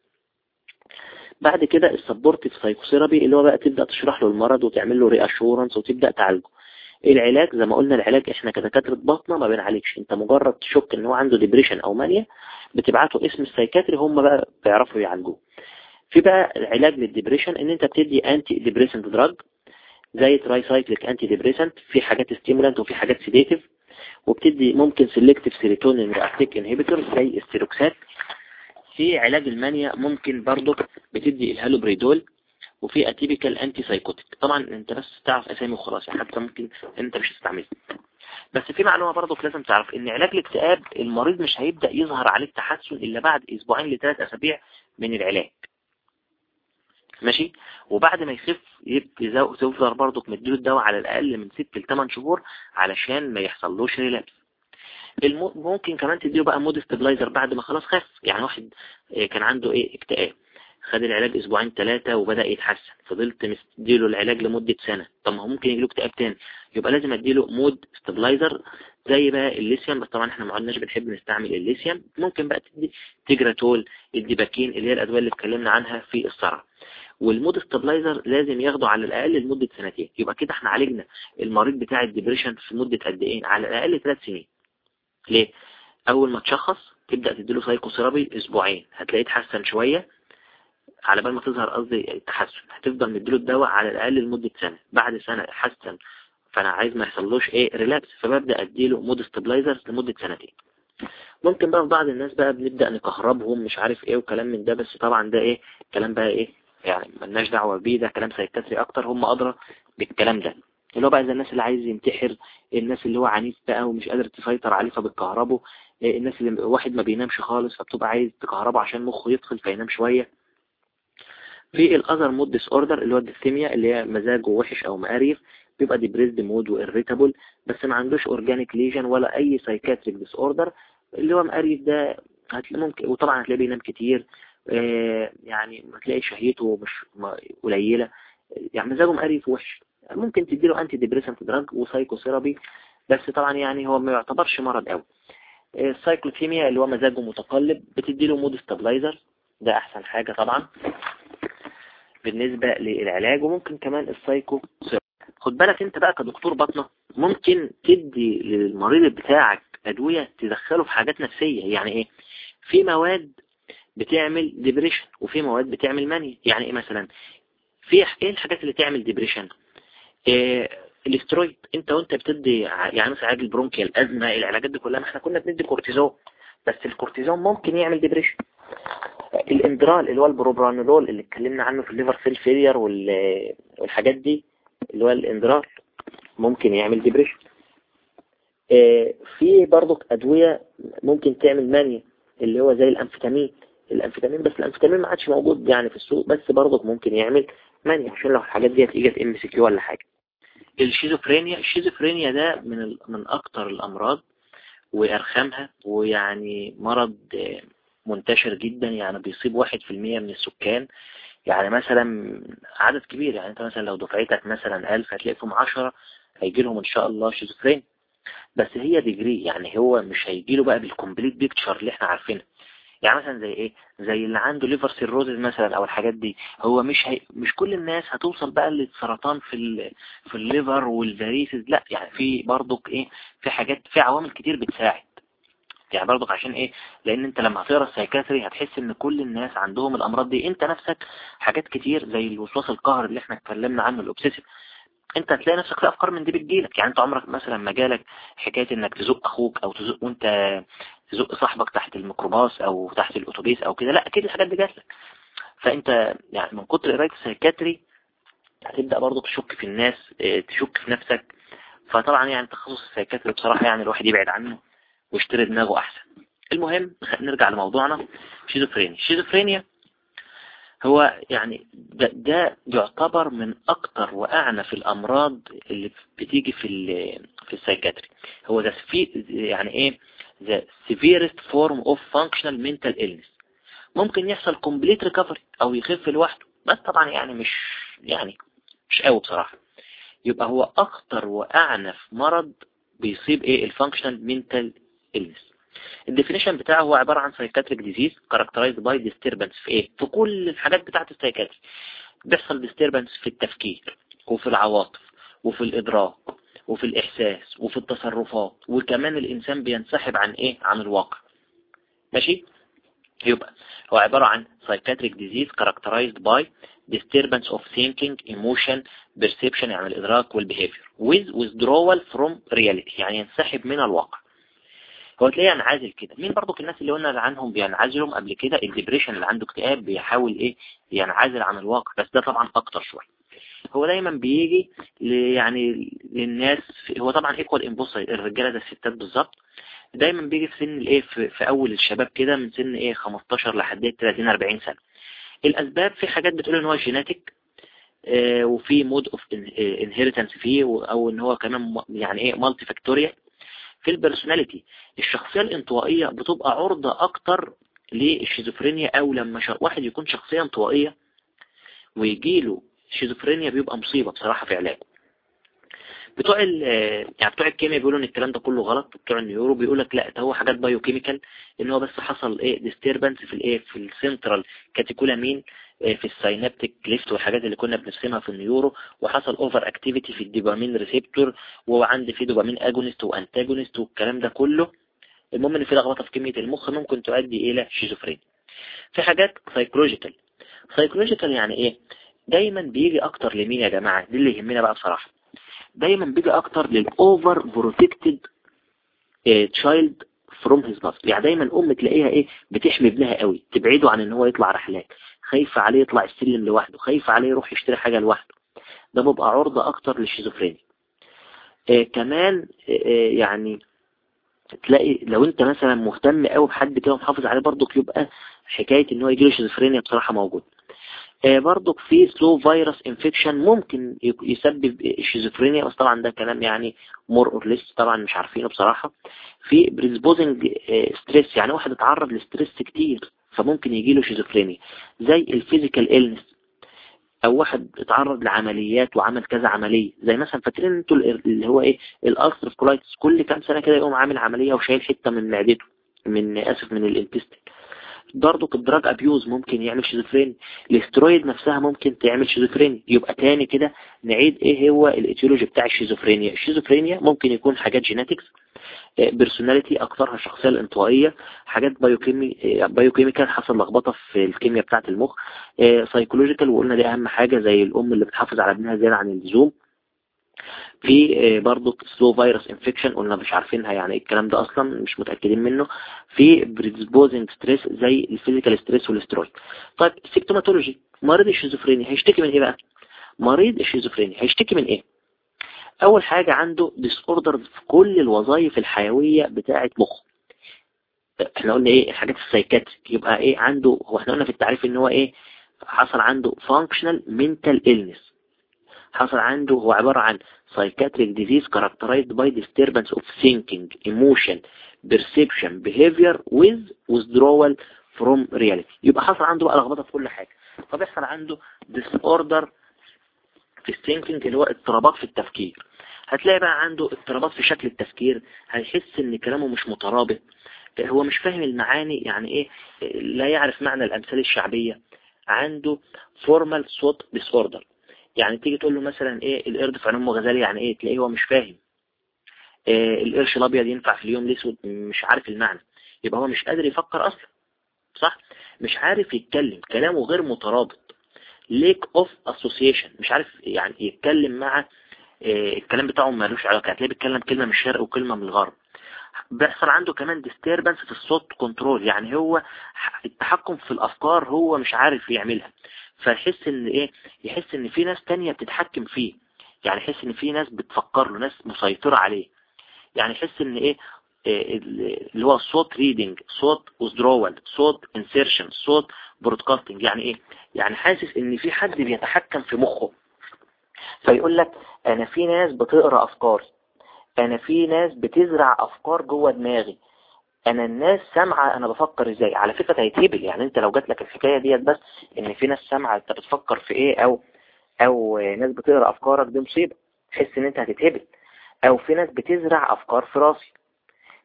بعد كده ال supportive psychotherapy اللي هو بقى تبدأ تشرح له المرض وتعمل له reassurance وتبدأ تعالجه. العلاج زي ما قلنا العلاج إحنا كدكاترة باطنة ما بنعالجش. أنت مجرد تشك إن هو عنده depression أو mania بتبعته قسم ال psychiatry هم بقى بيعرفوا يعالجوه. في بقى العلاج لل depression إن أنت بتدي antidepressant drug زي tricyclic antidepressant في حاجات stimulant وفي حاجات sedative وبتدي ممكن selective serotonin reuptake inhibitor زي ال Seroxat في علاج ال mania ممكن برضو بتدي الهالوبريدول وفي atypical antipsychotic طبعا انت بس تعرف أسامي وخلاص يعني حتى ممكن انت مش هتستعملها بس في معلومة برضو لازم تعرف إن علاج الاكتئاب المريض مش هيبدأ يظهر عليه التحسن إلا بعد أسبوعين لثلاث أسابيع من العلاج. ماشي؟ وبعد ما يخف يبقى تفضل برضك مديله الدواء على الأقل من 6 ل 8 شهور علشان ما يحصلوش relapse. ممكن كمان تديله بقى mood stabilizer بعد ما خلاص خف. يعني واحد كان عنده إيه؟ اكتئاب. خد العلاج أسبوعين ثلاثة وبدأ يتحسن. فضلت مديله العلاج لمدة سنة. طب ما هو ممكن يجيله اكتئاب تاني. يبقى لازم أديله mood stabilizer زي بقى الليثيوم. بس طبعا إحنا ما عدناش بنحب نستعمل الليثيوم. ممكن بقى تدي Tegretol ال Depakine اللي هي الأدوية اللي اتكلمنا عنها في الصرع. وال mood stabilizer لازم ياخده على الأقل لمدة سنتين. يبقى كده إحنا عالجنا المريض بتاع ال depression في مدة قد إيه؟ على الأقل ثلاث سنين. ليه؟ أول ما تشخص تبدأ تديله psychotherapy أسبوعين. هتلاقيه اتحسن شوية. على بال ما تظهر قصدي التحسن. هتفضل مديله الدواء على الأقل لمدة سنة. بعد سنة حسن فأنا عايز ما يحصلوش إيه؟ relapse فببدأ أديله mood stabilizer لمدة سنتين. ممكن بقى في بعض الناس بقى بنبدأ نكهربهم مش عارف إيه وكلام من ده. بس طبعا ده إيه؟ كلام بقى إيه؟ يعني ملناش دعوة بيه ده كلام psychiatry أكتر هم أدرى بالكلام ده. اللي هو بقى زي الناس اللي عايز ينتحر الناس اللي هو عنيف بقى ومش قادر تسيطر عليه فبتكهربه الناس اللي واحد ما بينامش خالص فبتبقى عايز تكهربه عشان مخه يدخل فينام شوية. في ال other mood disorder اللي هو ال dysthymia اللي هي مزاجه وحش أو مقريف بيبقى depressed mood و irritable بس ما عندوش organic lesion ولا أي psychiatric disorder اللي هو مقريف ده هتلاقي ممكن وطبعا هتلاقيه بينام كتير. آه يعني هتلاقي شهيته مش قليلة. يعني مزاجه مقريف وحش ممكن تديله antidepressant drug و psychotherapy بس طبعا يعني هو ما يعتبرش مرض قوي ال cyclothymia اللي هو مزاجه متقلب بتديله mood stabilizer ده أحسن حاجة طبعا بالنسبة للعلاج. وممكن كمان السايكو خد بالك أنت بقى كدكتور باطنة ممكن تدي للمريض بتاعك أدوية تدخله في حاجات نفسية. يعني إيه؟ في مواد بتعمل depression وفي مواد بتعمل mania يعني إيه مثلا؟ في إيه الحاجات اللي تعمل depression إيه الاسترويد. أنت وأنت بتدي يعني مثلا علاج ال bronchial asthma العلاجات دي كلها ما إحنا كنا بندي كورتيزون بس الكورتيزون ممكن يعمل depression الإندرال اللي هو البروبرانولول اللي اتكلمنا عنه في ال liver cell failure والحاجات دي اللي هو الإندرال ممكن يعمل depression إيه في برضك أدوية ممكن تعمل mania اللي هو زي ال amphetamine ال amphetamine بس الانفيتامين ما عادش موجود يعني في السوق بس برضك ممكن يعمل mania عشان لو الحاجات دي هتيجي في MCQ ولا حاجة. الشيزوفرينيا الشيزوفرينيا ده من من أكتر الأمراض وأرخامها ويعني مرض منتشر جدا يعني بيصيب واحد في المية من السكان. يعني مثلا عدد كبير يعني أنت مثلا لو دفعتك مثلا ألف هتلاقي فيهم عشرة هيجي لهم إن شاء الله شيزوفرين بس هي degree يعني هو مش هيجي له بقى بال complete picture اللي إحنا عارفينها يعني مثلا زي إيه؟ زي اللي عنده liver cirrhosis مثلا أو الحاجات دي هو مش هي مش كل الناس هتوصل بقى للسرطان في ال... في الليفر وال varices لأ يعني في برضك إيه؟ في حاجات في عوامل كتير بتساعد. يعني برضك عشان إيه؟ لأن أنت لما هتقرأ ال psychiatry هتحس إن كل الناس عندهم الأمراض دي. أنت نفسك حاجات كتير زي الوسواس القهري اللي إحنا اتكلمنا عنه ال obsessive أنت هتلاقي نفسك في أفكار من دي بتجيلك. يعني أنت عمرك مثلا ما جالك حكاية إنك تزق أخوك أو تزق وأنت تزق صاحبك تحت الميكروباص أو تحت الأتوبيس أو كده. لا أكيد الحاجات دي جات لك. فأنت يعني من كتر قرايه ال psychiatry هتبدأ برضه تشك في الناس تشك في نفسك. فطبعا يعني تخصص ال psychiatry بصراحة يعني الواحد يبعد عنه ويشتري دماغه أحسن. المهم نرجع لموضوعنا. شيزوفرينيا. الشيزوفرينيا هو يعني ده, ده يعتبر من أكتر وأعنف الأمراض اللي بتيجي في في ال psychiatry هو ده في يعني إيه؟ The severest form of functional mental illness. ممكن يحصل complete recovery أو يخف لوحده. بس طبعا يعني مش يعني مش قوي بصراحة. يبقى هو أخطر وأعنف مرض بيصيب إيه؟ ال functional mental illness. ال definition بتاعه هو عبارة عن psychiatric disease characterized by disturbance في إيه؟ في كل الحاجات بتاعة السايكاتري بيحصل disturbance في التفكير وفي العواطف وفي الإدراك وفي الإحساس وفي التصرفات وكمان الإنسان بينسحب عن إيه؟ عن الواقع. ماشي؟ يبقى هو عبارة عن psychiatric disease characterized by disturbance of thinking, emotion, perception يعني الإدراك وال behavior with withdrawal from reality يعني ينسحب من الواقع. هو تلاقيه ينعزل كده. مين برضو الناس اللي قلنا عنهم بينعزلهم قبل كده؟ ال depression اللي عنده اكتئاب بيحاول إيه؟ ينعزل عن الواقع. بس ده طبعا أكتر شوية. هو دايما بيجي يعني للناس هو طبعا equal in both الرجالة ده الستات بالظبط. دايما بيجي في سن الايه في, في أول الشباب كده من سن إيه 15 لحد 30 40 سنة. الأسباب في حاجات بتقول إن هو genetic آه وفي mode of inheritance فيه أو إن هو كمان يعني إيه multifactorial في ال personality الشخصية الانطوائية بتبقى عرضة أكتر للشيزوفرينيا أو لما واحد يكون شخصية انطوائية ويجيله شيزوفرينيا بيبقى مصيبة بصراحة في علاجه. بتوع ال يعني بتوع الكيمياء بيقولوا إن الكلام ده كله غلط بتوع ال neuro بيقول لك لا ده هو حاجات biochemical إن هو بس حصل إيه disturbance في الإيه في ال central catecholamine في ال synaptic cleft والحاجات اللي كنا بنرسمها في ال neuro وحصل overactivity في ال dopamine receptor وعندي في dopamine agonist و antagonist والكلام ده كله. المهم إن في لخبطة في كيميا المخ ممكن تؤدي إلى شيزوفرينيا في حاجات psychological psychological يعني إيه؟ دايما بيجي أكتر لمين يا جماعة؟ دي اللي يهمنا بقى بصراحة. دايما بيجي أكتر لل overprotected child from his mother يعني دايما أم تلاقيها إيه؟ بتحمي ابنها قوي تبعده عن إن هو يطلع رحلات. خايفة عليه يطلع السلم لوحده خايفة عليه يروح يشتري حاجة لوحده. ده بيبقى عرضة أكتر للشيزوفرينيا. آه كمان آه, آه، يعني تلاقي لو أنت مثلا مهتم قوي بحد كده ومحافظ عليه برضك يبقى حكاية إن هو يجيله شيزوفرينيا بصراحة موجود. برضك في slow virus infection ممكن يسبب الشيزوفرينيا بس طبعا ده كلام يعني more or less طبعا مش عارفينه بصراحة. في predisposing stress يعني واحد اتعرض ل stress كتير فممكن يجيله شيزوفرينيا زي ال physical illness أو واحد اتعرض لعمليات وعمل كذا عملية زي مثلا فاكرين أنتوا اللي هو إيه ال ulcerative colitis كل كام سنة كده يقوم عامل عملية وشايل حتة من معدته من آسف من ال intestine برضه ال drug abuse ممكن يعمل شيزوفرينيا الاسترويد نفسها ممكن تعمل شيزوفرينيا يبقى تاني كده نعيد إيه هو ال etiology بتاع الشيزوفرينيا الشيزوفرينيا ممكن يكون حاجات genetics personality اكثرها الشخصية الانطوائية حاجات biochemi biochemical حصل لخبطة في الكيمياء بتاعة المخ psychological وقلنا دي أهم حاجة زي الأم اللي بتحافظ على ابنها زيادة عن اللزوم. في برضه slow virus infection قلنا مش عارفينها يعني الكلام ده أصلا مش متأكدين منه. في predisposing stress زي ال physical stress وال steroid طيب symptomatology مريض الشيزوفرينيا هيشتكي من إيه بقى؟ مريض الشيزوفرينيا هيشتكي من إيه؟ أول حاجة عنده disorder في كل الوظائف الحيوية بتاعة مخه. إحنا قلنا إيه؟ الحاجات ال psychiatric يبقى إيه؟ عنده هو إحنا قلنا في التعريف إن هو إيه؟ حصل عنده functional mental illness. حصل عنده هو عبارة عن psychiatric disease characterized by disturbance of thinking, emotion, perception, behavior with withdrawal from reality. يبقى حصل عنده بقى لخبطة في كل حاجة. فبيحصل عنده disorder في ال thinking اللي هو اضطرابات في التفكير. هتلاقي بقى عنده اضطرابات في شكل التفكير هيحس إن كلامه مش مترابط هو مش فاهم المعاني يعني إيه لا يعرف معنى الامثال الشعبية. عنده formal thought disorder يعني تيجي تقول له مثلا إيه القرد في عين أمه غزال يعني إيه؟ تلاقيه هو مش فاهم. إيه القرش الأبيض ينفع في اليوم الأسود؟ مش عارف المعنى. يبقى هو مش قادر يفكر أصلا. صح؟ مش عارف يتكلم. كلامه غير مترابط. lack of association. مش عارف يعني يتكلم مع إيه الكلام بتاعه مالوش علاقة. هتلاقيه بيتكلم كلمة من الشرق وكلمة من الغرب. بيحصل عنده كمان disturbance في ال thought control يعني هو التحكم في الأفكار هو مش عارف يعملها. فيحس إن إيه؟ يحس إن في ناس تانية بتتحكم فيه. يعني يحس إن في ناس بتفكر له ناس مسيطرة عليه. يعني يحس إن إيه, إيه اللي هو صوت ريدنج صوت withdrawal صوت insertion صوت broadcasting. يعني إيه؟ يعني حاسس إن في حد بيتحكم في مخه. فيقول لك أنا في ناس بتقرأ أفكاري. أنا في ناس بتزرع أفكار جوه دماغي. أنا الناس سامعة أنا بفكر إزاي؟ على فكرة هيتهبل يعني أنت لو جات لك الحكاية ديت بس إن في ناس سامعة أنت بتفكر في إيه أو أو ناس بتقرأ أفكارك دي مصيبة تحس إن أنت هتتهبل أو في ناس بتزرع أفكار في راسي.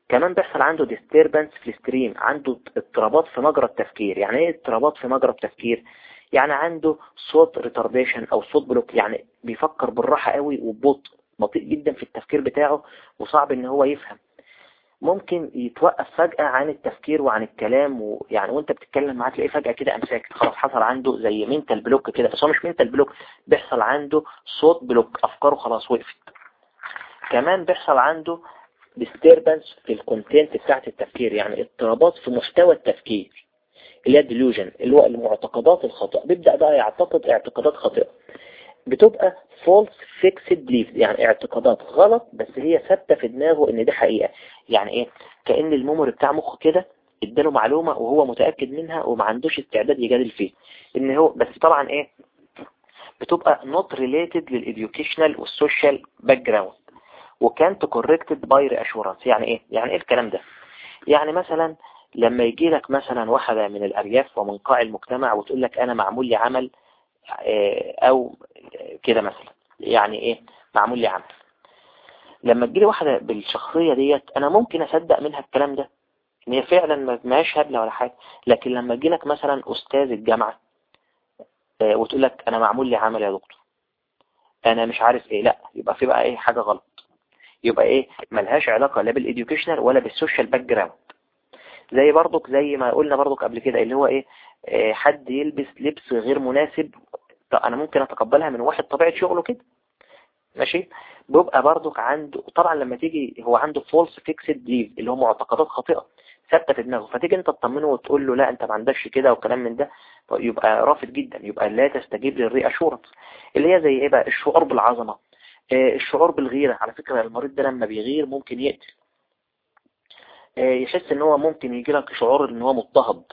كمان بيحصل عنده disturbance في ال stream عنده اضطرابات في مجرى التفكير. يعني إيه اضطرابات في مجرى التفكير؟ يعني عنده thought retardation أو thought block يعني بيفكر بالراحة قوي وببطء بطيء جدا في التفكير بتاعه وصعب إن هو يفهم. ممكن يتوقف فجأة عن التفكير وعن الكلام ويعني وانت بتتكلم معاه تلاقيه فجأة كده امساك خلاص حصل عنده زي mental block كده بس هو مش mental block بيحصل عنده thought block أفكاره خلاص وقفت. كمان بيحصل عنده disturbance في ال content بتاعت التفكير يعني اضطرابات في مستوى التفكير اللي هي delusion اللي هو المعتقدات الخاطئة. بيبدأ بقى يعتقد اعتقادات خاطئة. بتبقى false fixed beliefs يعني اعتقادات غلط بس هي ثابتة في دماغه إن دي حقيقة. يعني إيه؟ كأن ال memory بتاع مخه كده اداله معلومة وهو متأكد منها وما عندوش استعداد يجادل فيه. إن هو بس طبعا إيه؟ بتبقى not related لل educational وال social background وكانت corrected by reassurance. يعني إيه؟ يعني إيه الكلام ده؟ يعني مثلا لما يجي لك مثلا واحدة من الأرياف ومن قاع المجتمع وتقول لك أنا معمول لي عمل أو كده مثلا. يعني إيه؟ معمول لي عمل. لما تجيلي واحدة بالشخصية ديت أنا ممكن أصدق منها الكلام ده إن هي فعلا ما هيش هبلة ولا حاجة. لكن لما تجي لك مثلا أستاذ الجامعة وتقول لك أنا معمول لي عمل يا دكتور. أنا مش عارف إيه. لا يبقى في بقى إيه؟ حاجة غلط. يبقى إيه؟ ملهاش علاقة لا بال educational ولا بال social background زي برضك زي ما قلنا برضك قبل كده اللي هو إيه؟ حد يلبس لبس غير مناسب أنا ممكن أتقبلها من واحد طبيعة شغله كده. ماشي؟ بيبقى برضك عنده طبعا لما تيجي هو عنده false fixed belief اللي هو معتقدات خاطئة ثابتة في دماغه فتيجي انت تطمنه وتقول له لا انت ما عندكش كده وكلام من ده يبقى رافض جدا يبقى لا تستجيب للري اشورنس اللي هي زي إيه بقى؟ الشعور بالعظمة. آه، الشعور بالغيرة. على فكرة المريض ده لما بيغير ممكن يقتل. آه، يحس إن هو ممكن يجي لك شعور إن هو مضطهد.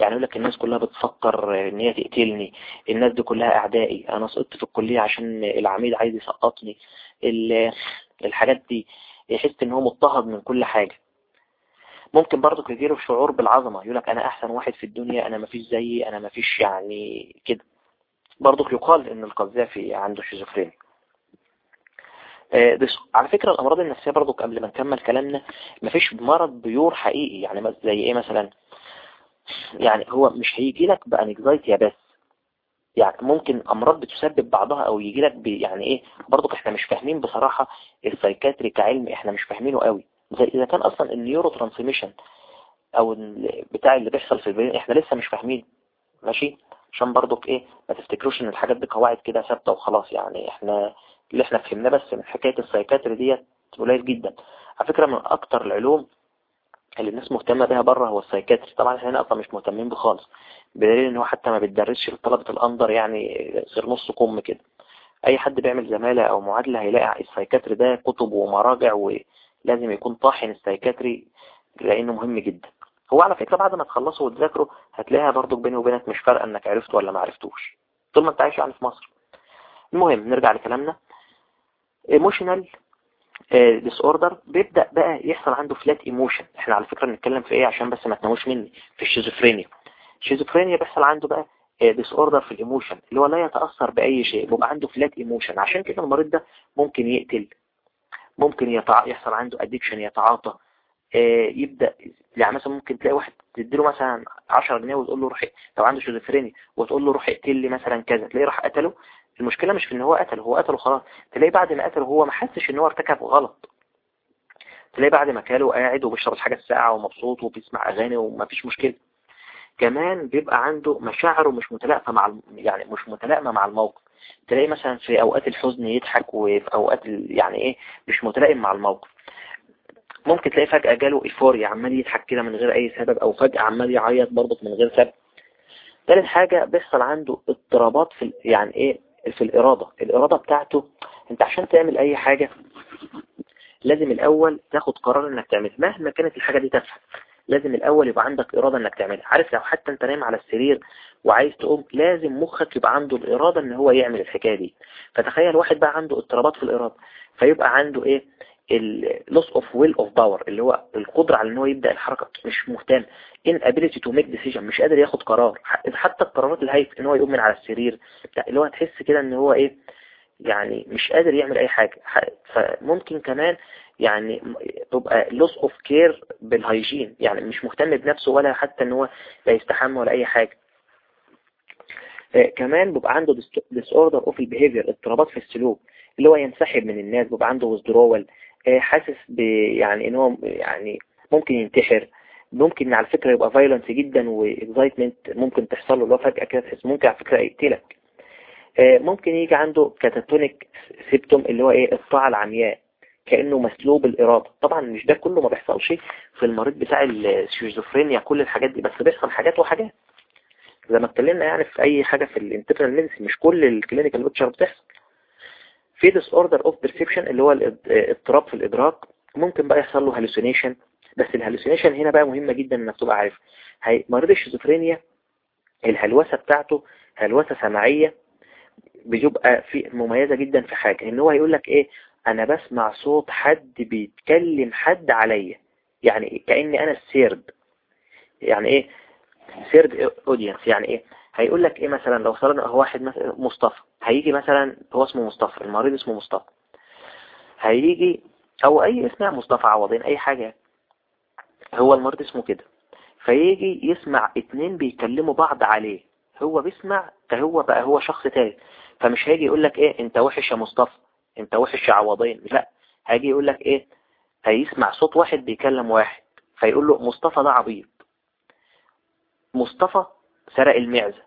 يعني يقول لك الناس كلها بتفكر إن هي تقتلني الناس دي كلها أعدائي أنا سقطت في الكلية عشان العميد عايز يسقطني الحاجات دي. يحس إن هو مضطهد من كل حاجة. ممكن برضك يجيله شعور بالعظمة يقول لك أنا أحسن واحد في الدنيا أنا مفيش زيي أنا مفيش يعني كده. برضك يقال إن القذافي عنده شيزوفرينيا. آه، على فكرة الأمراض النفسية برضو قبل ما نكمل كلامنا مفيش مرض pure حقيقي يعني زي إيه مثلا؟ يعني هو مش هيجي لك ب anxiety بس. يعني ممكن أمراض بتسبب بعضها أو يجي لك يعني إيه برضو إحنا مش فاهمين بصراحة ال psychiatry كعلم إحنا مش فاهمينه قوي. زي إذا كان أصلا ال neurotransmission أو بتاع اللي بيحصل في ال brain إحنا لسه مش فاهمين. ماشي؟ عشان برضك إيه ما تفتكروش إن الحاجات دي قواعد كده ثابتة وخلاص يعني إحنا اللي إحنا فهمناه بس من حكاية ال psychiatry ديت قليل جدا. على فكرة من أكتر العلوم اللي الناس مهتمة بها بره هو ال psychiatry. طبعا إحنا هنا أصلا مش مهتمين بيه خالص. بدليل إن هو حتى ما بيتدرسش لطلبة ال under يعني غير نص كم كده. أي حد بيعمل زمالة أو معادلة هيلاقي ال psychiatry ده كتب ومراجع ولازم يكون طاحن ال psychiatry لأنه مهم جدا. هو على فكرة بعد ما تخلصوا وتذاكروا هتلاقيها برضو بيني وبينك مش فارقة إنك عرفت ولا ما عرفتوش. طول ما أنت عايش يعني في مصر. المهم نرجع لكلامنا. emotional disorder بيبدأ بقى يحصل عنده flat emotion إحنا على فكرة بنتكلم في إيه؟ عشان بس ما تناموش مني. في الشيزوفرينيا الشيزوفرينيا بيحصل عنده بقى disorder في ال emotion اللي هو لا يتأثر بأي شيء بيبقى عنده flat emotion عشان كده المريض ده ممكن يقتل ممكن يتع... يحصل عنده addiction يتعاطى آه، يبدأ يعني مثلا ممكن تلاقي واحد تديله مثلا 10 جنيه وتقول له روح لو عنده شيزوفرينيا وتقول له روح اقتل لي مثلا كذا تلاقيه راح قتله. المشكلة مش في إن هو قتل هو قتله خلاص تلاقي بعد ما قتله هو ما حسش إن هو ارتكب غلط. تلاقي بعد ما قتله قاعد وبيشرب الحاجة الساقعة ومبسوط وبيسمع أغاني وما فيش مشكلة. كمان بيبقى عنده مشاعره مش متلائمة مع يعني مش متلائمة مع الموقف. تلاقي مثلا في أوقات الحزن يضحك وفي أوقات يعني إيه مش متلائم مع الموقف. ممكن تلاقي فجأة جاله ايفوريا عمال يضحك كده من غير أي سبب أو فجأة عمال يعيط برضه من غير سبب. ثالث حاجة بيحصل عنده اضطرابات في يعني إيه في الإرادة. الإرادة بتاعته أنت عشان تعمل أي حاجة لازم الأول تاخد قرار إنك تعملها. مهما كانت الحاجة دي تافهة لازم الأول يبقى عندك إرادة إنك تعملها. عارف لو حتى أنت نايم على السرير وعايز تقوم لازم مخك يبقى عنده الإرادة إن هو يعمل الحكاية دي. فتخيل واحد بقى عنده اضطرابات في الإرادة فيبقى عنده إيه؟ ال loss of will of power اللي هو القدرة على إن هو يبدأ الحركة مش مهتم. inability to make decision مش قادر ياخد قرار. حتى القرارات الهايفة إن هو يقوم من على السرير اللي هو تحس كده إن هو إيه يعني مش قادر يعمل أي حاجة. فممكن كمان يعني تبقى loss of care بال hygiene يعني مش مهتم بنفسه ولا حتى إن هو لا يستحمى ولا أي حاجة. آه، كمان بيبقى عنده disorder of behavior اضطرابات في السلوك اللي هو ينسحب من الناس بيبقى عنده withdrawal. حاسس ب يعني إن هو يعني ممكن ينتحر. ممكن على فكرة يبقى violence جدا و excitement ممكن تحصل له هو فجأة كده تحس ممكن على فكرة يقتلك. آه، ممكن يجي عنده catatonic symptom اللي هو إيه؟ الطاعة العمياء كأنه مسلوب الإرادة. طبعا مش ده كله ما بيحصلش في المريض بتاع الشيزوفرينيا كل الحاجات دي بس بيحصل حاجات وحاجات. زي ما اتكلمنا يعني في أي حاجة في ال internal medicine مش كل ال clinical بتحصل. في disorder of perception اللي هو الاضطراب في الإدراك ممكن بقى يحصل له hallucination بس ال hallucination هنا بقى مهمة جدا إنك تبقى عارف. مريض الشيزوفرينيا الهلوسة بتاعته هلوسة سمعية بتبقى في مميزة جدا في حاجة. إن هو هيقول لك إيه؟ أنا بسمع صوت حد بيتكلم حد عليا. يعني كأني أنا ال third. يعني إيه؟ third audience. يعني إيه؟ هيقول لك إيه مثلا؟ لو صار هو واحد مثلا مصطفى. هيجي مثلا هو اسمه مصطفى المريض اسمه مصطفى. هيجي أو أي اسم مصطفى عوضين أي حاجة. هو المريض اسمه كده. فيجي يسمع اتنين بيكلموا بعض عليه. هو بيسمع هو بقى هو شخص تاني فمش هيجي يقول لك إيه أنت وحش يا مصطفى أنت وحش يا عوضين. لا هيجي يقول لك إيه هيسمع صوت واحد بيكلم واحد. فيقول له مصطفى ده عبيط. مصطفى سرق المعزة.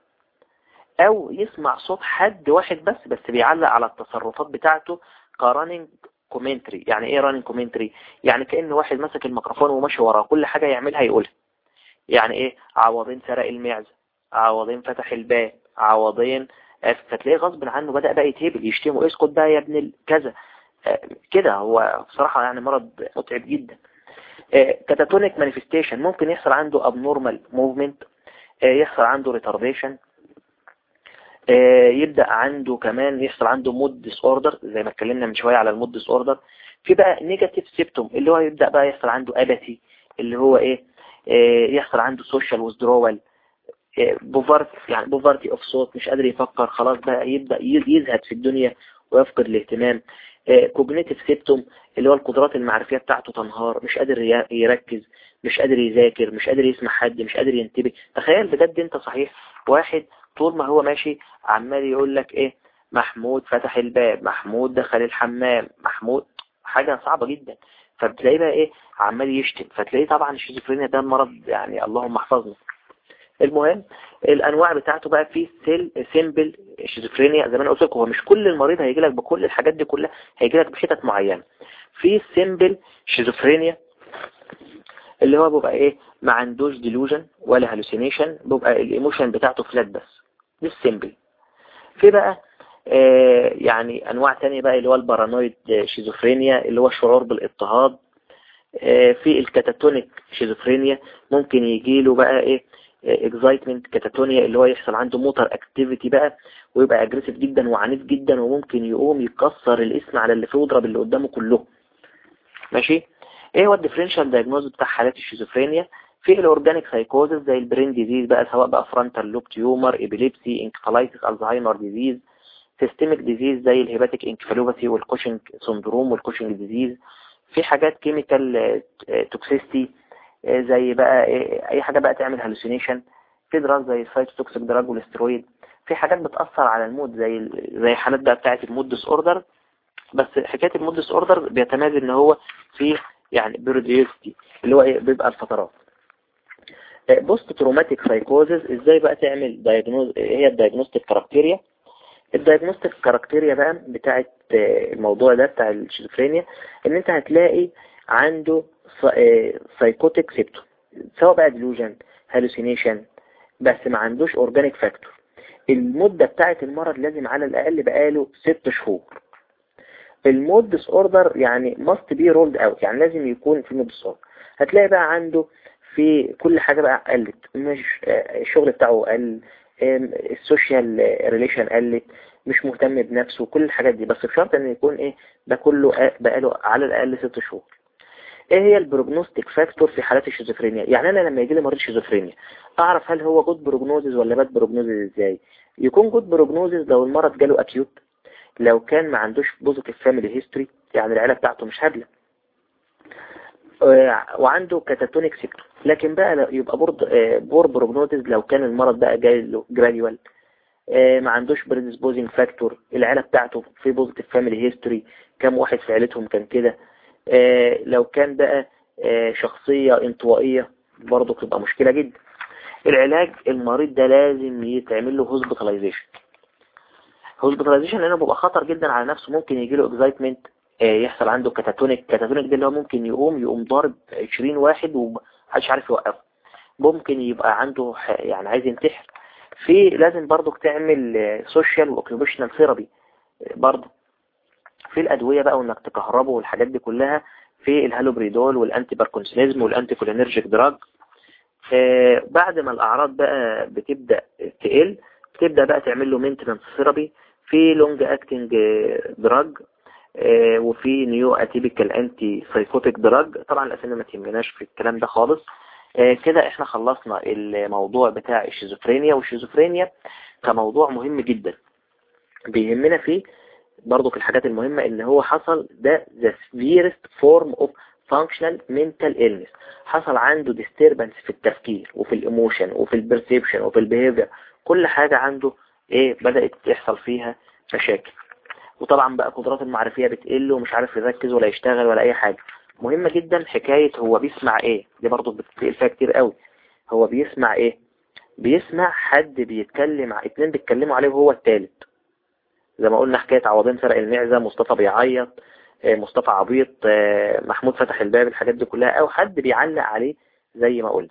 أو يسمع صوت حد واحد بس بس بيعلق على التصرفات بتاعته قارننج commentary يعني إيه running commentary يعني كأن واحد مسك الميكروفون وماشي وراه كل حاجة يعملها يقولها. يعني إيه؟ عوضين سرق المعزة عوضين فتح الباب عوضين فتلاقيه غصب عنه بدأ بقى يتهبل يشتمه اسكت بقى يا ابن كذا. آه، كده هو بصراحة يعني مرض متعب جدا. catatonic manifestation ممكن يحصل عنده movement آه، يحصل عنده retardation. آه، يبدأ عنده كمان يحصل عنده mood disorder زي ما اتكلمنا من شوية على ال mood disorder في بقى negative symptom اللي هو يبدأ بقى يحصل عنده apathy اللي هو إيه؟ يحصل عنده social withdrawal pover يعني poverty of thought مش قادر يفكر خلاص بقى يبدأ يزهد في الدنيا ويفقد الاهتمام. cognitive symptom اللي هو القدرات المعرفية بتاعته تنهار مش قادر يركز. مش قادر يذاكر مش قادر يسمع حد مش قادر ينتبه. تخيل بجد انت صحيح واحد طول ما هو ماشي عمال يقول لك إيه؟ محمود فتح الباب محمود دخل الحمام محمود حاجة صعبة جدا. فبتلاقيه بقى إيه؟ عمال يشتم. فتلاقيه طبعا الشيزوفرينيا ده مرض يعني اللهم احفظنا المهم الأنواع بتاعته بقى في سيل simple schizophrenia زي ما أنا قلت لكم. هو مش كل المريض هيجي لك بكل الحاجات دي كلها هيجي لك بحتت معينة. في simple schizophrenia اللي هو بيبقى إيه؟ ما عندوش delusion ولا hallucination بيبقى ال emotion بتاعته flat بس. دي ال simple في بقى آه يعني أنواع تانية بقى اللي هو ال paranoid schizophrenia اللي هو الشعور بالاضطهاد. آه في ال catatonic schizophrenia ممكن يجي له بقى إيه؟ excitement catatonia اللي هو يحصل عنده motor activity بقى ويبقى aggressive جدا وعنيف جدا وممكن يقوم يكسر القسم على اللي فيه ويضرب اللي قدامه كلهم ماشي؟ إيه هو ال differential diagnosis بتاع حالات الشيزوفرينيا؟ في ال organic psychosis زي ال brain disease بقى سواء بقى frontal lobe tumor epilepsy encephalitis Alzheimer disease systemic disease زي ال hepatic encephalopathy وال Cushing syndrome وال Cushing disease في حاجات chemical toxicity زي بقى إيه أي حاجة بقى تعمل hallucination في drug زي ال cytotoxic drug والاسترويد في حاجات بتأثر على ال mood زي زي حالات بقى بتاعة ال mood disorder بس حكاية ال mood disorder بيتميز إن هو في يعني periodicity اللي هو إيه؟ بيبقى الفترات. post traumatic psychosis إزاي بقى تعمل diagnosis هي ال diagnostic criteria ال diagnostic criteria بقى بتاعت الموضوع ده بتاع الشيزوفرينيا إن أنت هتلاقي عنده psychotic symptom سواء بقى delusion hallucination بس ما عندوش organic factor المدة بتاعت المرض لازم على الأقل بقاله ست شهور. ال mood disorder يعني must be ruled out يعني لازم يكون في mood disorder هتلاقي بقى عنده في كل حاجة بقى قلت مش الشغل بتاعه قل ال social relation قلت مش مهتم بنفسه كل الحاجات دي. بس بشرط إن يكون إيه ده كله بقاله على الأقل ست شهور. إيه هي ال prognostic factor في حالات الشيزوفرينيا؟ يعني أنا لما يجي لي مريض شيزوفرينيا أعرف هل هو good prognosis ولا bad prognosis إزاي؟ يكون good prognosis لو المرض جاله acute لو كان ما عندوش positive family history يعني العيلة بتاعته مش هبله وعنده catatonic سيكتور لكن بقى يبقى poor poor prognosis لو كان المرض بقى جاي له gradual ما عندوش predisposing factor العيلة بتاعته في positive family history كام واحد في عيلتهم كان كده. آه لو كان بقى آه شخصية انطوائية برضه تبقى مشكلة جدا. العلاج المريض ده لازم يتعمل له hospitalization hospitalization لأنه بيبقى خطر جدا على نفسه ممكن يجي له excitement يحصل عنده catatonic catatonic ده اللي هو ممكن يقوم يقوم ضارب 20 واحد ومحدش عارف يوقفه. ممكن يبقى عنده يعني عايز ينتحر. في لازم برضه تعمل social و occupational therapy برضه. في الأدوية بقى وإنك تكهربه والحاجات دي كلها. في ال haloperidol وال antiparkinsonism وال anticholinergic drug بعد ما الأعراض بقى بتبدأ تقل بتبدأ بقى تعمل له maintenance therapy في long acting drug وفي new atypical antipsychotic drug طبعا الاسامي ما تهمناش في الكلام ده خالص. آه كده إحنا خلصنا الموضوع بتاع الشيزوفرينيا والشيزوفرينيا كموضوع مهم جدا. بيهمنا فيه برضو في الحاجات المهمة إن هو حصل ده the severest form of functional mental illness. حصل عنده disturbance في التفكير وفي ال emotion وفي ال perception وفي ال behavior كل حاجة عنده إيه بدأت يحصل فيها مشاكل. وطبعا بقى قدرات المعرفية بتقل ومش عارف يركز ولا يشتغل ولا أي حاجة. مهمة جدا حكاية هو بيسمع إيه. دي برضو بتقل فيها كتير قوي. هو بيسمع إيه؟ بيسمع حد بيتكلم اتنين بيتكلموا عليه وهو التالت. زي ما قلنا حكاية عوضين سرق المعزة مصطفى بيعيط مصطفى عبيط محمود فتح الباب الحاجات دي كلها أو حد بيعلق عليه زي ما قلنا.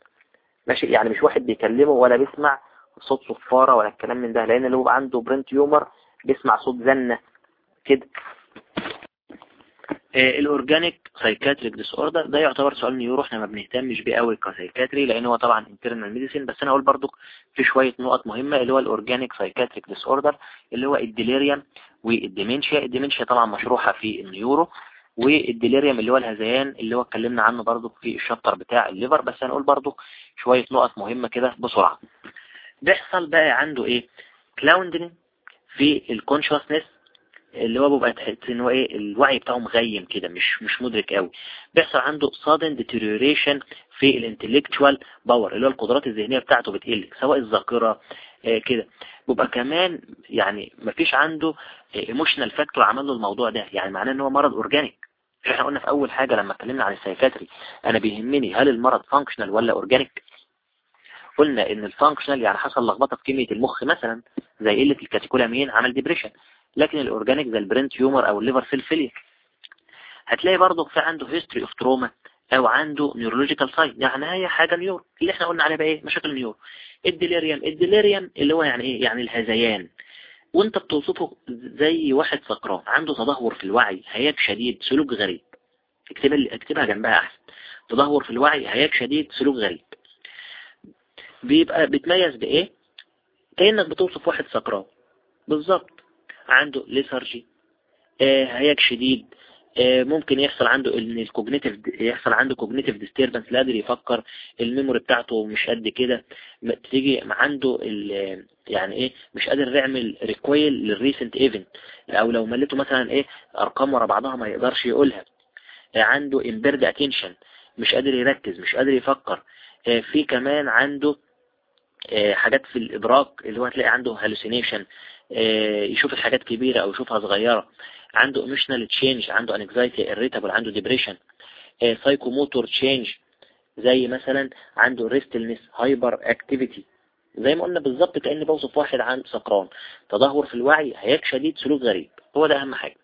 ماشي؟ يعني مش واحد بيكلمه ولا بيسمع صوت صفارة ولا الكلام من ده لأن اللي هو عنده brain tumor بيسمع صوت زنة كده. ال organic psychiatric disorder ده يعتبر سؤال neuro إحنا ما بنهتمش بيه قوي ك psychiatry لأن هو طبعا internal medicine بس أنا أقول برضو في شوية نقط مهمة اللي هو ال organic psychiatric disorder اللي هو ال delirium وال dementia. ال dementia طبعا مشروحة في ال neuro وال delirium اللي هو الهذيان اللي هو اتكلمنا عنه برضو في ال chapter بتاع ال liver بس هنقول برضو شوية نقط مهمة كده بسرعة. بيحصل بقى عنده إيه؟ clouding في ال consciousness اللي هو بيبقى تحس إن هو إيه؟ الوعي بتاعه مغيم كده مش مش مدرك قوي بيحصل عنده sudden deterioration في ال intellectual power اللي هو القدرات الذهنية بتاعته بتقل سواء الذاكرة آه كده. بيبقى كمان يعني مفيش عنده emotional factor عمل له الموضوع ده يعني معناه إن هو مرض organic إحنا قلنا في أول حاجة لما اتكلمنا عن ال psychiatry أنا بيهمني هل المرض functional ولا organic قلنا إن ال functional يعني حصل لخبطة في كيميا المخ مثلا زي قلة ال catecholamine عمل depression لكن ال organic زي ال brain tumor أو ال liver cell failure هتلاقي برضه في عنده history of trauma أو عنده neurological sign يعني هي حاجة neuro اللي إحنا قلنا عليها بقى إيه؟ مشاكل neuro ال delirium ال delirium اللي هو يعني إيه؟ يعني الهذيان. وأنت بتوصفه زي واحد سكران عنده تدهور في الوعي هياج شديد سلوك غريب. اكتبها اكتبها جنبها أحسن. تدهور في الوعي هياج شديد سلوك غريب. بيبقى بيتميز بإيه؟ كأنك بتوصف واحد سكران. بالظبط. عنده lethargy آه هياج شديد آه ممكن يحصل عنده ان ال cognitive يحصل عنده cognitive disturbance لا قادر يفكر ال memory بتاعته مش قد كده تيجي عنده يعني إيه؟ مش قادر يعمل recall لل recent event أو لو مليته مثلا إيه؟ أرقام ورا بعضها ما يقدرش يقولها. آه عنده impaired attention مش قادر يركز مش قادر يفكر. في كمان عنده حاجات في الإدراك اللي هو هتلاقي عنده hallucination يشوف الحاجات كبيرة أو يشوفها صغيرة عنده emotional change عنده anxiety irritable عنده depression psychomotor change زي مثلا عنده restlessness hyperactivity زي ما قلنا بالظبط كأني بوصف واحد عن سكران. تدهور في الوعي هياج شديد سلوك غريب. هو ده أهم حاجة.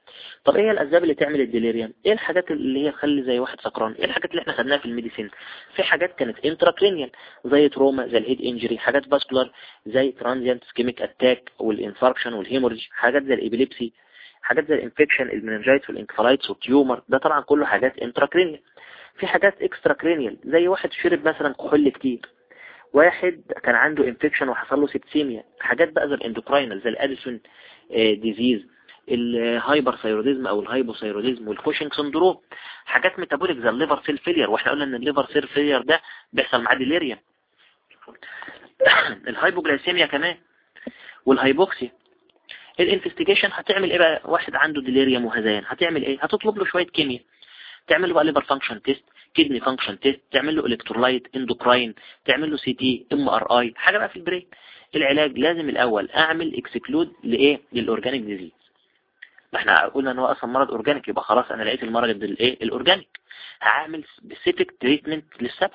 طب إيه الأسباب اللي تعمل ال delirium إيه الحاجات اللي هي تخلي زي واحد سكران؟ إيه الحاجات اللي إحنا خدناها في ال medicine؟ في حاجات كانت intracranial زي trauma زي ال head injury حاجات vascular زي transient ischemic attack وال infarction وال hemorrhage حاجات زي ال epilepsy حاجات زي الانفكشن المننجايتس والانكفالايتس والتيومر ده طبعا كله حاجات intracranial في حاجات extracranial زي واحد شرب مثلا كحول كتير. واحد كان عنده infection وحصل له septicemia حاجات بقى زي الاندوكراينال زي الاديسون ديزيز الهايبر ثايروديزم أو الهايبوثايروديزم والكوشنج سندروم حاجات metabolic زي ال liver cell failure. وإحنا قلنا إن ال liver cell failure ده بيحصل معاه delirium. ال hypoglycemia كمان وال hypoxia ال investigation هتعمل إيه بقى؟ واحد عنده delirium وهذيان هتعمل إيه؟ هتطلب له شوية كيمياء. تعمل له بقى liver function test kidney function test تعمل له electrolyte endocrine تعمل له CT MRI حاجة بقى في ال brain العلاج لازم الأول أعمل exclude لإيه؟ لل organic disease ما إحنا قلنا إن هو أصلا مرض organic يبقى خلاص أنا لقيت المرض الايه ال organic. هعمل specific treatment للسبب.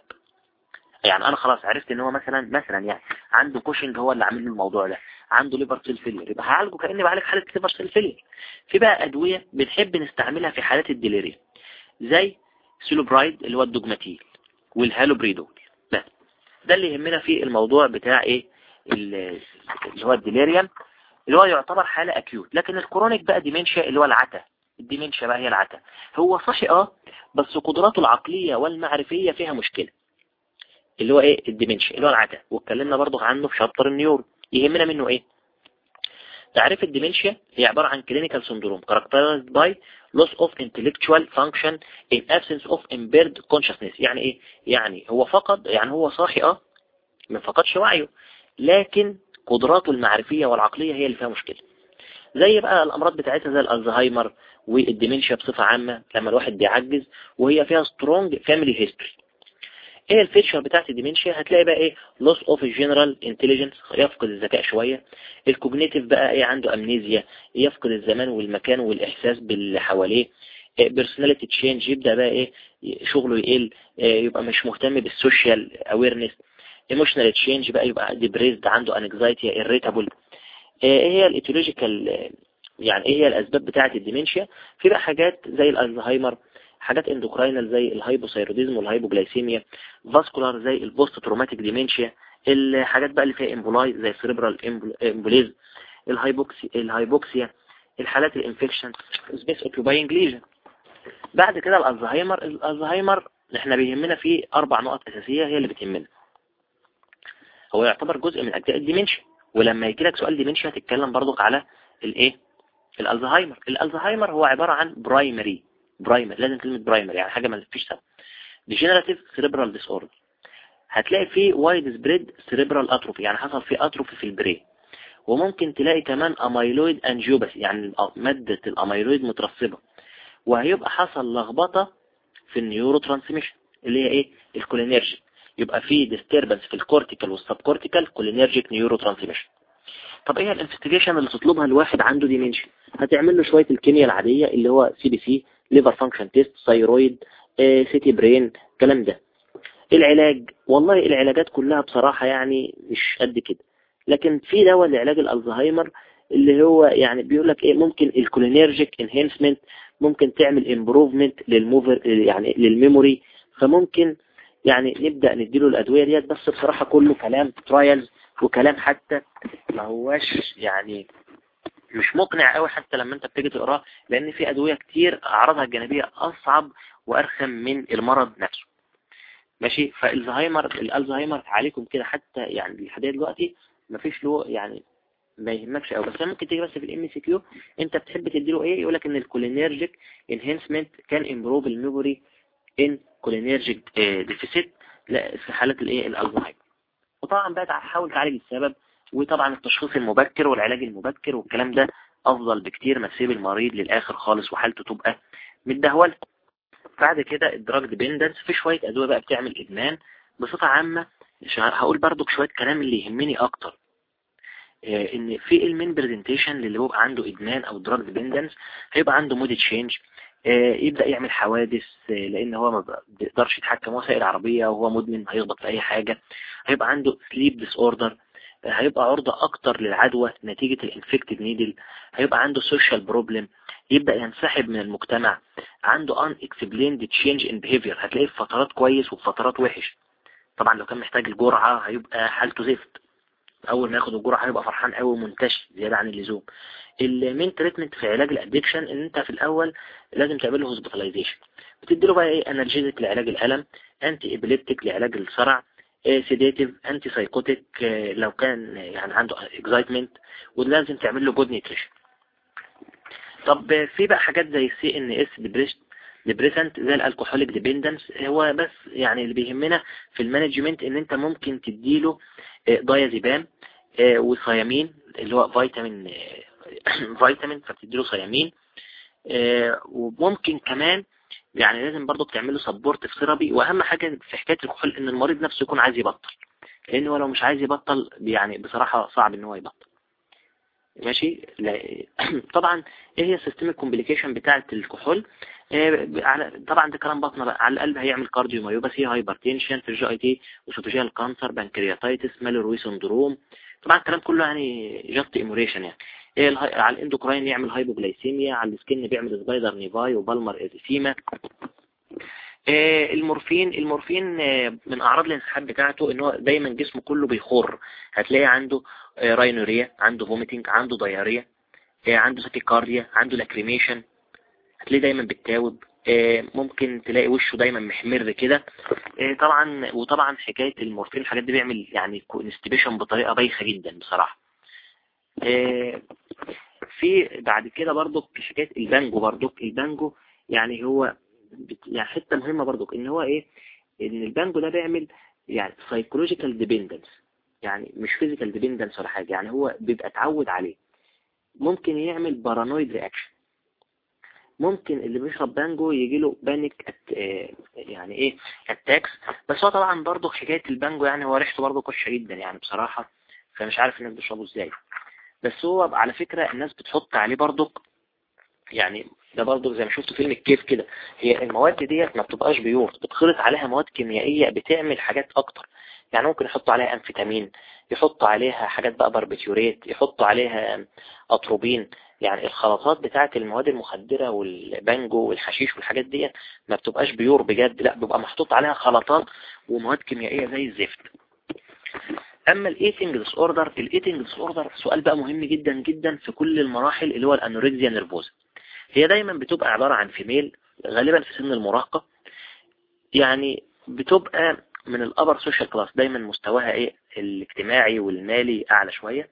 يعني أنا خلاص عرفت إن هو مثلا مثلا يعني عنده كوشنج هو اللي عامل له الموضوع ده. عنده liver cell failure يبقى هعالجه كأني بعالج حالة liver cell failure في بقى أدوية بنحب نستعملها في حالات ال delirium. زي sulpiride اللي هو ال Dogmatil والهالوبريدول ده. اللي يهمنا في الموضوع بتاع إيه؟ اللي هو ال delirium اللي هو يعتبر حالة acute لكن ال chronic بقى dementia اللي هو العته. ال dementia بقى هي العته. هو صحي آه بس قدراته العقلية والمعرفية فيها مشكلة. اللي هو إيه؟ ال dementia اللي هو العته. واتكلمنا برضو عنه في chapter ال neuro يهمنا منه إيه؟ تعريف ال dementia هي عبارة عن clinical syndrome characterized by loss of intellectual function in absence of impaired consciousness. يعني إيه؟ يعني هو فقد يعني هو صاحي آه ما فقدش وعيه. لكن قدراته المعرفية والعقلية هي اللي فيها مشكلة. زي بقى الأمراض بتاعتها زي الألزهايمر وال dementia بصفة عامة لما الواحد بيعجز وهي فيها strong family history. إيه ال feature بتاعت ال dementia؟ هتلاقي بقى إيه؟ loss of general intelligence يفقد الذكاء شوية. ال cognitive بقى إيه؟ عنده amnesia يفقد الزمان والمكان والإحساس باللي حواليه. personality change يبدأ بقى إيه؟ شغله يقل يبقى مش مهتم بال social awareness emotional change بقى يبقى depressed عنده anxiety irritable. إيه هي ال etiological يعني إيه هي الأسباب بتاعة ال dementia؟ في بقى حاجات زي الألزهايمر حاجات endocrinal زي ال hypothyroidism وال hypoglycemia vascular زي ال post traumatic dementia الحاجات بقى اللي فيها emboli زي ال cerebral embolism ال hypoxi ال hypoxia الحالات ال infection space occupying lesion بعد كده الألزهايمر الألزهايمر إحنا بيهمنا فيه أربع نقط أساسية هي اللي بتهمنا. هو يعتبر جزء من أجزاء ال dementia ولما يجي لك سؤال dementia هتتكلم برضك على الإيه؟ الألزهايمر. الألزهايمر هو عبارة عن primary primary لازم كلمة primary يعني حاجة ما فيش سبب. degenerative cerebral disorder هتلاقي فيه widespread cerebral atrophy يعني حصل فيه atrophy في ال brain وممكن تلاقي كمان amyloid angiopathy يعني مادة الاميلويد مترسبة وهيبقى حصل لخبطة في ال neurotransmission اللي هي إيه؟ ال cholinergic يبقى في disturbance في ال cortical وال subcortical cholinergic neurotransmission طب إيه ال investigation اللي تطلبها الواحد عنده dementia هتعمل له شوية الكيمياء العادية اللي هو CBC liver function test thyroid CT brain الكلام ده. العلاج والله العلاجات كلها بصراحة يعني مش قد كده. لكن في دواء لعلاج الألزهايمر اللي هو يعني بيقول لك إيه ممكن ال cholinergic enhancement ممكن تعمل improvement لل موفر يعني لل memory فممكن يعني نبدأ نديله الأدوية ديت بس بصراحة كله كلام trials وكلام حتى ما هواش يعني مش مقنع قوي حتى لما انت بتيجي تقراه لأن في أدوية كتير أعراضها الجانبية أصعب وأرخم من المرض نفسه. ماشي؟ فالزهايمر الألزهايمر عليكم كده حتى يعني لحد دلوقتي مفيش له يعني ما يهمكش قوي. بس ممكن تيجي بس في ال MCQ انت بتحب تديله إيه؟ يقول لك إن ال cholinergic enhancement can improve ال memory إن cholinergic deficit في حالات الإيه؟ الألزهايمر. وطبعا بقى تحاول تعالج السبب وطبعا التشخيص المبكر والعلاج المبكر والكلام ده أفضل بكتير ما تسيب المريض للآخر خالص وحالته تبقى متدهولة. بعد كده ال drug dependence في شوية أدوية بقى بتعمل إدمان بصفة عامة. هقول برضو شوية كلام اللي يهمني أكتر. إن في ال main presentation اللي بيبقى عنده إدمان أو drug dependence هيبقى عنده mood change يبدأ يعمل حوادث لأن هو ما بيقدرش يتحكم هو سائق العربية وهو مدمن هيخبط في أي حاجة هيبقى عنده sleep disorder هيبقى عرضة أكتر للعدوى نتيجة ال infected needle هيبقى عنده social problem يبدأ ينسحب من المجتمع عنده unexplained change in behavior هتلاقيه في فترات كويس وفي فترات وحش. طبعا لو كان محتاج الجرعة هيبقى حالته زفت. أول ما ياخد الجرعة هيبقى فرحان قوي ومنتشي زيادة عن اللزوم. ال main treatment في علاج ال addiction إن أنت في الأول لازم تعمل له hospitalization بتدي له بقى إيه؟ analgesic لعلاج الألم anti epileptic لعلاج الصرع sedative anti psychotic لو كان يعني عنده excitement ولازم تعمل له good nutrition طب في بقى حاجات زي ال CNS depressant زي ال alcoholic dependence هو بس يعني اللي بيهمنا في ال management إن أنت ممكن تديله diazepam و thiamine اللي هو فيتامين فيتامين فبتديله thiamine. وممكن كمان يعني لازم برضه تعمله supportive therapy وأهم حاجة في حكاية الكحول إن المريض نفسه يكون عايز يبطل. لأن هو لو مش عايز يبطل يعني بصراحة صعب إن هو يبطل. ماشي؟ طبعا إيه هي ال systemic complication بتاعة الكحول؟ على طبعا ده كلام باطنة بقى. على القلب هيعمل cardiomyopathy hypertension في ال GIT oesophageal cancer pancreatitis Mallory syndrome طبعا الكلام كله يعني just enumeration يعني. إيه على ال endocrine يعمل hypoglycemia على ال skin بيعمل spider naevi و palmar erythema إيه المورفين المورفين من أعراض الانسحاب بتاعته إن هو دايما جسمه كله بيخر. هتلاقي عنده rhinorrhea عنده vomiting عنده diarrhea عنده tachycardia عنده lacrimation هتلاقيه دايما بتاوب ممكن تلاقي وشه دايما محمر كده. طبعا وطبعا حكاية المورفين الحاجات دي بيعمل يعني انستبيشن بطريقة بايخة جدا بصراحة. في بعد كده برضو حكاية البانجو برضو البانجو يعني هو يعني حتة مهمة برضو إن هو إيه؟ إن البانجو ده بيعمل يعني psychological dependence يعني مش physical dependence ولا حاجة يعني هو بيبقى اتعود عليه. ممكن يعمل paranoid reaction ممكن اللي بيشرب بانجو يجي له panic att... يعني إيه attacks بس هو طبعا برضو حكاية البانجو يعني هو ريحته برضو قشة جدا يعني بصراحة فمش عارف الناس بيشربوا إزاي. بس هو على فكرة الناس بتحط عليه برضو يعني ده برضو زي ما شفتوا فيلم الكيف كده هي المواد ديت ما بتبقاش pure بتخلط عليها مواد كيميائية بتعمل حاجات أكتر. يعني ممكن يحطوا عليها انفيتامين يحطوا عليها حاجات بقى باربيتيوريت يحطوا عليها اتروبين يعني الخلطات بتاعة المواد المخدرة والبانجو والحشيش والحاجات دي ما بتبقاش pure بجد لا بيبقى محطوط عليها خلطات ومواد كيميائية زي الزفت. أما ال eating disorder ال eating disorder سؤال بقى مهم جدا جدا في كل المراحل اللي هو ال anorexia nervosa هي دايما بتبقى عبارة عن female غالبا في سن المراهقة. يعني بتبقى من ال upper social class دايما مستواها إيه؟ الاجتماعي والمالي أعلى شوية.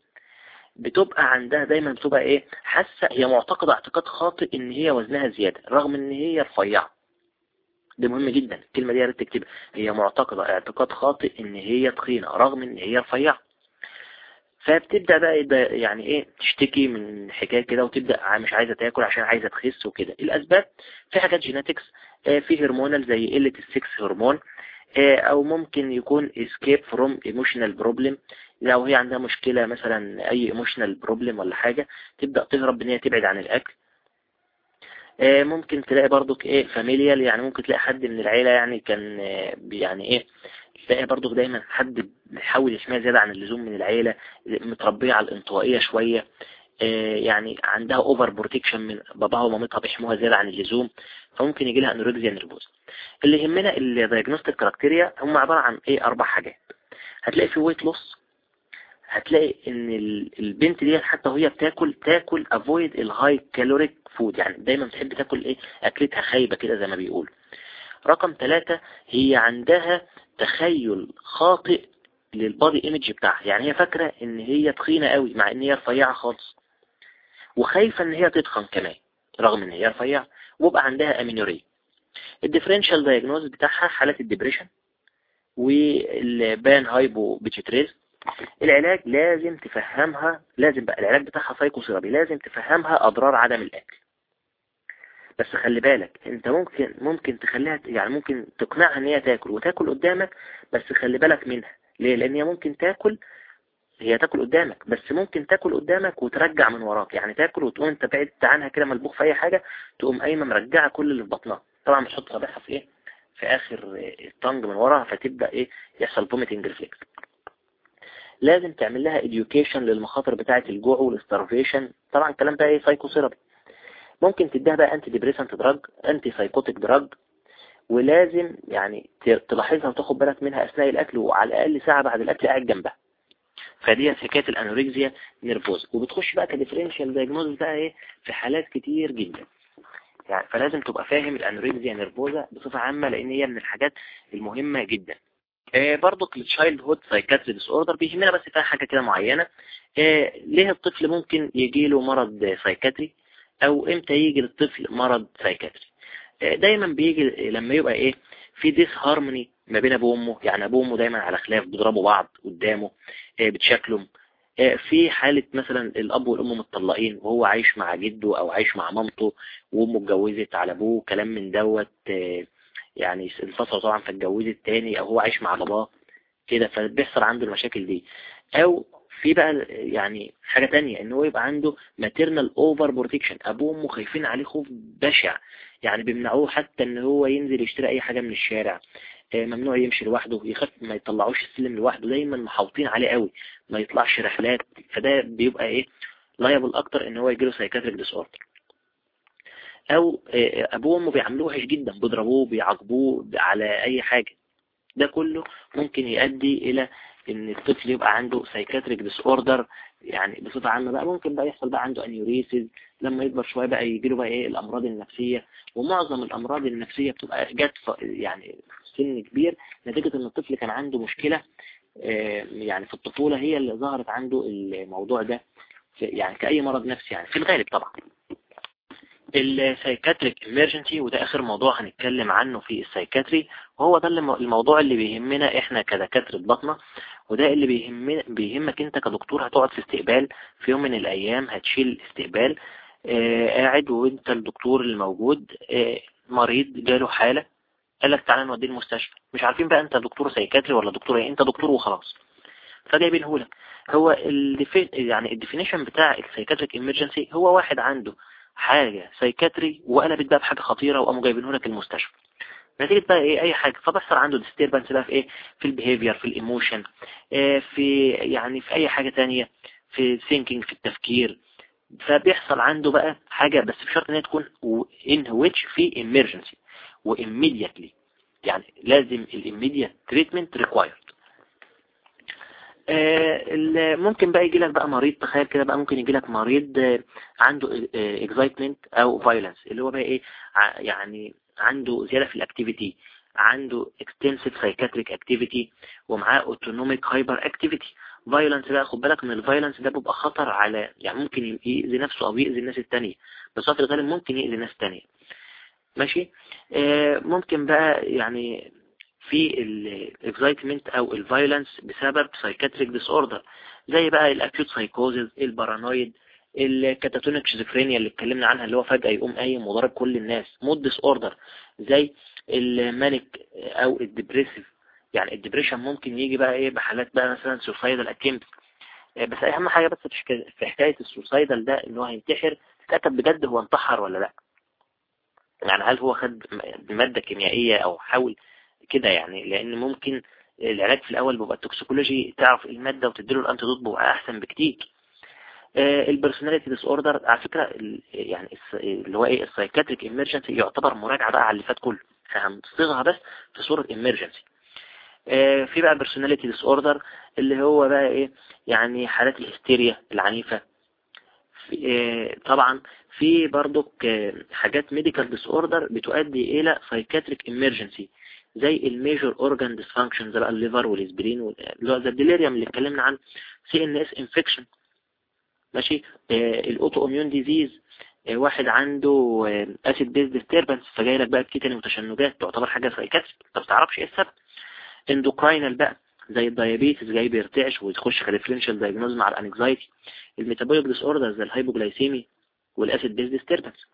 بتبقى عندها دايما بتبقى إيه؟ حاسة هي معتقدة اعتقاد خاطئ إن هي وزنها زيادة رغم إن هي رفيعة. ده مهم جدا الكلمة دي يا ريت تكتبها. هي معتقدة اعتقاد خاطئ إن هي تخينة رغم إن هي رفيعة. فبتبدأ بقى يعني إيه؟ تشتكي من حكاية كده وتبدأ مش عايزة تاكل عشان عايزة تخس وكده. الأسباب في حاجات genetics آه، في hormonal زي قلة ال sex hormone آه، أو ممكن يكون escape from emotional problem لو هي عندها مشكلة مثلا أي emotional problem ولا حاجة تبدأ تهرب ان هي تبعد عن الأكل. آه، ممكن تلاقي برضك إيه familial يعني ممكن تلاقي حد من العيلة يعني كان يعني إيه تلاقي برضك دايما حد بيحاول يحميها زيادة عن اللزوم من العيلة متربية على الانطوائية شوية. يعني عندها over protection من باباها ومامتها بيحموها زيادة عن اللزوم فممكن يجي لها anorexia nervosa اللي يهمنا ال diagnostic criteria هم عبارة عن إيه أربع حاجات. هتلاقي في weight loss هتلاقي إن البنت دي حتى وهي بتاكل تاكل avoid ال high caloric food يعني دايما بتحب تاكل إيه؟ أكلتها خايبة كده زي ما بيقولوا. رقم ثلاثة هي عندها تخيل خاطئ لل body image بتاعها. يعني هي فاكرة إن هي تخينة قوي مع إن هي رفيعة خالص. وخايفة إن هي تتخن كمان رغم إن هي رفيعة. ويبقى عندها amenorrhea ال differential diagnosis بتاعها حالة ال depression وال panhypopituitarism العلاج لازم تفهمها لازم بقى العلاج بتاعها psychotherapy لازم تفهمها أضرار عدم الأكل. بس خلي بالك أنت ممكن ممكن تخليها يعني ممكن تقنعها إن هي تاكل وتاكل قدامك بس خلي بالك منها. ليه؟ لأن هي ممكن تاكل هي تاكل قدامك بس ممكن تاكل قدامك وترجع من وراك. يعني تاكل وتقوم أنت بعدت عنها كده ملبوخ في أي حاجة تقوم قايمة مرجعة كل اللي في بطنها. طبعا بتحط صابعها في إيه؟ في آخر ال tongue من وراها فتبدأ إيه؟ يحصل vomiting reflex لازم تعمل لها education للمخاطر بتاعة الجوع وال starvation طبعا الكلام ده إيه psychotherapy ممكن تديها بقى antidepressant drug antipsychotic drug ولازم يعني تلاحظها وتاخد بالك منها أثناء الأكل وعلى الأقل ساعة بعد الأكل قاعد جنبها. فدي حكاية ال anorexia nervosa. وبتخش بقى ك differential diagnosis بقى إيه؟ في حالات كتير جدا. يعني فلازم تبقى فاهم ال anorexia nervosa بصفة عامة لأن هي من الحاجات المهمة جدا. آه برضك ال childhood psychiatry disorder بيهمنا بس فيها حاجة كده معينة. آه ليه الطفل ممكن يجي له مرض psychiatry أو إمتى يجي للطفل مرض psychiatry آه دايما بيجي لما يبقى إيه؟ في disharmony ما بين أبوه وأمه. يعني أبوه وأمه دايما على خلاف بيضربوا بعض قدامه بتشكلهم. في حالة مثلا الأب والأم متطلقين وهو عايش مع جده أو عايش مع مامته وأمه اتجوزت على أبوه كلام من دوت. يعني انفصلوا طبعا فاتجوزت تاني أو هو عايش مع باباه كده فبيحصل عنده المشاكل دي. أو في بقى يعني حاجة تانية إن هو يبقى عنده maternal over protection أبوه وأمه خايفين عليه خوف بشع. يعني بيمنعوه حتى إن هو ينزل يشتري أي حاجة من الشارع. آه، ممنوع يمشي لوحده يخاف ما يطلعوش السلم لوحده دايما محاوطين عليه قوي. ما يطلعش رحلات. فده بيبقى إيه؟ liable أكتر إن هو يجيله psychiatric disorder أو آه، أبوه وأمه بيعاملوه وحش جدا بيضربوه بيعاقبوه على أي حاجة. ده كله ممكن يؤدي إلى إن الطفل يبقى عنده psychiatric disorder يعني بصفة عامة بقى ممكن بقى يحصل بقى عنده enuresis لما يكبر شوية بقى يجي له بقى إيه الأمراض النفسية. ومعظم الأمراض النفسية بتبقى جت يعني سن كبير نتيجة إن الطفل كان عنده مشكلة آه، يعني في الطفولة هي اللي ظهرت عنده الموضوع ده. يعني كأي مرض نفسي يعني في الغالب طبعا. ال psychiatric emergency وده آخر موضوع هنتكلم عنه في ال psychiatry وهو ده الموضوع اللي بيهمنا إحنا كدكاترة باطنة وده اللي بيهم بيهمك أنت كدكتور هتقعد في استقبال في يوم من الأيام هتشيل استقبال. آه قاعد وأنت الدكتور الموجود آه مريض جاله حالة قال لك تعالى نوديه المستشفى. مش عارفين بقى أنت دكتور psychiatry ولا دكتور إيه أنت دكتور وخلاص. فجايبينه لك هو. يعني ال definition بتاع ال psychiatric emergency هو واحد عنده حاجة psychiatry وقلبت بقى بحاجة خطيرة وقاموا جايبينه لك المستشفى. نتيجة بقى إيه؟ أي حاجة. فبيحصل عنده disturbance بقى في إيه؟ في ال behavior في ال emotion آه في يعني في أي حاجة تانية في thinking في التفكير. فبيحصل عنده بقى حاجة بس بشرط إن هي تكون in which في emergency و immediately. يعني لازم ال immediate treatment required. آه ممكن بقى يجي لك بقى مريض تخيل كده بقى ممكن يجي لك مريض آه عنده آه excitement أو violence اللي هو بقى إيه يعني عنده زيادة في ال activity عنده extensive psychiatric activity ومعاه autonomic hyperactivity violence بقى خد بالك من ال violence ده بيبقى خطر على يعني ممكن يأذي نفسه أو يأذي الناس التانية بس في الغالب ممكن يأذي ناس تانية. ماشي؟ آه ممكن بقى يعني في ال excitement أو ال violence بسبب psychiatric disorder زي بقى ال acute psychosis ال paranoid ال catatonic schizophrenia اللي اتكلمنا عنها اللي هو فجأة يقوم قايم وضرب كل الناس mood disorder زي ال manic أو ال depressive يعني ال depression ممكن يجي بقى إيه بحالات بقى مثلا suicidal attempt بس أهم حاجة بس في حكاية ال suicidal ده إن هو هينتحر تتأكد بجد هو انتحر ولا لأ؟ يعني هل هو خد مادة كيميائية أو حاول كده يعني لأن ممكن العلاج في الأول بيبقى ال toxicology تعرف المادة وتديله ال antidote بيبقى أحسن بكتير. ال personality disorder على فكرة يعني اللي هو إيه ال psychiatric emergency يعتبر مراجعة بقى على اللي فات كله. هنصيغها بس في صورة emergency في بقى personality disorder اللي هو بقى إيه يعني حالات الهستيريا العنيفة. في طبعا في برضك حاجات medical disorder بتؤدي إلى psychiatric emergency زي ال major organ dysfunction زي ال liver والاسبرين اللي هو ال delirium اللي اتكلمنا عنه CNS infection ماشي؟ ال autoimmune disease واحد عنده acid base disturbance فجاي لك بقى بكيتني وتشنجات تعتبر حاجة psychiatric انت ما تعرفش إيه السبب؟ endocrinal بقى زي ال diabetes جاي بيرتعش ويخش ك differential diagnosis مع ال anxiety ال metabolic disorder زي ال hypoglycemia وال acid base disturbance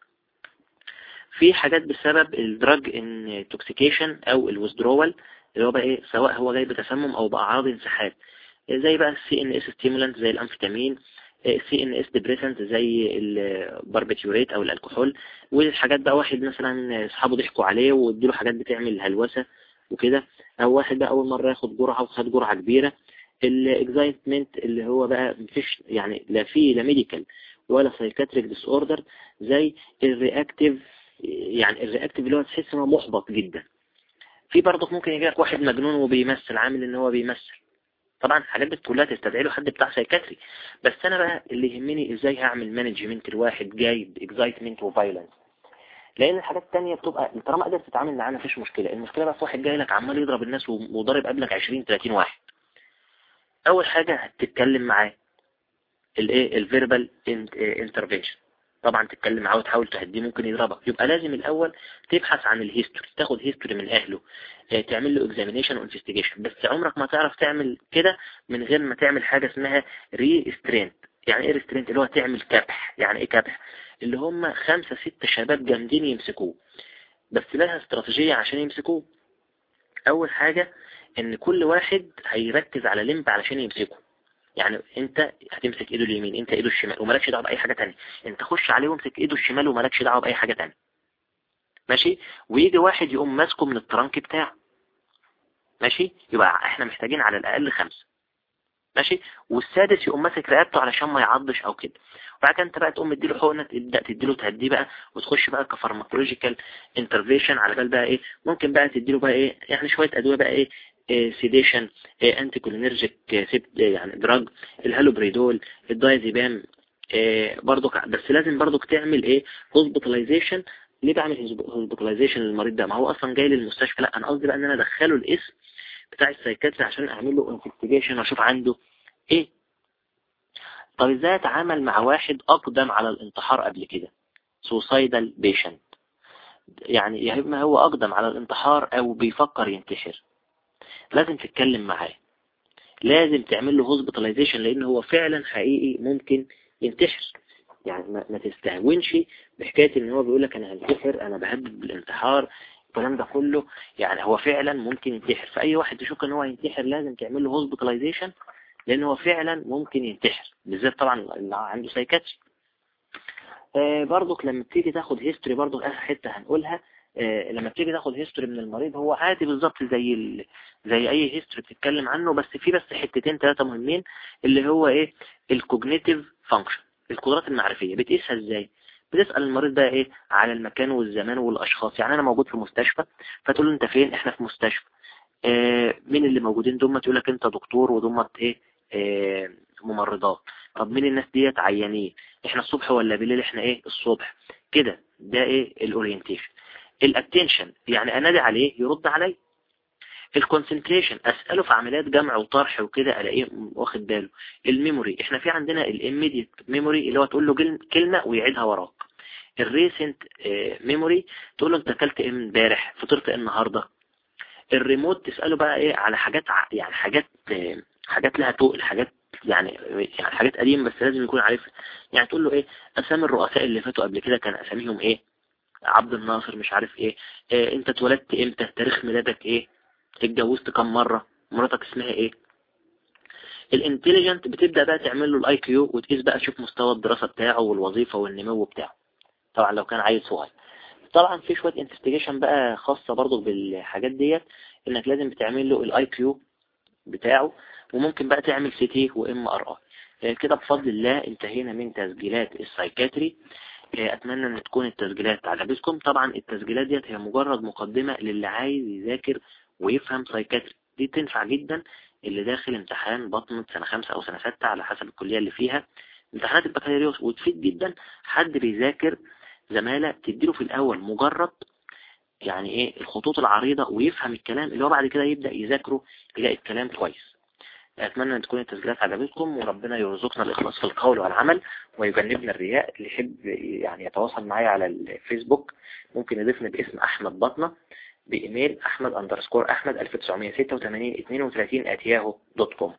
في حاجات بسبب ال drug intoxication أو ال withdrawal اللي هو بقى إيه سواء هو جاي بتسمم أو باعراض انسحاب. زي بقى ال CNS stimulant زي ال amphetamine CNS depressant زي الباربيتيوريت أو الكحول والحاجات بقى واحد مثلا أصحابه ضحكوا عليه واديله حاجات بتعمل هلوسة وكده. أو واحد بقى أول مرة ياخد جرعة وخد جرعة كبيرة. ال excitement اللي هو بقى مفيش يعني لا فيه لا medical ولا psychiatric disorder زي ال reactive يعني ال reactive اللي هو تحس إن هو محبط جدا. في برضه ممكن يجي لك واحد مجنون وبيمثل عامل إن هو بيمثل. طبعا الحاجات دي كلها تستدعي له حد بتاع psychiatry بس أنا بقى اللي يهمني إزاي هعمل management لواحد جاي ب excitement و violence لأن الحاجات التانية بتبقى طالما قدرت تتعامل معاه مفيش مشكلة. المشكلة بقى في واحد جاي لك عمال يضرب الناس وضارب قبلك 20 30 واحد. أول حاجة هتتكلم معاه. الايه ال verbal intervention طبعا تتكلم معاه وتحاول تهديه ممكن يضربك. يبقى لازم الأول تبحث عن ال history تاخد history من أهله تعمل له examination و investigation بس عمرك ما تعرف تعمل كده من غير ما تعمل حاجة اسمها restraint يعني إيه restraint اللي هو تعمل كبح. يعني إيه كبح؟ اللي هم خمسة ستة شباب جامدين يمسكوه. بس لها استراتيجية عشان يمسكوه. أول حاجة إن كل واحد هيركز على limb علشان يمسكه. يعني انت هتمسك ايده اليمين انت ايده الشمال ومالكش دعوة بأي حاجة تانية. انت خش عليه وامسك ايده الشمال ومالكش دعوة بأي حاجة تانية. ماشي؟ ويجي واحد يقوم ماسكه من ال trunk بتاعه. ماشي؟ يبقى إحنا محتاجين على الأقل خمسة. ماشي؟ والسادس يقوم ماسك رقبته علشان ما يعضش أو كده. وبعد كده انت بقى تقوم مديله حقنة تبدأ تديله تهديه بقى وتخش بقى ك pharmacological intervention على بال بقى إيه. ممكن بقى تديله بقى إيه يعني شوية أدوية بقى إيه, sedation anticholinergic يعني drug ال haloperidol ال diazepam إيه برضك بس لازم برضك تعمل إيه؟ hospitalization ليه بعمل hospitalization للمريض ده؟ ما هو أصلا جاي للمستشفى. لأ أنا قصدي بقى إن أنا أدخله القسم بتاع ال psychiatry عشان أعمل له investigation وأشوف عنده إيه؟ طب إزاي أتعامل مع واحد أقدم على الانتحار قبل كده؟ suicidal patient يعني يا إما هو أقدم على الانتحار أو بيفكر ينتحر. لازم تتكلم معاه. لازم تعمل له hospitalization لأن هو فعلا حقيقي ممكن ينتحر. يعني ما, تستهونش بحكاية إن هو بيقول لك أنا هنتحر أنا بهدد بالانتحار الكلام ده كله. يعني هو فعلا ممكن ينتحر. فأي واحد تشوف إن هو ينتحر لازم تعمل له hospitalization لأن هو فعلا ممكن ينتحر. بالذات طبعا اللي عنده psychiatry آه برضك لما بتيجي تاخد history برضك آخر حتة هنقولها. لما بتيجي تاخد history من المريض هو عادي بالظبط زي ال... زي أي history بتتكلم عنه بس في بس حتتين ثلاثة مهمين اللي هو إيه؟ ال cognitive function القدرات المعرفية. بتقيسها إزاي؟ بتسأل المريض بقى إيه؟ على المكان والزمان والأشخاص. يعني أنا موجود في مستشفى فتقول له أنت فين؟ إحنا في مستشفى. آه مين اللي موجودين؟ دول تقول لك أنت دكتور ودول إيه؟ آه ممرضات. طب مين الناس ديت؟ عيانين. إحنا الصبح ولا بالليل؟ إحنا إيه؟ الصبح. كده. ده إيه؟ ال orientation ال attention يعني انادي عليه يرد علي. ال concentration أسأله في عمليات جمع وطرح وكده ألاقيه واخد باله. ال memory إحنا في عندنا ال immediate memory اللي هو تقول له كلمة ويعيدها وراك. ال recent memory تقول له أنت أكلت إيه امبارح؟ فطرت إيه النهارده؟ الريموت تسأله بقى إيه؟ على حاجات يعني حاجات آه، حاجات لها تقل حاجات يعني يعني حاجات قديمة بس لازم يكون عارفها. يعني تقول له إيه؟ أسامي الرؤساء اللي فاتوا قبل كده كان أساميهم إيه؟ عبد الناصر مش عارف إيه, إيه انت اتولدت إمتى؟ تاريخ ميلادك إيه؟ اتجوزت كم مرة؟ مراتك اسمها إيه؟ ال intelligence بتبدأ بقى تعمل له ال IQ وتقيس بقى تشوف مستوى الدراسة بتاعه والوظيفة والنمو بتاعه. طبعا لو كان عيل صغير. طبعا في شوية investigation بقى خاصة برضو بالحاجات ديت انك لازم بتعمل له ال IQ بتاعه وممكن بقى تعمل CT و MRI كده بفضل الله انتهينا من تسجيلات ال psychiatry. أتمنى إن تكون التسجيلات عجبتكم طبعا التسجيلات ديت هي مجرد مقدمة للي عايز يذاكر ويفهم psychiatry دي تنفع جدا اللي داخل امتحان بطنة سنة خمسة أو سنة ستة على حسب الكلية اللي فيها. امتحانات البكالوريوس وتفيد جدا. حد بيذاكر زمالة تديله في الأول مجرد يعني إيه الخطوط العريضة ويفهم الكلام اللي هو بعد كده يبدأ يذاكره يلاقي الكلام كويس. أتمنى أن تكون التسجيلات عجبتكم وربنا يرزقنا الإخلاص في القول والعمل ويجنبنا الرياء. اللي يحب يعني يتواصل معي على الفيسبوك ممكن يضيفني باسم أحمد بطنة بإيميل أحمد underscore أحمد 1986 32 at yahoo dot com